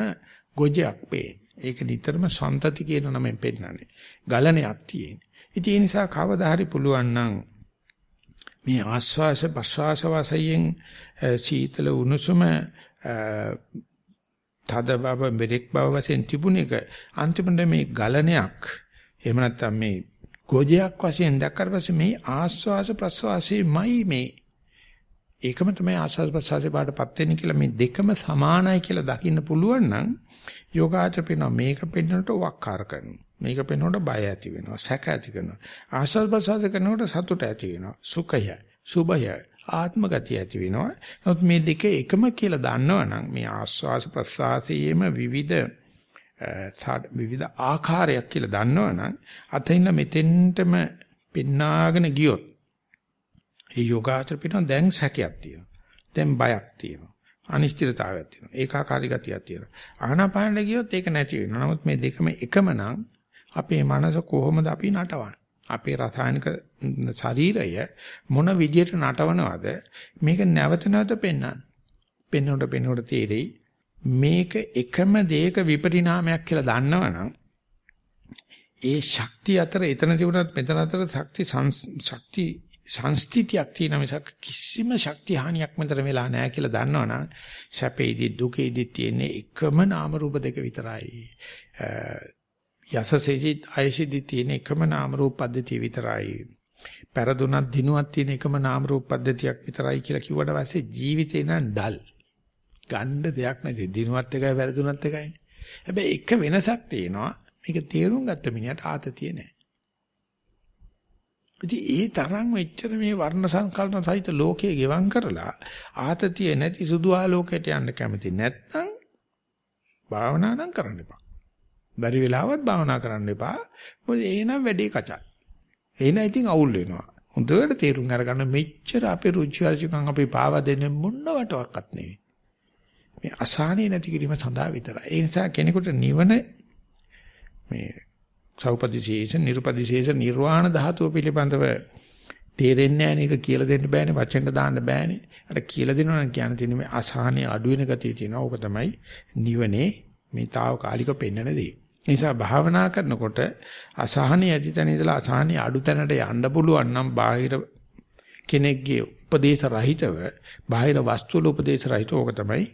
ගොජයක් පේන. ඒක නිතරම සන්තති කියන නමෙන් පෙන්නන්නේ. ගලණයක් තියෙන. ඉතින් ඒ නිසා කවදා හරි පුළුවන් නම් මේ ආස්වාස ප්‍රස්වාස වශයෙන් සීතල උණුසුම තද බව මෙරෙක් බව වශයෙන් තිබුණ එක අන්තිමට මේ ගලණයක් එහෙම නැත්නම් මේ ගොජයක් වශයෙන් දැක්කට පස්සේ මේ ආස්වාස ප්‍රස්වාසයේමයි මේ ඒකම තමයි ආස්වාද ප්‍රසආසේ පාඩපත් වෙන්නේ කියලා මේ දෙකම සමානයි කියලා දකින්න පුළුවන් නම් යෝගාචර පේනවා මේක පෙන්නනට වක්කාර කරනවා. මේක පෙන්නනට බය ඇති වෙනවා. සැක ඇති කරනවා. ආස්වාද ප්‍රසආස කරනකොට සතුට ඇති වෙනවා. සුඛය, සුභය, ආත්ම ගතිය ඇති වෙනවා. නමුත් මේ දෙක එකම කියලා දන්නවනම් මේ ආස්වාද ප්‍රසආසයේම විවිධ විවිධ ආකාරයක් කියලා දන්නවනම් අතින් මෙතෙන්ටම පින්නාගෙන ගියොත් ඒ යෝගාචර පිටන දැන් සැකයක් තියෙනවා. දැන් බයක් තියෙනවා. අනිශ්චිතතාවයක් තියෙනවා. ඒකාකාරී ගතියක් තියෙනවා. ආනාපානෙ ගියොත් ඒක නැති වෙනවා. නමුත් මේ දෙකම එකම නම් අපේ මනස කොහොමද අපි නටවන්නේ? අපේ රසායනික ශරීරය මොන විදියට නටවනවද මේක නැවත නැවත පෙන්වන්න. පෙන්වනකොට පෙන්වනකොට තේරෙයි මේක එකම දෙයක විපරිණාමයක් කියලා දන්නවනම් ඒ ශක්තිය අතර එතන තිබුණත් මෙතන අතර ශක්ති ශක්ති සංස්තිතියක් තියෙන මිසක් කිසිම ශක්ති හානියක් මෙතන වෙලා නැහැ කියලා දන්නවනම් සැපේදී දුකේදී තියෙන එකම නාම රූප දෙක විතරයි. යසසෙසි අයසිදි තියෙන එකම නාම රූප පද්ධතිය විතරයි. පෙරදුනක් දිනුවක් තියෙන එකම නාම රූප පද්ධතියක් විතරයි කියලා කිව්වට පස්සේ ජීවිතේ නම් ඩල්. ගන්න දෙයක් නැති දිනුවත් එකයි පෙරදුනත් එකයි. හැබැයි එක වෙනසක් තියෙනවා. මේක තේරුම් ගත්ත මිනිහට ආතතිය නැහැ. ඉතින් ඒ තරම් මෙච්චර මේ වර්ණ සංකල්පන සහිත ලෝකයේ ගෙවම් කරලා ආතතිය නැති සුදු ආලෝකයට යන්න කැමති නැත්නම් භාවනා නම් කරන්න එපා. බැරි වෙලාවත් භාවනා කරන්න එපා. මොකද එහෙනම් වැඩේ කචල්. එහෙනම් ඉතින් අවුල් වෙනවා. හොඳට තේරුම් අරගන්න මෙච්චර අපේ රුචි අරුචිකම් අපි පාවා දෙන්නේ මොනවටවත් නෙවෙයි. මේ අසහනෙ නැති කිරීම සඳහා විතරයි. ඒ නිසා කෙනෙකුට නිවන මේ සෞපදිශේෂ නිර්පදිශේෂ නිර්වාණ ධාතුව පිළිබඳව තේරෙන්නේ නැහැ නේක කියලා දෙන්න බෑනේ වචෙන්ට දාන්න බෑනේ. අර කියලා දෙනවා නම් කියන තියෙන මේ අසහනේ අඩු වෙන ගතිය තියෙනවා. ඕක තමයි නිවනේ මේ తాවකාලික පෙන්වන දේ. නිසා භාවනා කරනකොට අසහනේ ඇති තැන ඉඳලා අසහනේ අඩු තැනට යන්න පුළුවන් නම් බාහිර කෙනෙක්ගේ උපදේශ රහිතව බාහිර වස්තු වල උපදේශ රහිතව ඕක තමයි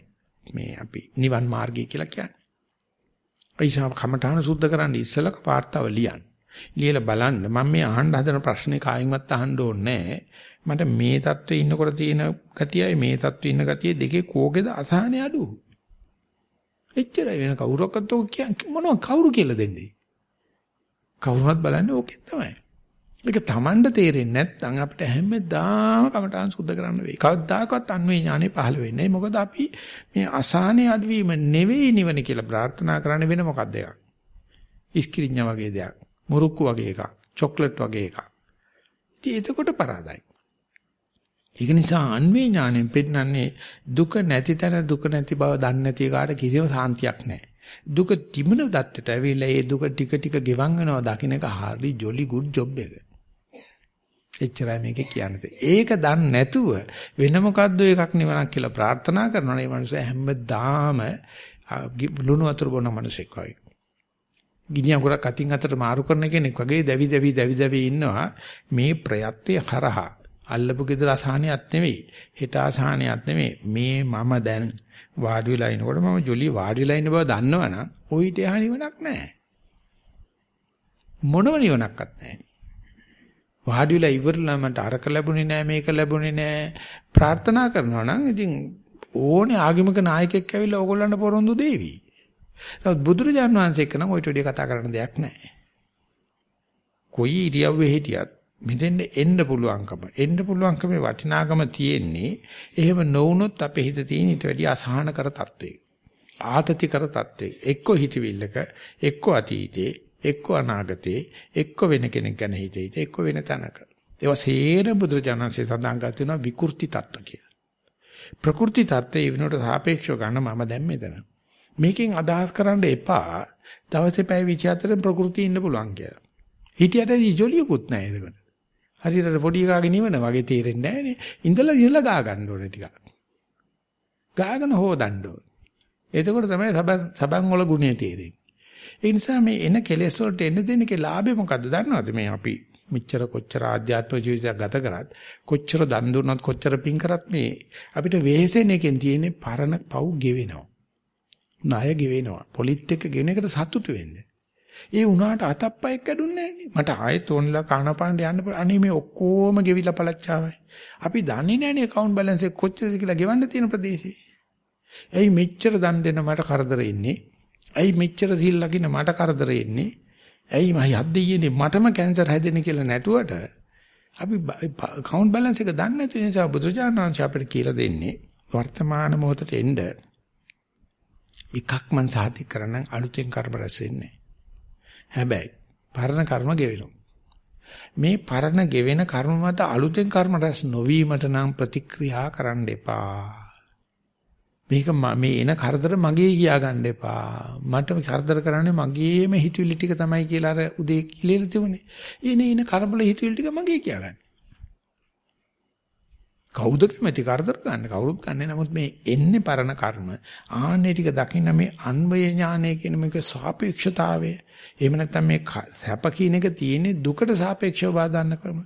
මේ අපි නිවන් මාර්ගය කියලා කියන්නේ. ඒසම කමඨාන සුද්ධ කරන්න ඉස්සලා වාර්තාව ලියන්න. ලියලා බලන්න මම මේ අහන්න හදන ප්‍රශ්නේ කායින්වත් අහන්න ඕනේ මට මේ தත්ත්වයේ ඉන්නකොට තියෙන ගතියයි මේ தත්ත්වයේ ඉන්න ගතිය දෙකේ කෝකේද අසහනේ අඩු. එච්චරයි වෙන කවුරක්වත් ඔක කියන්නේ මොනව කවුරු කියලා දෙන්නේ. කවුරුවත් බලන්නේ ඕකෙන් තමයි. ඒක Tamanට තේරෙන්නේ නැත්නම් අපිට හැමදාම කමටහන් සුද්ධ කරන්න වෙයි. කවදාකවත් අන්වේ ඥානෙ පහළ වෙන්නේ නැහැ. මොකද අපි මේ අසහනේ අඩවීම නෙවෙයි නිවන කියලා ප්‍රාර්ථනා කරන්න වෙන මොකක්ද එකක්. ඉස්කිරිඤ්ඤා වගේ දෙයක්. මුරුක්කු වගේ එකක්. චොක්ලට් වගේ එකක්. ඉතින් එතකොට පරාදයි. ඒක නිසා අන්වේ ඥාණයෙන් පෙන්නන්නේ දුක නැති තැන දුක නැති බව දන්නේ නැති කාට කිසිම සාන්තියක් නැහැ. දුක තිබුණ දත්තට ඇවිල්ලා ඒ දුක ටික ටික ගෙවන් වෙනවා දකින්න එක හරි ජොලි ගුඩ් ජොබ් එක. එච්චරයි මේකේ කියන්නේ. ඒක දන්නේ නැතුව වෙන මොකද්ද එකක් නිවනක් කියලා ප්‍රාර්ථනා කරනවා නේ මනුස්සය හැමදාම ලුණු වතුර බොන මිනිසෙක් වගේ. ගිනි අඟුරක් අතින් අතට මාරු කරන කෙනෙක් වගේ දැවි දැවි දැවි දැවි ඉන්නවා. මේ ප්‍රයත්නය හරහා. අල්ලපු ගෙදර අසහනියක් නෙවෙයි. හිත අසහනියක් නෙවෙයි. මේ මම දැන් වාඩි වෙලා ඉනකොට මම ජොලි වාඩි වෙලා ඉන්න බව දන්නවනම් ඔయిత එහා නිවනක් නැහැ. මොනම නිවනක්වත් නැහැ. වාඩි වෙලා ඉවරලා මට අරක ලැබුණේ නැහැ මේක ලැබුණේ නැහැ ප්‍රාර්ථනා කරනවා නම් ඉතින් ඕනේ ආගමික නායකයෙක් ඇවිල්ලා ඕගොල්ලන්ට පොරොන්දු දෙවි. නමුත් බුදුරජාන් වහන්සේ එක්ක නම් ඔය ටෙඩිය කතා කරන්න දෙයක් නැහැ. කොයි ඉරියව්වේ හිටියත් මෙතෙන්ද එන්න පුළුවන්කම එන්න පුළුවන්කමේ වටිනාකම තියෙන්නේ එහෙම නොවුනොත් අපේ හිත තියෙන ඊට වැඩිය අසහනකර තත්වයක. ආතතිකර තත්වයක. එක්ක හිතවිල්ලක එක්ක අතීතේ එක්ක අනාගතේ එක්ක වෙන කෙනෙක් ගැන හිතේ එක්ක වෙන තැනක. ඒවා සේර බුදුරජාණන්සේ සඳහන් කර තියෙනවා විකෘති තත්ත්ව කියලා. ප්‍රකෘති තත්ත්වයේ වෙනකොට සාපේක්ෂව ගන්න මම දැන් මෙතන. මේකෙන් අදහස් කරන්න එපා දවසේ පැය 24 ප්‍රകൃතිය ඉන්න පුළුවන් කියලා. හිටියට ජොලියකුත් නැහැ ඒකට. හරියට පොඩි එකාගේ නිවන වගේ තේරෙන්නේ නැහනේ. ඉඳලා ඉඳලා ගා ගන්න ඕනේ ටිකක්. ගාගෙන හොදන්න ඕනේ. එතකොට තමයි සබන් සබන් වල ගුණය තේරෙන්නේ. ඒ නිසා මේ එන කෙලෙස් වලට එන්න දෙන්නකේ ලාභය මොකද්ද දන්නවද මේ අපි මෙච්චර කොච්චර ආධ්‍යාත්මික ජීවිතයක් ගත කරත් කොච්චර දන් දුන්නත් කොච්චර පින් කරත් මේ අපිට වෙහෙසෙන එකෙන් තියෙන්නේ පරණ පව් ගෙවෙනවා. ණය ගෙවෙනවා. පොලිත් එක්ක ගෙන එකට සතුටු වෙන්නේ. ඒ උනාට අතප්පයක් කැඩුන්නේ නැහැ මට ආයෙත් ඕනලා කනපාණ්ඩ යන්න පුළුවන්. අනේ මේ ඔක්කොම ගෙවිලා පළච්චාවයි. අපි දන්නේ නැනේ account balance එක කොච්චරද කියලා ගෙවන්න තියෙන ප්‍රදේශේ. ඇයි මෙච්චර දන් දෙන මට කරදර ඉන්නේ? ඇයි මෙච්චර සීල් ලකින මට කරදර ඉන්නේ? ඇයි මම යද්දීයනේ මටම කැන්සර් හැදෙන කියලා නැටුවට අපි account balance එක දන්නේ නැති නිසා බුදුජානක අපිට කියලා දෙන්නේ වර්තමාන මොහොතට එන්න එකක් මං සාතික කරන්න අලුතෙන් කර්ම රැස් වෙන්නේ. හැබැයි පරණ කර්ම ගෙවෙනවා. මේ පරණ ගෙවෙන කර්ම මත අලුතෙන් කර්ම රැස් නොවීමට නම් ප්‍රතික්‍රියා කරන්න එපා. මේක මේ එන කරදර මගේ කියා ගන්න එපා. මට කරදර කරන්නේ මගේම හිතවිලි ටික තමයි කියලා අර උදේ කියලා තිබුණේ. එනේ එන කරබල හිතවිලි ටික මගේ කියා ගන්න. කවුද කැමති කරදර ගන්න කවුරුත් ගන්නෙ නමුත් මේ එන්නේ පරණ කර්ම ආන්නේ ටික දකින්න මේ අන්වය ඥානය කියන මේක සාපේක්ෂතාවය එහෙම නැත්නම් මේ සැප කියන එක තියෙන්නේ දුකට සාපේක්ෂව බාදන්න ක්‍රම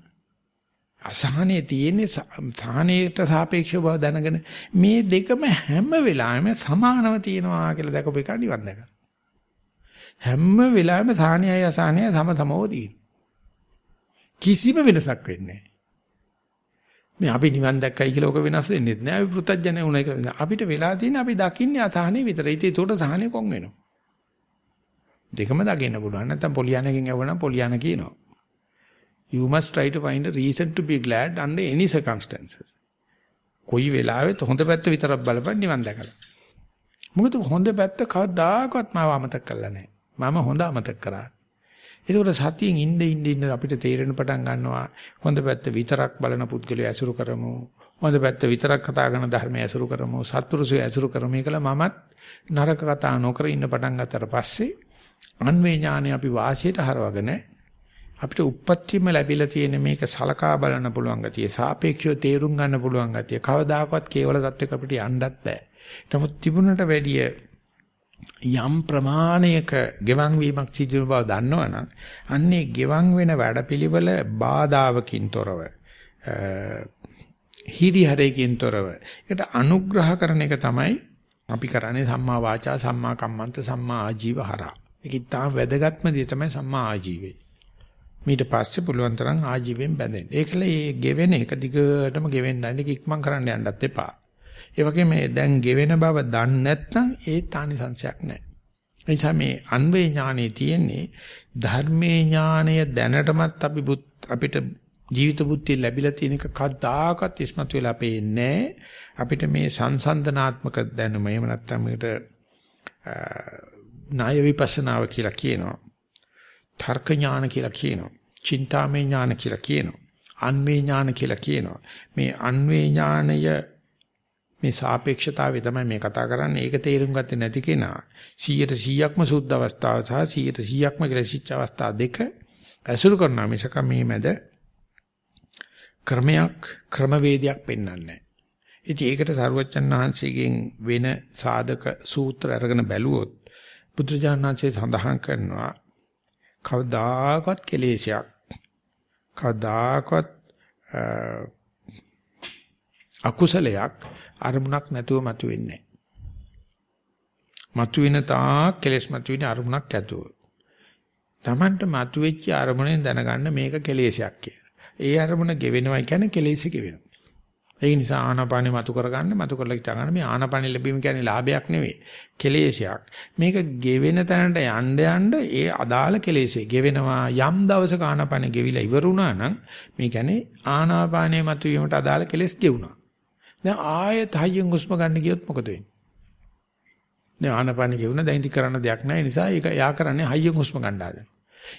අසහනේ තියෙන්නේ සහනයට සාපේක්ෂව බව දැනගෙන මේ දෙකම හැම වෙලාවෙම සමානව තියෙනවා කියලා දැකපු එක නිවන් දැක හැම වෙලාවෙම සහනයයි අසහනයයි සම සමව තියෙන කිසිම වෙනසක් වෙන්නේ නැහැ මේ අපි නිවන් දැක්කයි කියලා ඔක වෙනස් වෙන්නේ නැහැ. අපි පෘථජ්ජන උනායි කියලා. අපිට වෙලා තියෙන්නේ අපි දකින්නේ අසහනේ විතරයි. ඉතින් ඒකට සහනේ කොන් වෙනවා. දෙකම දකින්න පුළුවන්. නැත්නම් පොලියානකින් යවනම් පොලියාන කියනවා. You must try to find a reason to be glad under any circumstances. කොයි වෙලාවෙත් හොඳ පැත්ත විතරක් බලපන් නිවන් දැකලා. මොකද හොඳ පැත්ත කවදාකවත් මාව අමතක කරලා නැහැ. මම හොඳ අමතක කරා. ඒකට සතියෙන් ඉන්න ඉන්න ඉන්න අපිට තේරෙන පටන් ගන්නවා හොඳ පැත්ත විතරක් බලන පුද්ගලයා ඇසුරු කරමු. හොඳ පැත්ත විතරක් කතා කරන ධර්මය ඇසුරු කරමු. සත්පුරුෂය ඇසුරු කරමු. ඒකල මමත් නරක කතා නොකර ඉන්න පටන් ගත්තට පස්සේ අන්වේ ඥානෙ අපි වාසියට හරවගෙන අපිට උප්පත්තියම ලැබිලා තියෙන මේක සලකා බලන්න පුළුවන් ගතිය සාපේක්ෂව තේරුම් ගන්න පුළුවන් ගතිය කවදාකවත් කේවල தත්වයක අපිට යන්නත් බෑ. නමුත් තිබුණට වැඩිය යම් ප්‍රමාණයක ගෙවන් වීමක් සිදු වෙන බව දන්නවනම් අන්නේ ගෙවන් වෙන වැඩපිළිවෙල බාධාවකින් තොරව හිරිහැරයකින් තොරව ඒකට අනුග්‍රහ කරන එක තමයි අපි කරන්නේ සම්මා වාචා සම්මා කම්මන්ත සම්මා ආජීව හරහා. ඒක ඉතාම වැදගත්ම දේ තමයි සම්මා ආජීවය. ඊට පස්සේ පුළුවන් තරම් ආජීවයෙන් බැඳෙන්න. ඒකල මේ ගෙවෙන එක දිගටම ගෙවෙන්න නැන්නේ ඉක්මන් කරන්න යන්නත් එපා. ඒ වගේ මේ දැන් ගෙවෙන බව දන්නේ නැත්නම් ඒ තානි සංශයක් නැහැ. ඒ නිසා මේ අන්වේ ඥානෙ තියෙන්නේ ධර්මේ ඥානය දැනටමත් අපි අපිට ජීවිත බුද්ධිය ලැබිලා තියෙන එක කවදාකවත් ඉස්මතු වෙලා පේන්නේ අපිට මේ සංසන්දනාත්මක දැනුම එහෙම නැත්නම් මේකට ණය විපස්සනාව කියලා කියනවා. තර්ක ඥාන කියලා කියනවා. චින්තාමය ඥාන කියලා කියනවා. අන්වේ ඥාන කියලා කියනවා. මේ අන්වේ ඥානය මේ සාපේක්ෂතාවය තමයි මේ කතා කරන්නේ. ඒක තේරුම් ගත්තේ නැති කෙනා 100%ක්ම සුද්ධ අවස්ථාව සහ 100%ක්ම කෙලසිච්ච අවස්ථා දෙක ඇසුරු කරනවා මිසක මේ මැද ක්‍රමයක් ක්‍රමවේදයක් පෙන්වන්නේ නැහැ. ඉතින් ඒකට සරුවච්චන් වහන්සේගෙන් වෙන සාධක සූත්‍ර අරගෙන බැලුවොත් බුදුජානනාංශය සඳහන් කරනවා කවදාකවත් කෙලෙසයක් කවදාකවත් අකුසලයක් අරමුණක් නැතුව මතුවෙන්නේ නැහැ. මතුවෙන තාක් කෙලෙස් මතුවෙන අරමුණක් ඇතුව. Tamanට මතුවෙච්ච අරමුණෙන් දැනගන්න මේක කෙලෙසයක් කියලා. ඒ අරමුණ ගෙවෙනවා කියන්නේ කෙලෙසි ගෙවෙනවා. ඒ නිසා ආනාපානෙ මතු කරගන්න මතු කරලා හිතා ගන්න මේ ආනාපානෙ ලැබීම කියන්නේ ලාභයක් නෙවෙයි කෙලෙසයක් මේක ගෙවෙන තැනට යන්න යන්න ඒ අදාළ කෙලෙසේ ගෙවෙනවා යම් දවසක ආනාපානෙ ගෙවිලා ඉවරුණා නම් මේ කියන්නේ ආනාපානෙ මතු වීමට අදාළ කෙලෙස් ගෙවුණා දැන් ආයෙත් හයියෙන් හුස්ම ගන්න ගියොත් මොකද වෙන්නේ? දැන් ආනපන ගෙවුන දැන් ඉති කරන්න දෙයක් නැහැ. නිසා ඒක යා කරන්නේ හයියෙන් හුස්ම ගන්න ආදෙන.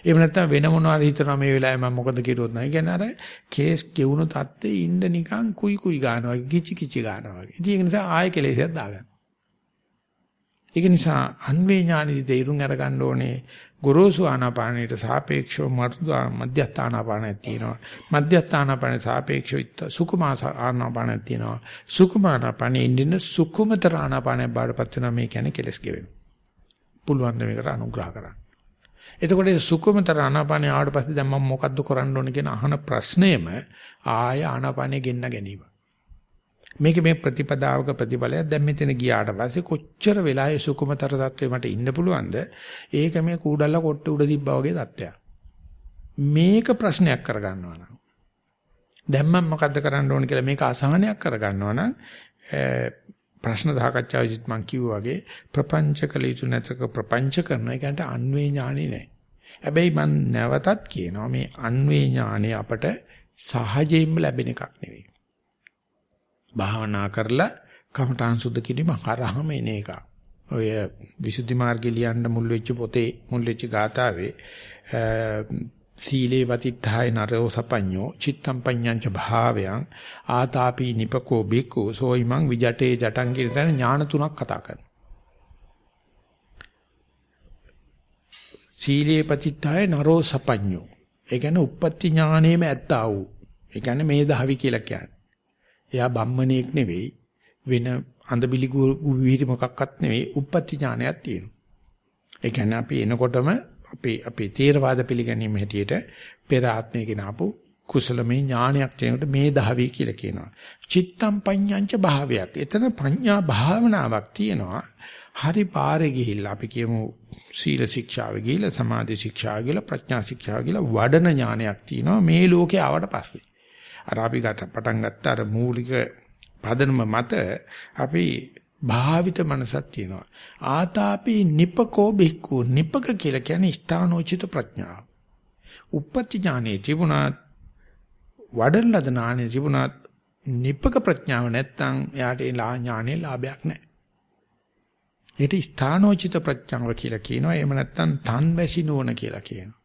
එහෙම නැත්නම් වෙන මොනවාරි හිතනවා මේ වෙලාවේ මම මොකද කිරුවොත් නැහැ. කියන්නේ අර කේස් ගෙවුණු තත්ත්වේ ඉන්න නිකන් කුයි කුයි ගන්නවා වගේ කිචි කිචි ගන්නවා වගේ. ඉතින් ඒක නිසා ආයෙ කෙලෙසයක් දාගන්න. ඒක නිසා අන්වේ ඥානෙදි තේරුම් අරගන්න ඕනේ ගොරෝසු ආනාපානයට සාපේක්ෂව මෘදු මධ්‍යස්ථ ආනාපානයක් තියෙනවා. මධ්‍යස්ථ ආනාපානයට සාපේක්ෂව සුකුම ආනාපානයක් තියෙනවා. සුකුම ආනාපානෙ ඉන්න සුකුමතර ආනාපානයක් බාඩපත් වෙනවා මේ කියන්නේ කෙලස් ගෙවෙන. පුළුවන් ද මේකට අනුග්‍රහ කරන්න. එතකොට සුකුමතර ආනාපානය ආවට පස්සේ දැන් මම මොකද්ද කරන්න ඕනේ කියන අහන ප්‍රශ්නයම ආය ආනාපානය ගෙන්න ගැනීම. මේක මේ ප්‍රතිපදාවක ප්‍රතිඵලයක්. දැන් මෙතන ගියාට පස්සේ කොච්චර වෙලාවේ සුකුමතර තත්ත්වෙ මට ඉන්න පුළුවන්ද? ඒක මේ කූඩල්ල කොට්ට උඩ තිබ්බා වගේ තත්ත්වයක්. මේක ප්‍රශ්නයක් කරගන්නවා නම්. දැන් මම මොකද්ද කරන්න ඕන කියලා මේක අසහනයක් කරගන්නවා නම් ප්‍රශ්න සාකච්ඡාවෙදිත් මම කිව්වා වගේ ප්‍රපංච කළ යුතු නැතක ප්‍රපංච කරන එකට අන්වේ ඥානෙ නැහැ. හැබැයි මම නැවතත් කියනවා මේ අන්වේ ඥානෙ අපට සහජයෙන්ම ලැබෙන එකක් නෙවෙයි. භාවනා කරලා කමඨාන් සුද්ධ කිරීම හරහම එන එක. ඔය විසුද්ධි මාර්ගය ලියන්න මුල් වෙච්ච පොතේ මුල් වෙච්ච ගාතාවේ සීලේ වතිත්ථාය නරෝ සපඤ්ඤෝ චිත්තම් පඤ්ඤංච භාවයන් ආතාපි නිපකෝ බිකු සෝයිමං විජටේ ජටං කියන තැන ඥාන තුනක් කතා කරනවා. සීලේ පතිත්ථාය නරෝ සපඤ්ඤෝ. ඒ කියන්නේ uppatti ඥානෙම ඇත්තා වූ. ඒ කියන්නේ මේ දහවි කියලා කියන්නේ. එයා බම්මණෙක් නෙවෙයි වෙන අඳබිලි විහිරි මොකක්වත් නෙවෙයි uppatti ඥානයක් තියෙනවා. ඒ කියන්නේ අපි එනකොටම අපේ අපේ තේරවාද පිළිගැනීම හැටියට පෙර ආත්මයකින් ආපු කුසලමේ ඥානයක් තියෙනකොට මේ දහවි කියලා කියනවා. චිත්තම් පඤ්ඤංච භාවයක්. එතන පඤ්ඤා භාවනාවක් තියෙනවා. හරි පාරේ ගිහිල්ලා අපි කියමු සීල ශික්ෂාව ගිහිල්ලා සමාධි ශික්ෂාව ගිහිල්ලා ප්‍රඥා ශික්ෂාව ගිහිල්ලා වඩන ඥානයක් තියෙනවා මේ ලෝකේ ආවට පස්සේ. අර අපි පටන් ගත්ත අර මූලික පදනම මත අපි භාවිත මනසක් තියෙනවා. ආතාපි නිපකෝ බික්කු නිපක කියලා කියන්නේ ස්ථානෝචිත ප්‍රඥාව. උපපති ඥානේ තිබුණත් වඩන ලද ඥානේ තිබුණත් නිපක ප්‍රඥාව නැත්තම් එයාට ඒ ඥානේ ලාභයක් නැහැ. ඒට ස්ථානෝචිත ප්‍රඥාව කියලා කියනවා. එහෙම නැත්තම් තන්වැසි නුවණ කියලා කියනවා.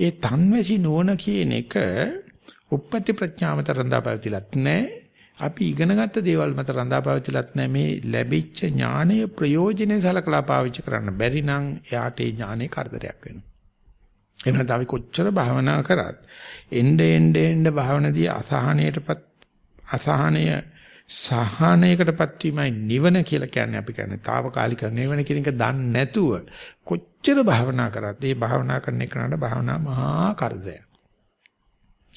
ඒ තන්වැසි නුවණ කියන එක උපපති ප්‍රඥාව තරඳා පැවතිලත් නැහැ. අපි ඉගෙනගත්ත දේවල් මත රඳාපවතිලත් නැහැ මේ ලැබිච්ච ඥානයේ ප්‍රයෝජනෙ සලකලා පාවිච්චි කරන්න බැරි නම් එයාට ඒ ඥානේ කරදරයක් වෙනවා. එහෙම නැත්නම් අපි කොච්චර භාවනා කරත් එnde ende ende භාවනදී අසහනයටපත් අසහනය සහනයකටපත් වීමයි නිවන කියලා කියන්නේ අපි කියන්නේ తాවකාලික නිවන කියන එක දන්නේ නැතුව කොච්චර භාවනා කරත් ඒ භාවනා කරන එකනට භාවනා මහා කරදරයක්.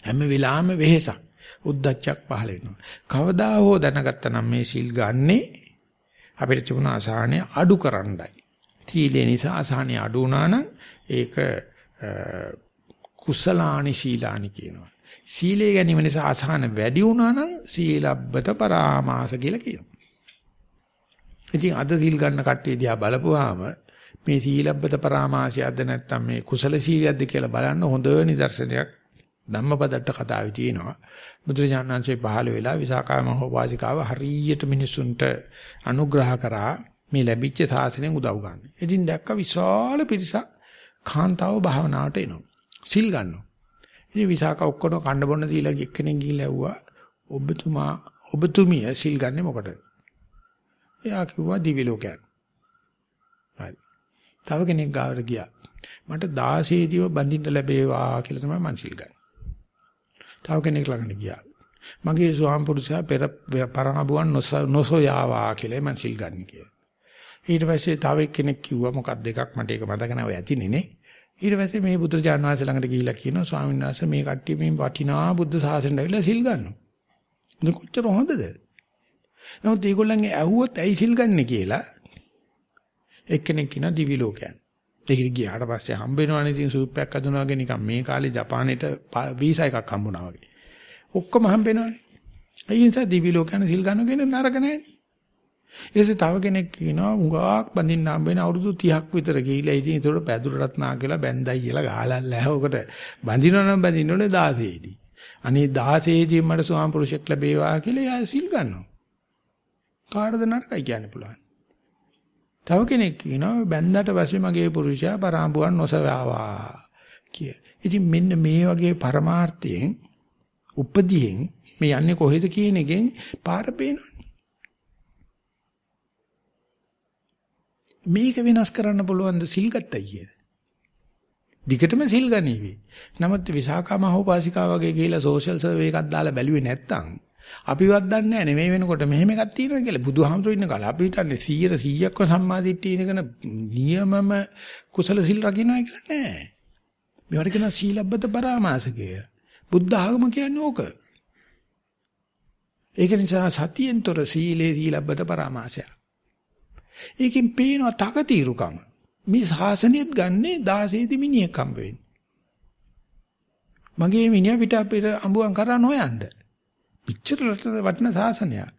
හැම වෙලාවෙම වෙහෙසක්. උද්දච්චයක් පහළ වෙනවා. කවදා හෝ දැනගත්තා නම් මේ සිල් ගන්නේ අපිට තිබුණ අසහනය අඩු කරන්නයි. සීලේ නිසා අසහනය අඩු වුණා නම් ඒක කුසලානි සීලානි කියනවා. සීලේ ගැනීම නිසා අසහන වැඩි වුණා නම් සීලබ්බත පරාමාස කියලා කියනවා. ඉතින් අද සීල් ගන්න කට්ටිය දිහා බලපුවාම මේ සීලබ්බත පරාමාසයක්ද නැත්නම් මේ කුසල සීලියක්ද කියලා බලන්න හොඳ නිදර්ශනයක් ධම්මපදට්ට කතාවේ තියෙනවා. බුදුරජාණන්සේ පහළ වෙලා විසාකා මහෝපාසිකාව හරියට මිනිසුන්ට අනුග්‍රහ කරා මේ ලැබිච්ච සාසනයෙන් උදව් ගන්න. ඉතින් දැක්ක විශාල පිරිසක් කාන්තාව භාවනාවට එනවා. සිල් ගන්නවා. ඉතින් විසාකා ඔක්කොම කන්න බොන්න දීලා එක්කෙනෙක් ගිහිල්ලා ඇහුවා ඔබතුමා ඔබතුමිය සිල් ගන්නෙ මොකටද? එයා කිව්වා දිවි ලෝකයක්. හරි. තව කෙනෙක් ගාවට ගියා. මට 16 දිව බඳින්න ලැබේවා කියලා තමයි මං සිල් ගන්නේ. තව කෙනෙක් ළඟට ගියා. මගේ ස්වාම පුරුෂයා පෙර පරණබුවන් නොසොයාවා කියලා මං සිල් ගන්න කියලා. ඊට පස්සේ තව කෙනෙක් කිව්වා මොකක්ද එකක් මට ඒක මතක නැහැ ඔය ඇතිනේ නේ. ඊට පස්සේ මේ බුදුරජාණන් වහන්සේ ළඟට ගිහිල්ලා කියනවා ස්වාමීන් වහන්සේ මේ කට්ටිය මේ වටිනා බුද්ධ ශාසනයට ඇවිල්ලා සිල් ගන්නවා. ඒක කොච්චර හොඳද? නමුත් ඒගොල්ලන්ගේ ඇහුවොත් ඇයි සිල් ගන්නෙ කියලා එක්කෙනෙක් කියනවා දිවි ලෝකයන්. ඒකට ගියාට පස්සේ හම්බ වෙනවනේ ඉතින් සූප් එකක් අදුනා වගේ නිකන් මේ කාලේ ජපානයේට වීසා එකක් හම්බුණා වගේ. ඔක්කොම හම්බ වෙනවනේ. ඒ නිසා දිවි ලෝකයන් සිල් ගන්න කෙනෙක් නරක නැහැ. ඊටසේ තව කෙනෙක් කියනවා උඟාක් බඳින්න හම්බ වෙන අවුරුදු 30ක් විතර ගිහිලා ඉතින් ඒතකොට පැදුරටත් නා කියලා බැන්දයි කියලා ගහලා ලැහවකට බඳිනවනම් බඳින්න ඕනේ 16 දී. අනේ 16 දී මට ස්වාම පුරුෂයෙක් ලැබේවා කියලා එයා සිල් ගන්නවා. කාටද නරකයි කියන්න පුළුවන්. තව කෙනෙක් කියනවා බැන්දට පස්සේ මගේ පුරුෂයා පරාඹුවන් නොසවාවා කිය. ඉතින් මෙන්න මේ වගේ පරමාර්ථයෙන් උපදීයෙන් මේ යන්නේ කොහෙද කියන එකෙන් පාර පේනවා. මේක වෙනස් කරන්න පුළුවන් ද සිල් ගත්තයි කිය. දිගටම සිල් ගනීවි. නමුත් විසාකා මහෝපාසිකා වගේ ගිහිලා සෝෂල් සර්වේ එකක් දාලා බැලුවේ නැත්තම් අපිවත් දන්නේ නැහැ මේ වෙනකොට මෙහෙම එකක් තියෙනවා කියලා. බුදුහාමුදුරු ඉන්න කාලේ අපි හිතන්නේ 100 100ක්ව සම්මාදිට්ඨිය ඉඳගෙන නියමම කුසල සිල් රකින්නයි කියලා නෑ. මේවට කියන සීලබ්බත පරාමාසකය. බුද්ධ ආගම කියන්නේ ඕක. ඒක නිසා සතියෙන්තර සීලේ සීලබ්බත පරාමාසය. ඒකෙන් පේනවා තකතිරුකම. මේ ශාසනයත් ගන්නේ 16 මිනිහෙක් හම්බ වෙන්නේ. මගේ මිනිහා පිට අපිට අඹුවන් කරන් හොයන්න. පිච්චර වටන ශාසනයක්.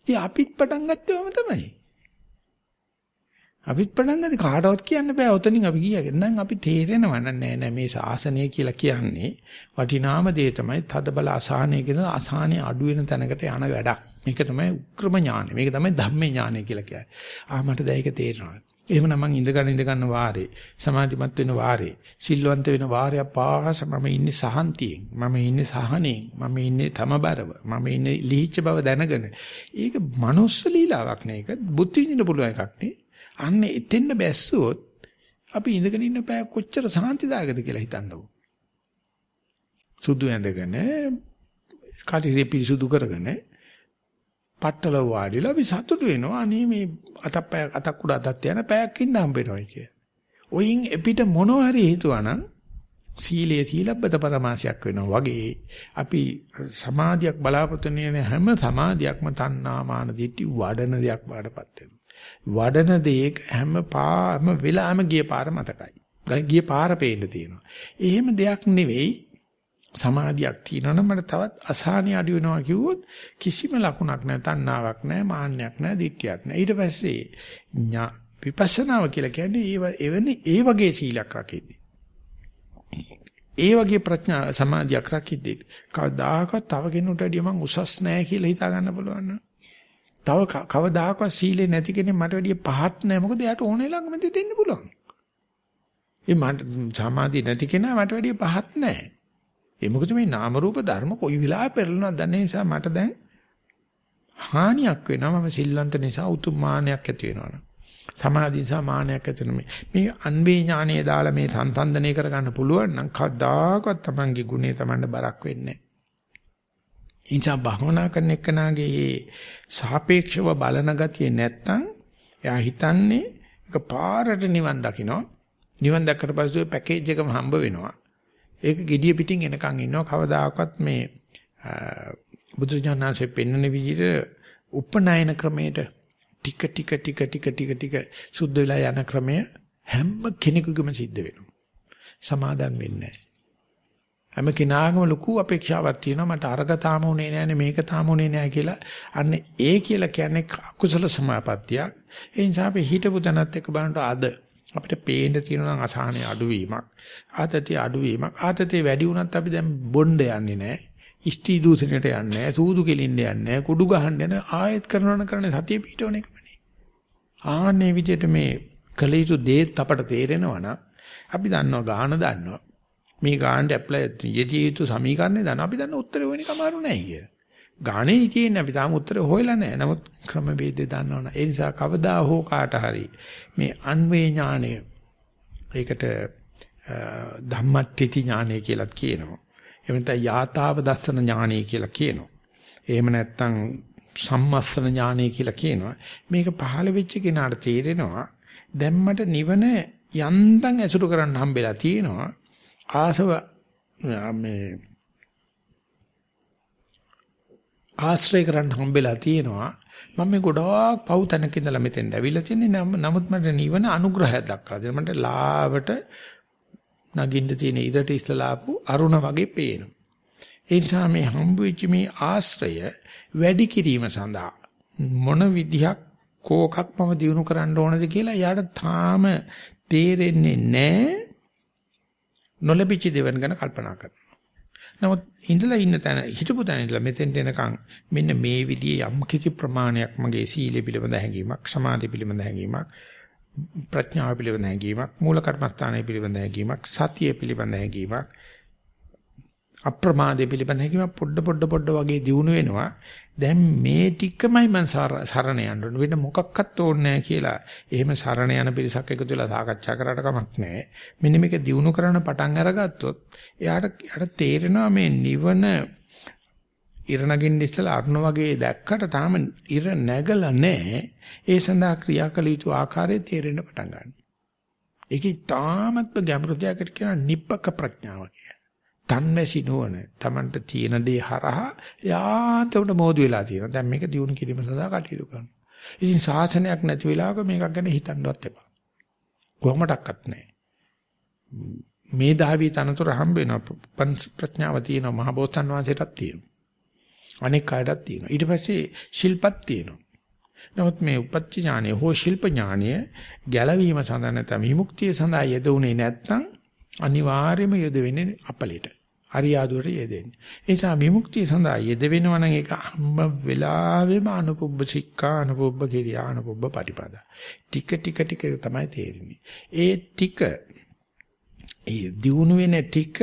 ඉතින් අපිත් පටන් ගත්තේවම තමයි. අපිත් පටන් ගත්තේ කාටවත් කියන්න බෑ ඔතනින් අපි ගියාගෙන. නම් අපි තේරෙනවා නෑ නෑ මේ ශාසනය කියලා කියන්නේ වටිනාම දේ තමයි තද බල අසහනය කියන අසහනේ අඩු වෙන තැනකට යන වැඩක්. මේක තමයි උක්‍රම ඥානෙ. මේක තමයි ධම්මේ ඥානෙ කියලා කියන්නේ. ආ මට දැන් ඒක තේරෙනවා. එහෙමනම් මං ඉඳ ගන්න ඉඳ ගන්න වාරේ සමාධිමත් වෙන වාරේ සිල්වන්ත වෙන වාරය පාස මම ඉන්නේ සහන්තියෙන් මම ඉන්නේ සහනෙන් මම ඉන්නේ තමබරව මම ඉන්නේ ලීච්ච බව දැනගෙන. ඒක මනුස්ස ලීලාවක් නේ ඒක. බුද්ධ විඳින්න පුළුවන් එකක් නේ. අන්න එතෙන්න බැස්සුවොත් අපි ඉඳගෙන ඉන්න පැය කොච්චර සාන්තිදායකද කියලා හිතන්නකෝ. සුදු ඇඳගෙන කාටිරේ පිරිසුදු කරගෙන පట్టල වාඩිලා අපි සතුටු වෙනවා අනේ මේ අතක් පැය අතක් උඩ අතක් තියන පැයක් ඉන්න හම්බෙනවා කිය. ඔයින් එපිට මොනවා හරි හිතුවනම් සීලයේ සීලබ්බත පරමාසයක් වෙනවා වගේ අපි සමාධියක් බලාපොරොත්තු වෙන හැම සමාධියක්ම තණ්හා මාන දිටි වඩන දෙයක් වඩපත් වෙනවා. වඩන දේ හැම පාම වෙලාම ගිය පාර මතකයි. ගිය පාර පේන්න තියෙනවා. එහෙම දෙයක් නෙවෙයි සමාධියක් තියෙනවනම් මට තවත් අසහනිය අඩු වෙනවා කිව්වොත් කිසිම ලකුණක් නැහැ තණ්හාවක් නැහැ මාන්නයක් නැහැ දිට්ඨියක් නැහැ ඊට පස්සේ විපස්සනාව කියලා කියන්නේ ඒ එවැනි ඒ වගේ සීලයක් රකින්නේ ඒ වගේ ප්‍රඥා සමාධියක් රකිද්දී කවදාකවත් තව කෙනෙකුට වැඩිය මං උසස් නැහැ කියලා හිතා ගන්න පුළුවන් නේද තව කවදාකවත් සීලේ නැති කෙනෙක් මට වැඩිය පහත් නැහැ. මොකද එයාට ඕනේ ළඟම දෙන්න පුළුවන්. ඒ මට සමාධිය නැති කෙනා මට වැඩිය පහත් නැහැ. ඒ මොකද මේ නාම රූප ධර්ම කොයි වෙලාවෙ පෙරලනවද දන්නේ නිසා මට දැන් හානියක් වෙනවා මම සිල්වන්ත නිසා උතුම් මානයක් ඇති වෙනවා. සමාධිය නිසා මානයක් ඇති වෙනවා. මේ අන්වේ ඥානයේ දාලා මේ සංසන්දනය කරගන්න පුළුවන් නම් කවදාකවත් Tamange ගුණේ Tamanne බරක් වෙන්නේ නැහැ. ඉන්සා භවනා කරන එකනාගේ සාපේක්ෂව බලන ගතිය නැත්තම් එයා හිතන්නේ එක පාරට නිවන් දකින්න නිවන් දැක්කට පස්සේ පැකේජ් එකම හම්බ වෙනවා ඒක gediya පිටින් එනකන් ඉන්නවා කවදාකවත් මේ බුදුජානනාංශයෙන් පෙන්වන විදිහට උපනයන ක්‍රමයට ටික ටික ටික ටික ටික ටික සුද්ධ වෙලා යන ක්‍රමය හැම කෙනෙකුගේම සිද්ධ වෙනවා සමාදම් වෙන්නේ නැහැ හැම කෙනාගම ලොකු අපේක්ෂාවක් තියෙනවා මට අරග තාම උනේ නෑනේ මේක තාම උනේ නෑ කියලා. අන්න ඒ කියලා කියන්නේ අකුසල සමාපත්තියක්. ඒ නිසා අපි හිතපු තැනත් එක්ක බලනකොට අද අපිට පේන්න තියෙනවා නම් අසහනේ අඩුවීමක්. ආතතිය අඩුවීමක්. ආතතිය වැඩි වුණත් අපි දැන් බොණ්ඩ යන්නේ නෑ. ඉස්ටි දූෂණයට යන්නේ නෑ. සූදු කෙලින්න යන්නේ නෑ. කුඩු ගහන්න යන ආයෙත් කරනවන කරන්නේ සතිය පිටවන එකමනේ. ආන්නේ විදිහට මේ කළ යුතු දේත් අපට තේරෙනවා නම් අපි දන්නවා ගාන දන්නවා. මේ ගානට ඇප්ලයි යෙදිය යුතු සමීකරණේ දාන අපි දන්න උත්තරේ වෙන්නේ කමාරු නැහැ කිය. ගානේ තියෙන්නේ අපි තාම උත්තරේ හොයලා නැහැ. නමුත් ක්‍රමවේදය දන්නවනේ. ඒ නිසා කවදා හෝ කාට හරි මේ අන්වේ ඥානය ඒකට ධම්මට්ටි ඥානය කියලාත් කියනවා. එහෙම නැත්නම් යාතාව දස්සන ඥානය කියලා කියනවා. එහෙම නැත්නම් සම්මස්සන ඥානය කියලා කියනවා. මේක පහළ වෙච්ච කෙනාට තේරෙනවා දැම්මට නිවන යන්තම් ඇසුරු කරන්න හම්බෙලා තියෙනවා. ආසව මේ ආශ්‍රය කරන්න හම්බෙලා තියෙනවා. මම මේ ගොඩාක් පව් තැනක ඉඳලා මෙතෙන් ඇවිල්ලා තින්නේ නමුත් මට නිවන අනුග්‍රහයක් දක්වලා දෙන්න මට ලාවට නගින්න තියෙන ඉරට ඉස්සලාපු අරුණ වගේ පේනවා. ඒ නිසා මේ හම්බ වෙච්ච මේ ආශ්‍රය වැඩි කිරීම සඳහා මොන විදිහක් කෝකක් මම දිනු කරන්න ඕනද කියලා යාට තාම තේරෙන්නේ නැහැ. නොලැබිච්ච දේවල් ගැන කල්පනා කරනවා. නමුත් ඉඳලා ඉන්න තැන හිටපු තැන ඉඳලා මෙතෙන්ට එනකන් මෙන්න මේ විදිහේ යම් කිසි ප්‍රමාණයක් මගේ සීලය පිළිබඳ හැඟීමක් සමාධි පිළිබඳ හැඟීමක් ප්‍රඥාව පිළිබඳ හැඟීමක් මූල කර්මස්ථානය පිළිබඳ හැඟීමක් සතිය පිළිබඳ හැඟීමක් අප්‍රමාදයේ පිළිබඳ හැකියාව පොඩ පොඩ පොඩ වගේ දියුණු වෙනවා. දැන් මේ ටිකමයි මම සරණ යන්න ඕන. වෙන මොකක්වත් ඕනේ නැහැ කියලා. එහෙම සරණ යන පිරිසක් එකතු වෙලා සාකච්ඡා කරාට කමක් නැහැ. මෙන්න මේක දියුණු කරන්න පටන් අරගත්තොත් එයාට එයාට තේරෙනවා මේ නිවන ඉර නගින්න ඉස්සලා අරුණ වගේ දැක්කට තාම ඉර නැගලා නැහැ. ඒ සඳහා ක්‍රියා කළ යුතු ආකාරය තේරෙන්න පටන් ගන්නවා. ඒකේ තාමත්ම ගැඹුරු දෙයකට කියන නිබ්බක ප්‍රඥාව කියලා. තන්මැසි නුවණ Tamanට තියෙන දේ හරහා යාන්තමට මෝදු වෙලා තියෙනවා. දැන් මේක දිනු කිරීම සඳහා කටයුතු කරනවා. ඉතින් ශාසනයක් නැති වෙලාවක මේකක් ගැන හිතන්නවත් එපා. කොහොමඩක්වත් නැහැ. මේ දහවී තනතුර හම්බ වෙනවා ප්‍රඥාව තියෙනවා මහ බෝසත්න් වහන්සේටත් තියෙනවා. අනෙක් අයටත් තියෙනවා. ඊට පස්සේ ශිල්පත් තියෙනවා. නමුත් මේ උපත්ති ඥානය හෝ ශිල්ප ඥානය ගැලවීම සඳහා නැත්නම් විමුක්තිය සඳහා යෙදුනේ නැත්නම් අනිවාර්යයෙන්ම යෙද වෙන්නේ අපලෙට. අරියාදුවට යෙදෙන්නේ. ඒ නිසා විමුක්තිය සඳහා යෙද වෙනවා නම් ඒක හැම වෙලාවෙම අනුපුබ්බ සික්ඛා අනුපුබ්බ කිරියා අනුපුබ්බ පටිපදා. ටික ටික ටික තමයි තේරෙන්නේ. ඒ ටික ඒ දියුණු වෙන ටික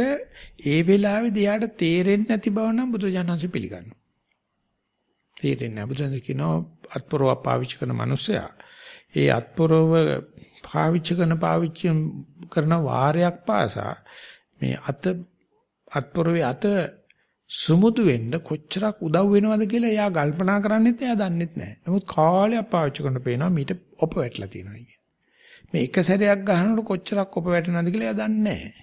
ඒ වෙලාවේදී යාට තේරෙන්නේ නැති බව නම් බුදුජානන්සේ පිළිගන්නවා. තේරෙන්නේ නැහැ. බුදුන් කියනවා අත්පොරව පාවිච්චි කරන මිනිස්සයා ඒ අත්පොරව පාවිච්චි කරන පාවිච්චි කරන වාරයක් පාසා මේ අත අත්පොරවේ අත සුමුදු වෙන්න කොච්චරක් උදව් වෙනවද කියලා එයා කල්පනා කරන්නේත් එයා දන්නෙත් නැහැ. නමුත් කාලයක් පාවිච්චි කරන පේනවා මීට ඔප වැටලා තියෙනවා කියන්නේ. මේ එක සැරයක් ගහනකොට කොච්චරක් ඔප වැටෙනවද කියලා එයා දන්නේ නැහැ.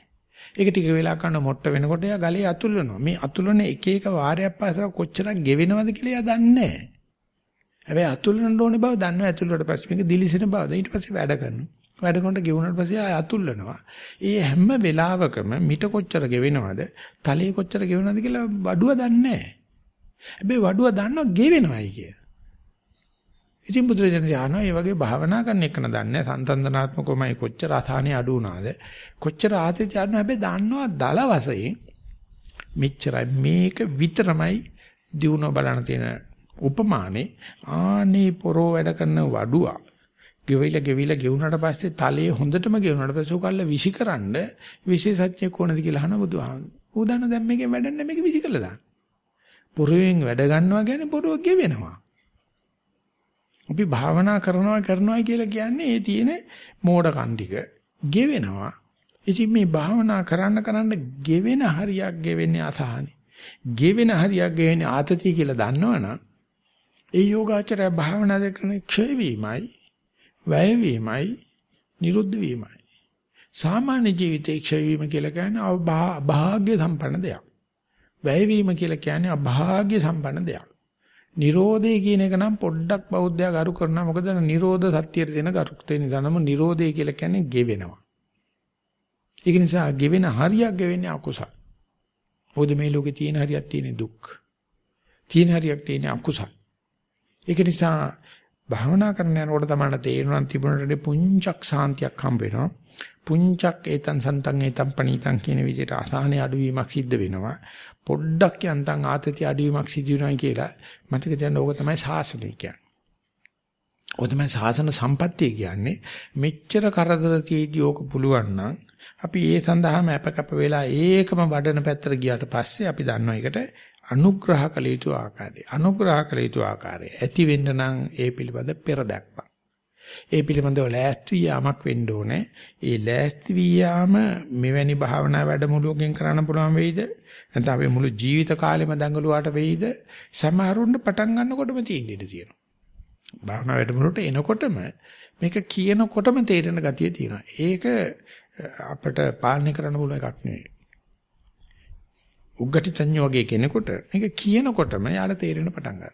ඒක ටික වෙලා කරන මොට්ට වෙනකොට එයා ගලේ අතුල්වනවා. මේ අතුල්වන එක එක වාරයක් පාසලා කොච්චරක් ගෙවෙනවද කියලා එයා දන්නේ නැහැ. හැබැයි අතුල්වන්න ඕනේ බව දන්නවා. අතුල්වට පස්සේ මේක දිලිසෙන බව. ඊට පස්සේ වැඩ කරනවා. වැඩ කරනකොට ගෙවුනට පස්සේ ආය අතුල්වනවා. ඒ හැම වෙලාවකම මිට කොච්චර ගෙවෙනවද, තලයේ කොච්චර ගෙවෙනවද කියලා වඩුව දන්නේ නැහැ. හැබැයි වඩුව දන්නවා ගෙවෙනවයි කිය. ඉතින් බුදුරජාණන් ආනවා මේ වගේ භාවනා කරන එක නදන්නේ සංතන්දනාත්මකවමයි කොච්චර අසහනේ අඩු වුණාද කොච්චර ආතති අඩු හැබැයි දන්නවා දල වශයෙන් මෙච්චරයි මේක විතරමයි දිනුව බලන තියෙන උපමානේ ආනේ පොරෝ වැඩ කරන වඩුවා ගෙවිලා ගෙවිලා ගෙවුනට පස්සේ තලයේ හොඳටම ගෙවුනට පස්සේ උකල්ල විසිකරන්න විශේෂඥ කොනද කියලා අහන බුදුහාමුදුරුවෝ. ඌ දන්න දැන් මේකෙන් වැඩන්නේ මේක විසිකලා දාන්න. පොරවෙන් වැඩ ගන්නවා කියන්නේ පොරව ගෙවෙනවා. අපි භාවනා කරනවා කරනවා කියලා කියන්නේ ඒ තියෙන මෝඩකම් ටික ගෙවෙනවා. ඉතින් මේ භාවනා කරන්න කරන්න ගෙවෙන හරියක් ගෙවෙන්නේ අසහනේ. ගෙවෙන හරියක් ගෙවෙන්නේ ආතතිය කියලා දන්නවනම් ඒ යෝගාචරය භාවනා දෙකන ක්ෂය වීමයි, වැය වීමයි, නිරුද්ධ වීමයි. සාමාන්‍ය ජීවිතයේ ක්ෂය වීම කියලා කියන්නේ අභාග්‍ය සම්පන්න දෙයක්. වැය වීම කියලා කියන්නේ අභාග්‍ය සම්පන්න දෙයක්. නිරෝධය කියන එක නම් පොඩ්ඩක් බෞද්ධයා ගරු කරනවා. මොකද නිරෝධ සත්‍යයට දෙන ගරුත්වය නිසා නම නිරෝධය කියලා කියන්නේ ගෙවෙනවා. ඒක නිසා ගෙවෙන හරියක් ගෙවෙන්නේ අකුසල. මොකද මේ ලෝකේ තියෙන හරියක් තියෙන දුක්. තියෙන හරියක් තියෙන අකුසල. ඒක නිසා භාවනා කරන යනකොට තමයි තේරෙනවා තිබුණට පුංචක් සාන්තියක් හම්බ වෙනවා. පුංචක් ඒතන් සන්තන් ඒතම් පණීතන් කියන විදිහට අසහනේ අඩුවීමක් සිද්ධ වෙනවා. පොඩ්ඩක් යන්තම් ආතති අඩුවීමක් සිදු වෙනවා කියලා මතක තියාගන්න ඕක තමයි ශාසනය කියන්නේ. ඕක තමයි ශාසන සම්පත්තිය කියන්නේ. මෙච්චර කරදර තියදී ඕක පුළුවන් නම් අපි ඒ සඳහාම අපකප වෙලා ඒකම වඩන පැත්තට ගියාට පස්සේ අපි දන්නවා ඒකට අනුග්‍රහ කළ යුතු ආකාරය. අනුග්‍රහ කළ යුතු ආකාරය. ඇති වෙන්න නම් ඒ පිළිබඳ පෙර දැක්පක්. ඒ පිළිබඳව ලෑස්ති යාමක් වෙන්න ඕනේ. ඒ ලෑස්ති වියාම මෙවැනි භාවනා වැඩමුළුවකින් කරන්න පුළුවන් වෙයිද? නැත්නම් අපේ මුළු ජීවිත කාලෙම දඟලුවාට වෙයිද? සමහරුන්න පටන් ගන්නකොටම තියෙන්න ඉඩ තියෙනවා. භාවනා වැඩමුළුවට එනකොටම මේක කියනකොටම තේරෙන ගතිය තියෙනවා. ඒක අපිට පාලනය කරන්න පුළුවන් එකක් නෙවෙයි. උග්ගටි තඤ්ඤෝ වගේ කෙනෙකුට මේක කියනකොටම යාට තේරෙන පටන් ගන්නවා.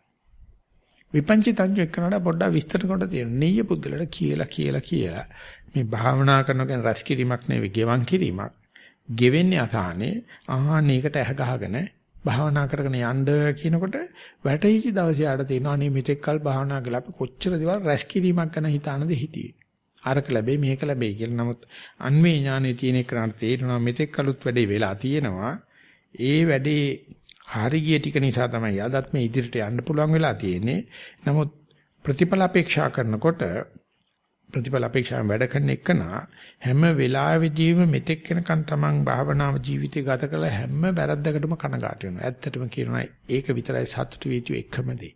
විපංචි තංජු එක්කනට පොඩ්ඩක් විස්තර කොට තියෙන. නෙయ్య පුද්දලට කියලා කියලා කියලා මේ භාවනා කරන කෙන රැස් කිරීමක් නෙවෙයි ගෙවන් කිරීමක්. ගෙවෙන්නේ අසහනේ ආහන ඒකට ඇහ ගහගෙන භාවනා කරගෙන යන්න කියනකොට වැටහිච්ච දවසේ ආඩ තියෙනවා අනේ මෙතෙක් කල් භාවනා කළා අපි කොච්චර දේවල් රැස් කිරීමක් ගැන හිතානද හිටියේ. අරක ලැබෙයි මේක ලැබෙයි කියලා. නමුත් අන්වේ ඥානෙ තියෙන එකට තේරෙනවා මෙතෙක් කලුත් වැඩේ වෙලා තියෙනවා. ඒ වැඩේ හරි ගිය ටික නිසා තමයි අදත් මේ ඉදිරියට යන්න පුළුවන් වෙලා තියෙන්නේ. නමුත් ප්‍රතිඵල අපේක්ෂා කරනකොට ප්‍රතිඵල අපේක්ෂාවෙන් වැඩ කරන එකන හැම වෙලාවෙදීම මෙතෙක් වෙනකන් තමන් භාවනාව ජීවිතය ගත කළ හැම වැරද්දකටම කනගාටු වෙනවා. ඇත්තටම කියනවා ඒක විතරයි සතුටු වේතු එකම දේ.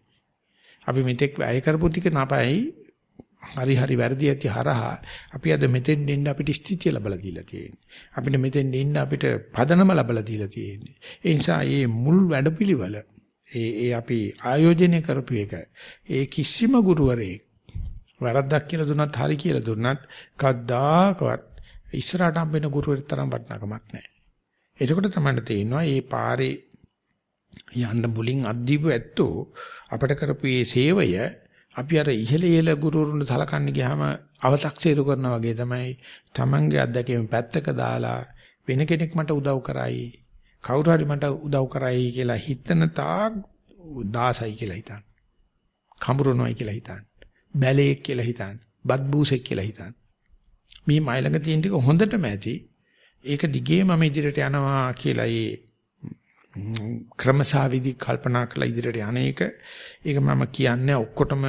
අපි මෙතෙක් වැය කරපු ටික නපයි හරි හරි වැරදි ඇති හරහා අපි අද මෙතෙන් දෙන්න අපිට ස්ථිතිය ලැබලා දීලා තියෙන්නේ. අපිට මෙතෙන් දෙන්න අපිට පදනම ලැබලා දීලා තියෙන්නේ. ඒ නිසා මේ මුල් වැඩපිළිවෙල ඒ ඒ අපි ආයෝජනය කරපු එක ඒ කිසිම ගුරුවරයෙක් වැරද්දක් කියලා දුන්නත් හරි කියලා දුන්නත් කද්දාකවත් ඉස්සරහට හම්බෙන ගුරුවරයෙක් තරම් වටිනාකමක් නැහැ. එතකොට තමයි තේරෙනවා මේ පාරේ යන්න මුලින් අද්දීපු ඇත්තෝ අපට කරපු මේ සේවය අපි අර ඉහළ ඉහළ ගුරුවරුන්ට සලකන්න ගියාම අව탁සීරු කරනා වගේ තමයි Tamange අත්දැකීම් පැත්තක දාලා වෙන කෙනෙක් මට උදව් කරයි කවුරු හරි මට උදව් කරයි කියලා හිතන තාක් දාසයි කියලා හිතන්න. කඹරනොයි කියලා හිතන්න. බැලේක් කියලා හිතන්න. බත්බූසෙක් කියලා හිතන්න. මේ මයිලඟ තියෙන ටික හොඳටම ඇති. ඒක දිගේ මම ඉදිරියට යනවා කියලා ඒ ක්‍රමසාවිදි කල්පනා කරලා ඉදිරියට යන්නේක ඒක මම කියන්නේ ඔක්කොටම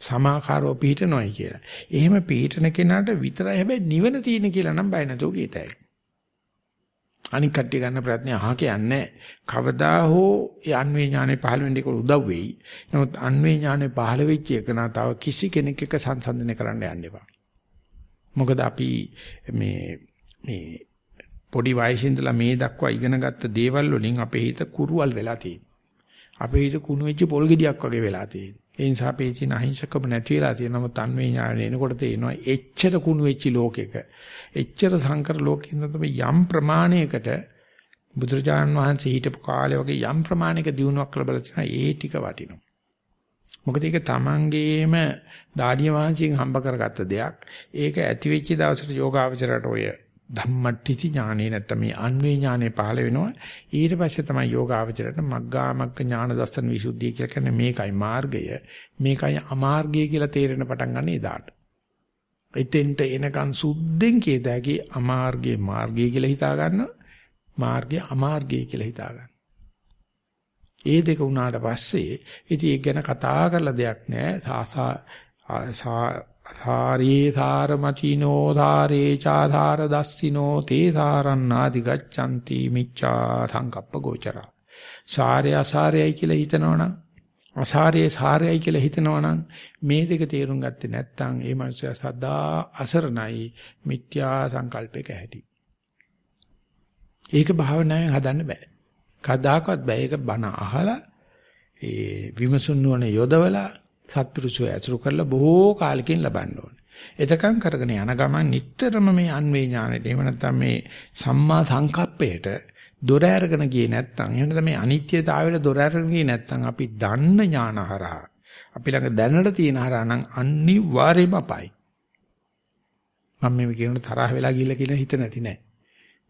සමාකාරව පිළිටනොයි කියලා. එහෙම පිළිටන කෙනාට විතරයි හැබැයි නිවන තියෙන කියලා නම් බය නැතුව කීතයි. අනික් කට්ටිය ගන්න ප්‍රයත්නය අහ කියන්නේ කවදා හෝ ඒ අන්වේ ඥානෙ පහළ වෙන්න ඒක උදව් වෙයි. නමුත් අන්වේ ඥානෙ පහළ වෙච්ච එක නා තව කිසි කෙනෙක් එක්ක සංසන්දනය කරන්න යන්න එපා. මොකද අපි මේ මේ පොඩි වයසින් ඉඳලා මේ දක්වා ඉගෙනගත්ත දේවල් වලින් අපේ හිත කුරුවල් වෙලා තියෙනවා. අපේ හිත කුණු වෙච්ච පොල් ගෙඩියක් වගේ වෙලා තියෙනවා. ඒ නිසා අපේ තියෙන අහිංසකම නැති වෙලා තියෙනවා. නමුත් අන්වේ ඥාණය එනකොට තේරෙනවා එච්චර කුණු වෙච්ච ලෝකෙක එච්චර සංකර ලෝකෙකින් තමයි යම් ප්‍රමාණයකට බුදුරජාණන් වහන්සේ හිටපු කාලේ වගේ යම් ප්‍රමාණයක දිනුවක් ලැබලා තියෙනවා. ඒ ටික වටිනවා. මොකද ඒක තමන්ගේම දාඩිය වහන්සේගෙන් හම්බ කරගත්ත දෙයක්. ඒක ඇති වෙච්ච දවසට යෝගාවචරයට ඔය ධම්මට්ටිති ඥානේ නැත්නම් මේ අන්වේ ඥානේ පහළ වෙනවා. ඊට පස්සේ තමයි යෝගාවචරයට මග්ගාමග්ග ඥාන දර්ශන විසුද්ධිය කියලා කියන්නේ මේකයි මාර්ගය. මේකයි අමාර්ගය කියලා තේරෙන පටන් ගන්න එදාට. එතෙන්ට එනකන් සුද්ධෙන් කියදාකි අමාර්ගයේ මාර්ගය කියලා හිතා ගන්න මාර්ගය අමාර්ගය කියලා හිතා ගන්න. ඒ දෙක උනාට පස්සේ ඉතින් ඒක ගැන කතා කරලා දෙයක් නැහැ සාසා ධාරේ ධාරමතිනෝ ධාරේ චාධාර දස්සිනෝ තේ ධාරණාදි ගච්ඡanti මිච්ඡා සංකප්ප ගෝචරා සාරය අසාරයයි කියලා හිතනවනම් අසාරයේ සාරයයි කියලා හිතනවනම් මේ දෙක තේරුම් ගත්තේ නැත්නම් ඒ මනුස්සයා සදා අසරණයි මිත්‍යා සංකල්පයක හැටි. ඒක භාවනාවෙන් හදන්න බෑ. කදාකවත් බෑ. ඒක බණ අහලා ඒ විමසුන් නුවණ යොදවලා සත්පුරුෂය ඇසුරු කරලා බොහෝ කාලෙකින් ලබන්න ඕනේ. එතකන් කරගෙන යන ගමන් නිටතරම මේ අන්වේ ඥානෙට එහෙම නැත්නම් මේ සම්මා සංකප්පයට දොර අරගෙන ගියේ නැත්නම් එහෙම නැත්නම් මේ අනිත්‍යතාවයට දොර අරගෙන ගියේ නැත්නම් අපි දන්න ඥානහරහා අපි ළඟ දැනට තියෙන හරහා නම් අනිවාර්යයෙන්ම අපයි. මම මේ කියනකොට තරහ වෙලා ගිහිල්ලා කියලා හිත නැති නෑ.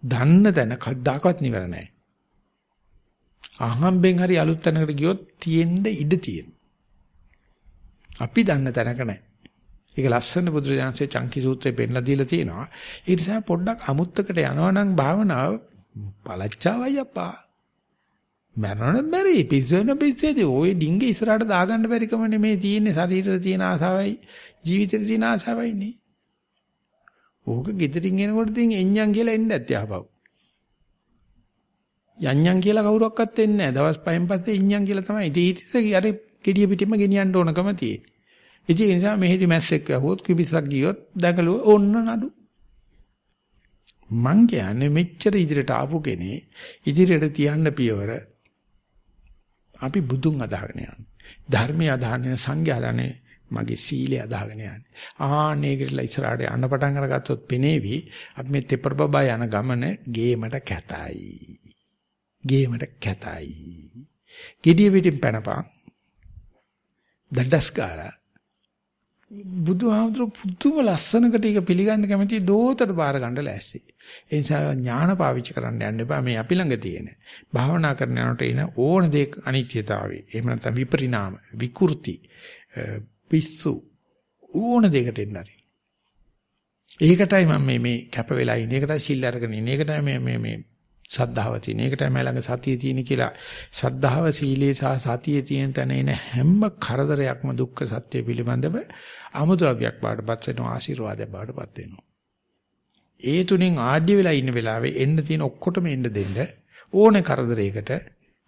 දන්න තැන කද්දාකවත් නිවර නෑ. අහම්බෙන් හරි අලුත් තැනකට ගියොත් තියෙන්න ඉඩ තියෙනවා. අපි දන්න තැනක නැහැ. ඒක ලස්සන බුදුරජාණන්සේ චංකි සූත්‍රයේ පෙන්නලා දීලා තියෙනවා. ඒ නිසා පොඩ්ඩක් අමුත්තකට යනවා නම් භාවනාව පළච්චාවයි අප්පා. මරණ බැරි පිස්සෙන පිස්සේදී ওই ඩිංගේ ඉස්සරහට දාගන්න බැරි කම නෙමේ තියෙන්නේ ශරීරේ තියෙන ආසාවයි ජීවිතේ තියෙන ආසාවයි නේ. ඕක ගෙදරින් එනකොට තින් එඤ්ඤම් කියලා එන්න ඇත්තේ ආපහු. යඤ්ඤම් කියලා කවුරක්වත් එන්නේ නැහැ. දවස් පහෙන් පස්සේ ඉඤ්ඤම් කියලා තමයි. ඉතින් ඊට අර gediya පිටින්ම ගෙනියන්න ඕනකම තියෙන්නේ. ඉතින් ඒ නිසා මෙහෙදි මැස්සෙක් වැහුවොත් කිවිසක් ගියොත් දැඟලුව ඕන්න නඩු. මං කියන්නේ මෙච්චර ඉදිරියට ආපු කෙනේ ඉදිරියට තියන්න පියවර අපි බුදුන් අදහගෙන යන්නේ. ධර්මයේ අදහන්නේ සංඝය අදහන්නේ මගේ සීලය අදහගෙන යන්නේ. ආන්නේකටලා ඉස්සරහට යන්න පටන් අරගත්තොත් පෙනේවි අපි මේ තෙපර බබා යන ගමන ගේමට කැතයි. ගේමට කැතයි. gediya pitin පැනපන් දඩස් ගාලා බුදුහාමුදුරු පුදුම ලස්සනකට ඒක පිළිගන්න කැමති දෝතට බාර ගන්න ලෑස්ති. ඒ නිසා ඥාන පාවිච්චි කරන්න යන්න එපා මේ අපි ළඟ තියෙන. භාවනා කරන යනකොට එන ඕන දෙයක් අනිත්‍යතාවය. එහෙම නැත්නම් විපරිණාම, විකෘති, පිස්සු ඕන දෙයකට එන්න හරි. ඒකටයි මම මේ මේ කැප වෙලා ඉන්නේ. ඒකටයි සිල් අරගෙන ඉන්නේ. ඒකටයි මේ මේ මේ සද්ධාව තියෙන. ඒකට තමයි ළඟ සතිය තියෙන කියලා. සද්ධාව සීලයේ සහ සතියේ තියෙන තැන එන හැම කරදරයක්ම දුක්ඛ සත්‍ය පිළිබඳව අමුද්‍රව්‍යයක් බාටපත් වෙනවා ආශිර්වාදයක් බාටපත් වෙනවා. ඒ තුنين ආඩ්‍ය වෙලා ඉන්න වෙලාවේ එන්න තියෙන ඔක්කොටම එන්න දෙන්න ඕනේ කරදරයකට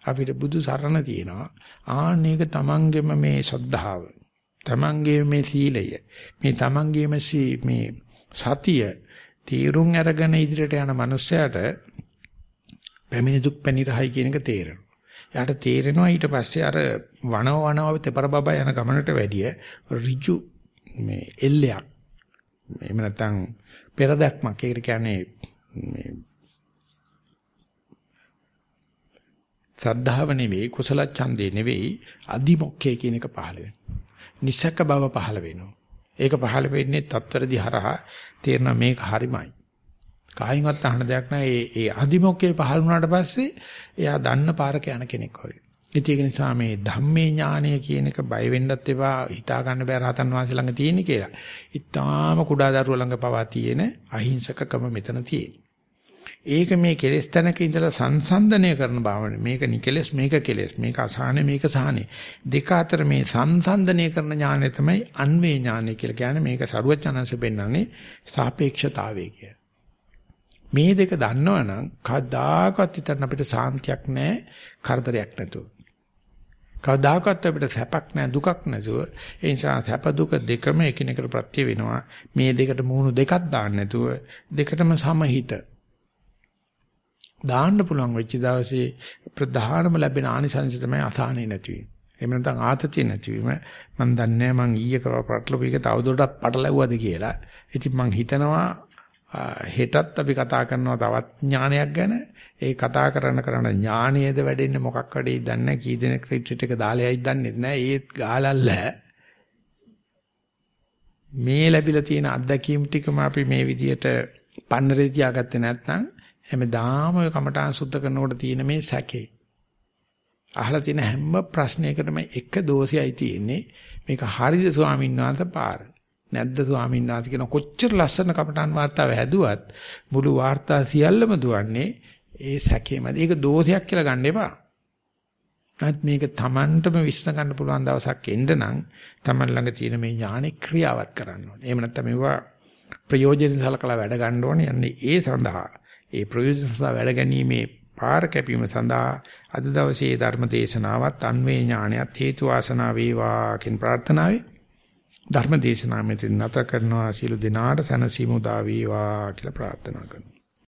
අපිට බුදු සරණ තියෙනවා. ආන්න ඒක තමන්ගෙම මේ සද්ධාව. තමන්ගේ මේ සීලය. මේ තමන්ගේම මේ සතිය තීරුම් අරගෙන ඉදිරියට යන මනුස්සයාට පැමිණි දුක් පැනිරහයි කියන එක තේරෙනවා. එයාට තේරෙනවා ඊට පස්සේ අර වනව වනව තෙපර බබා යන ගමනට වැඩිය ඍජු මේ එල්ලයක්. එහෙම නැත්නම් පෙරදක්මක්. ඒකට කියන්නේ මේ සද්ධාව නෙවෙයි කුසල ඡන්දේ නෙවෙයි අදිමොක්කේ කියන එක පහළ වෙනවා. නිසක බව පහළ වෙනවා. ඒක පහළ වෙන්නේ තත්වරදි හරහා තේරෙන මේක හරිමයි. කායින්වත් අහන දෙයක් නැහැ. ඒ ඒ අදිමොක්කේ පහළ වුණාට පස්සේ එයා දන්න පාරක යන කෙනෙක් වගේ. ඒක නිසා මේ ධම්මේ ඥානය කියන එක බය වෙන්නත් එපා හිතා ගන්න බෑ රහතන් වහන්සේ ළඟ තියෙන කියලා. ඊටාම කුඩා දරුවෝ ළඟ පවා තියෙන අහිංසකකම මෙතන තියෙන. ඒක මේ කෙලෙස් තැනක ඉඳලා සංසන්දනය කරන භාවන මේක නිකලෙස් මේක කෙලෙස් මේක අසහනේ මේක සහනේ දෙක අතර මේ සංසන්දනය කරන ඥානය තමයි අන්වේ ඥානය කියලා කියන්නේ මේක සරුවචනංශ පෙන්නන්නේ සාපේක්ෂතාවය කිය. මේ දෙක දන්නවනම් කවදාකවත් හිතන්න අපිට සාන්තියක් නැහැ කරදරයක් නැතුව. කවදාකවත් අපිට සැපක් නැහැ දුකක් නැතුව ඒ නිසා සැප දුක දෙකම එකිනෙකට ප්‍රත්‍ය වෙනවා මේ දෙකට මූණු දෙකක් දාන්න නැතුව දෙකටම සමහිත දාන්න පුළුවන් වෙච්ච දවසේ ප්‍රධානම ලැබෙන ආනිසංස තමයි අසහනෙ නැතිවීම. එහෙම නැත්නම් ආතතිය නැතිවීම. මම දන්නේ මම ඊයේ කරා පටලපු එක තවදුරටත් පටලැවුවද කියලා. ඉතින් මම හිතනවා හෙටත් අපි කතා කරනවා තවත් ඥානයක් ගැන. ඒ කතා කරන කරන ඥානයේද වැඩෙන්නේ මොකක් වැඩේ දන්නේ කී දෙනෙක් රිට්‍රීට් එක දාලයයි දන්නේ නැහැ. ඒත් ගාලල්ල මේ ලැබිලා තියෙන අත්දැකීම් ටිකම අපි මේ විදියට පන්නරේ තියාගත්තේ නැත්නම් හැමදාම ඔය කමඨාන් සුද්ධ කරනකොට තියෙන මේ සැකේ. අහලා තියෙන හැම ප්‍රශ්නයකටම එක දෝෂයයි තියෙන්නේ. මේක හරිද ස්වාමීන් වහන්සේ පාර. නැද්ද ස්වාමීන් වහන්සේ කියන කොච්චර ලස්සන කමඨාන් වාර්තාව හැදුවත් මුළු වාර්තා සියල්ලම දුවන්නේ ඒ සැකේමද. ඒක දෝෂයක් කියලා ගන්න එපා. නැත් මේක Tamanටම විශ්න ගන්න පුළුවන් දවසක් එන්න නම් Taman ළඟ තියෙන මේ ඥානෙ ක්‍රියාවත් කරන්න ඕනේ. එහෙම නැත්නම් මේවා ප්‍රයෝජන සලකලා වැඩ ගන්න ඕනේ. යන්නේ ඒ සඳහා ඒ ප්‍රයෝජන සඳහා වැඩ ගැනීමේ පාර කැපීම සඳහා අද දවසේ ධර්ම දේශනාවත් අන්වේ ඥානයත් හේතු වාසනා වේවා කියන ප්‍රාර්ථනාවයි ධර්ම දේශනාව මෙතන නැත කරනවා. සියලු දෙනාට සනසීමු දා වේවා කියලා ප්‍රාර්ථනා කරනවා.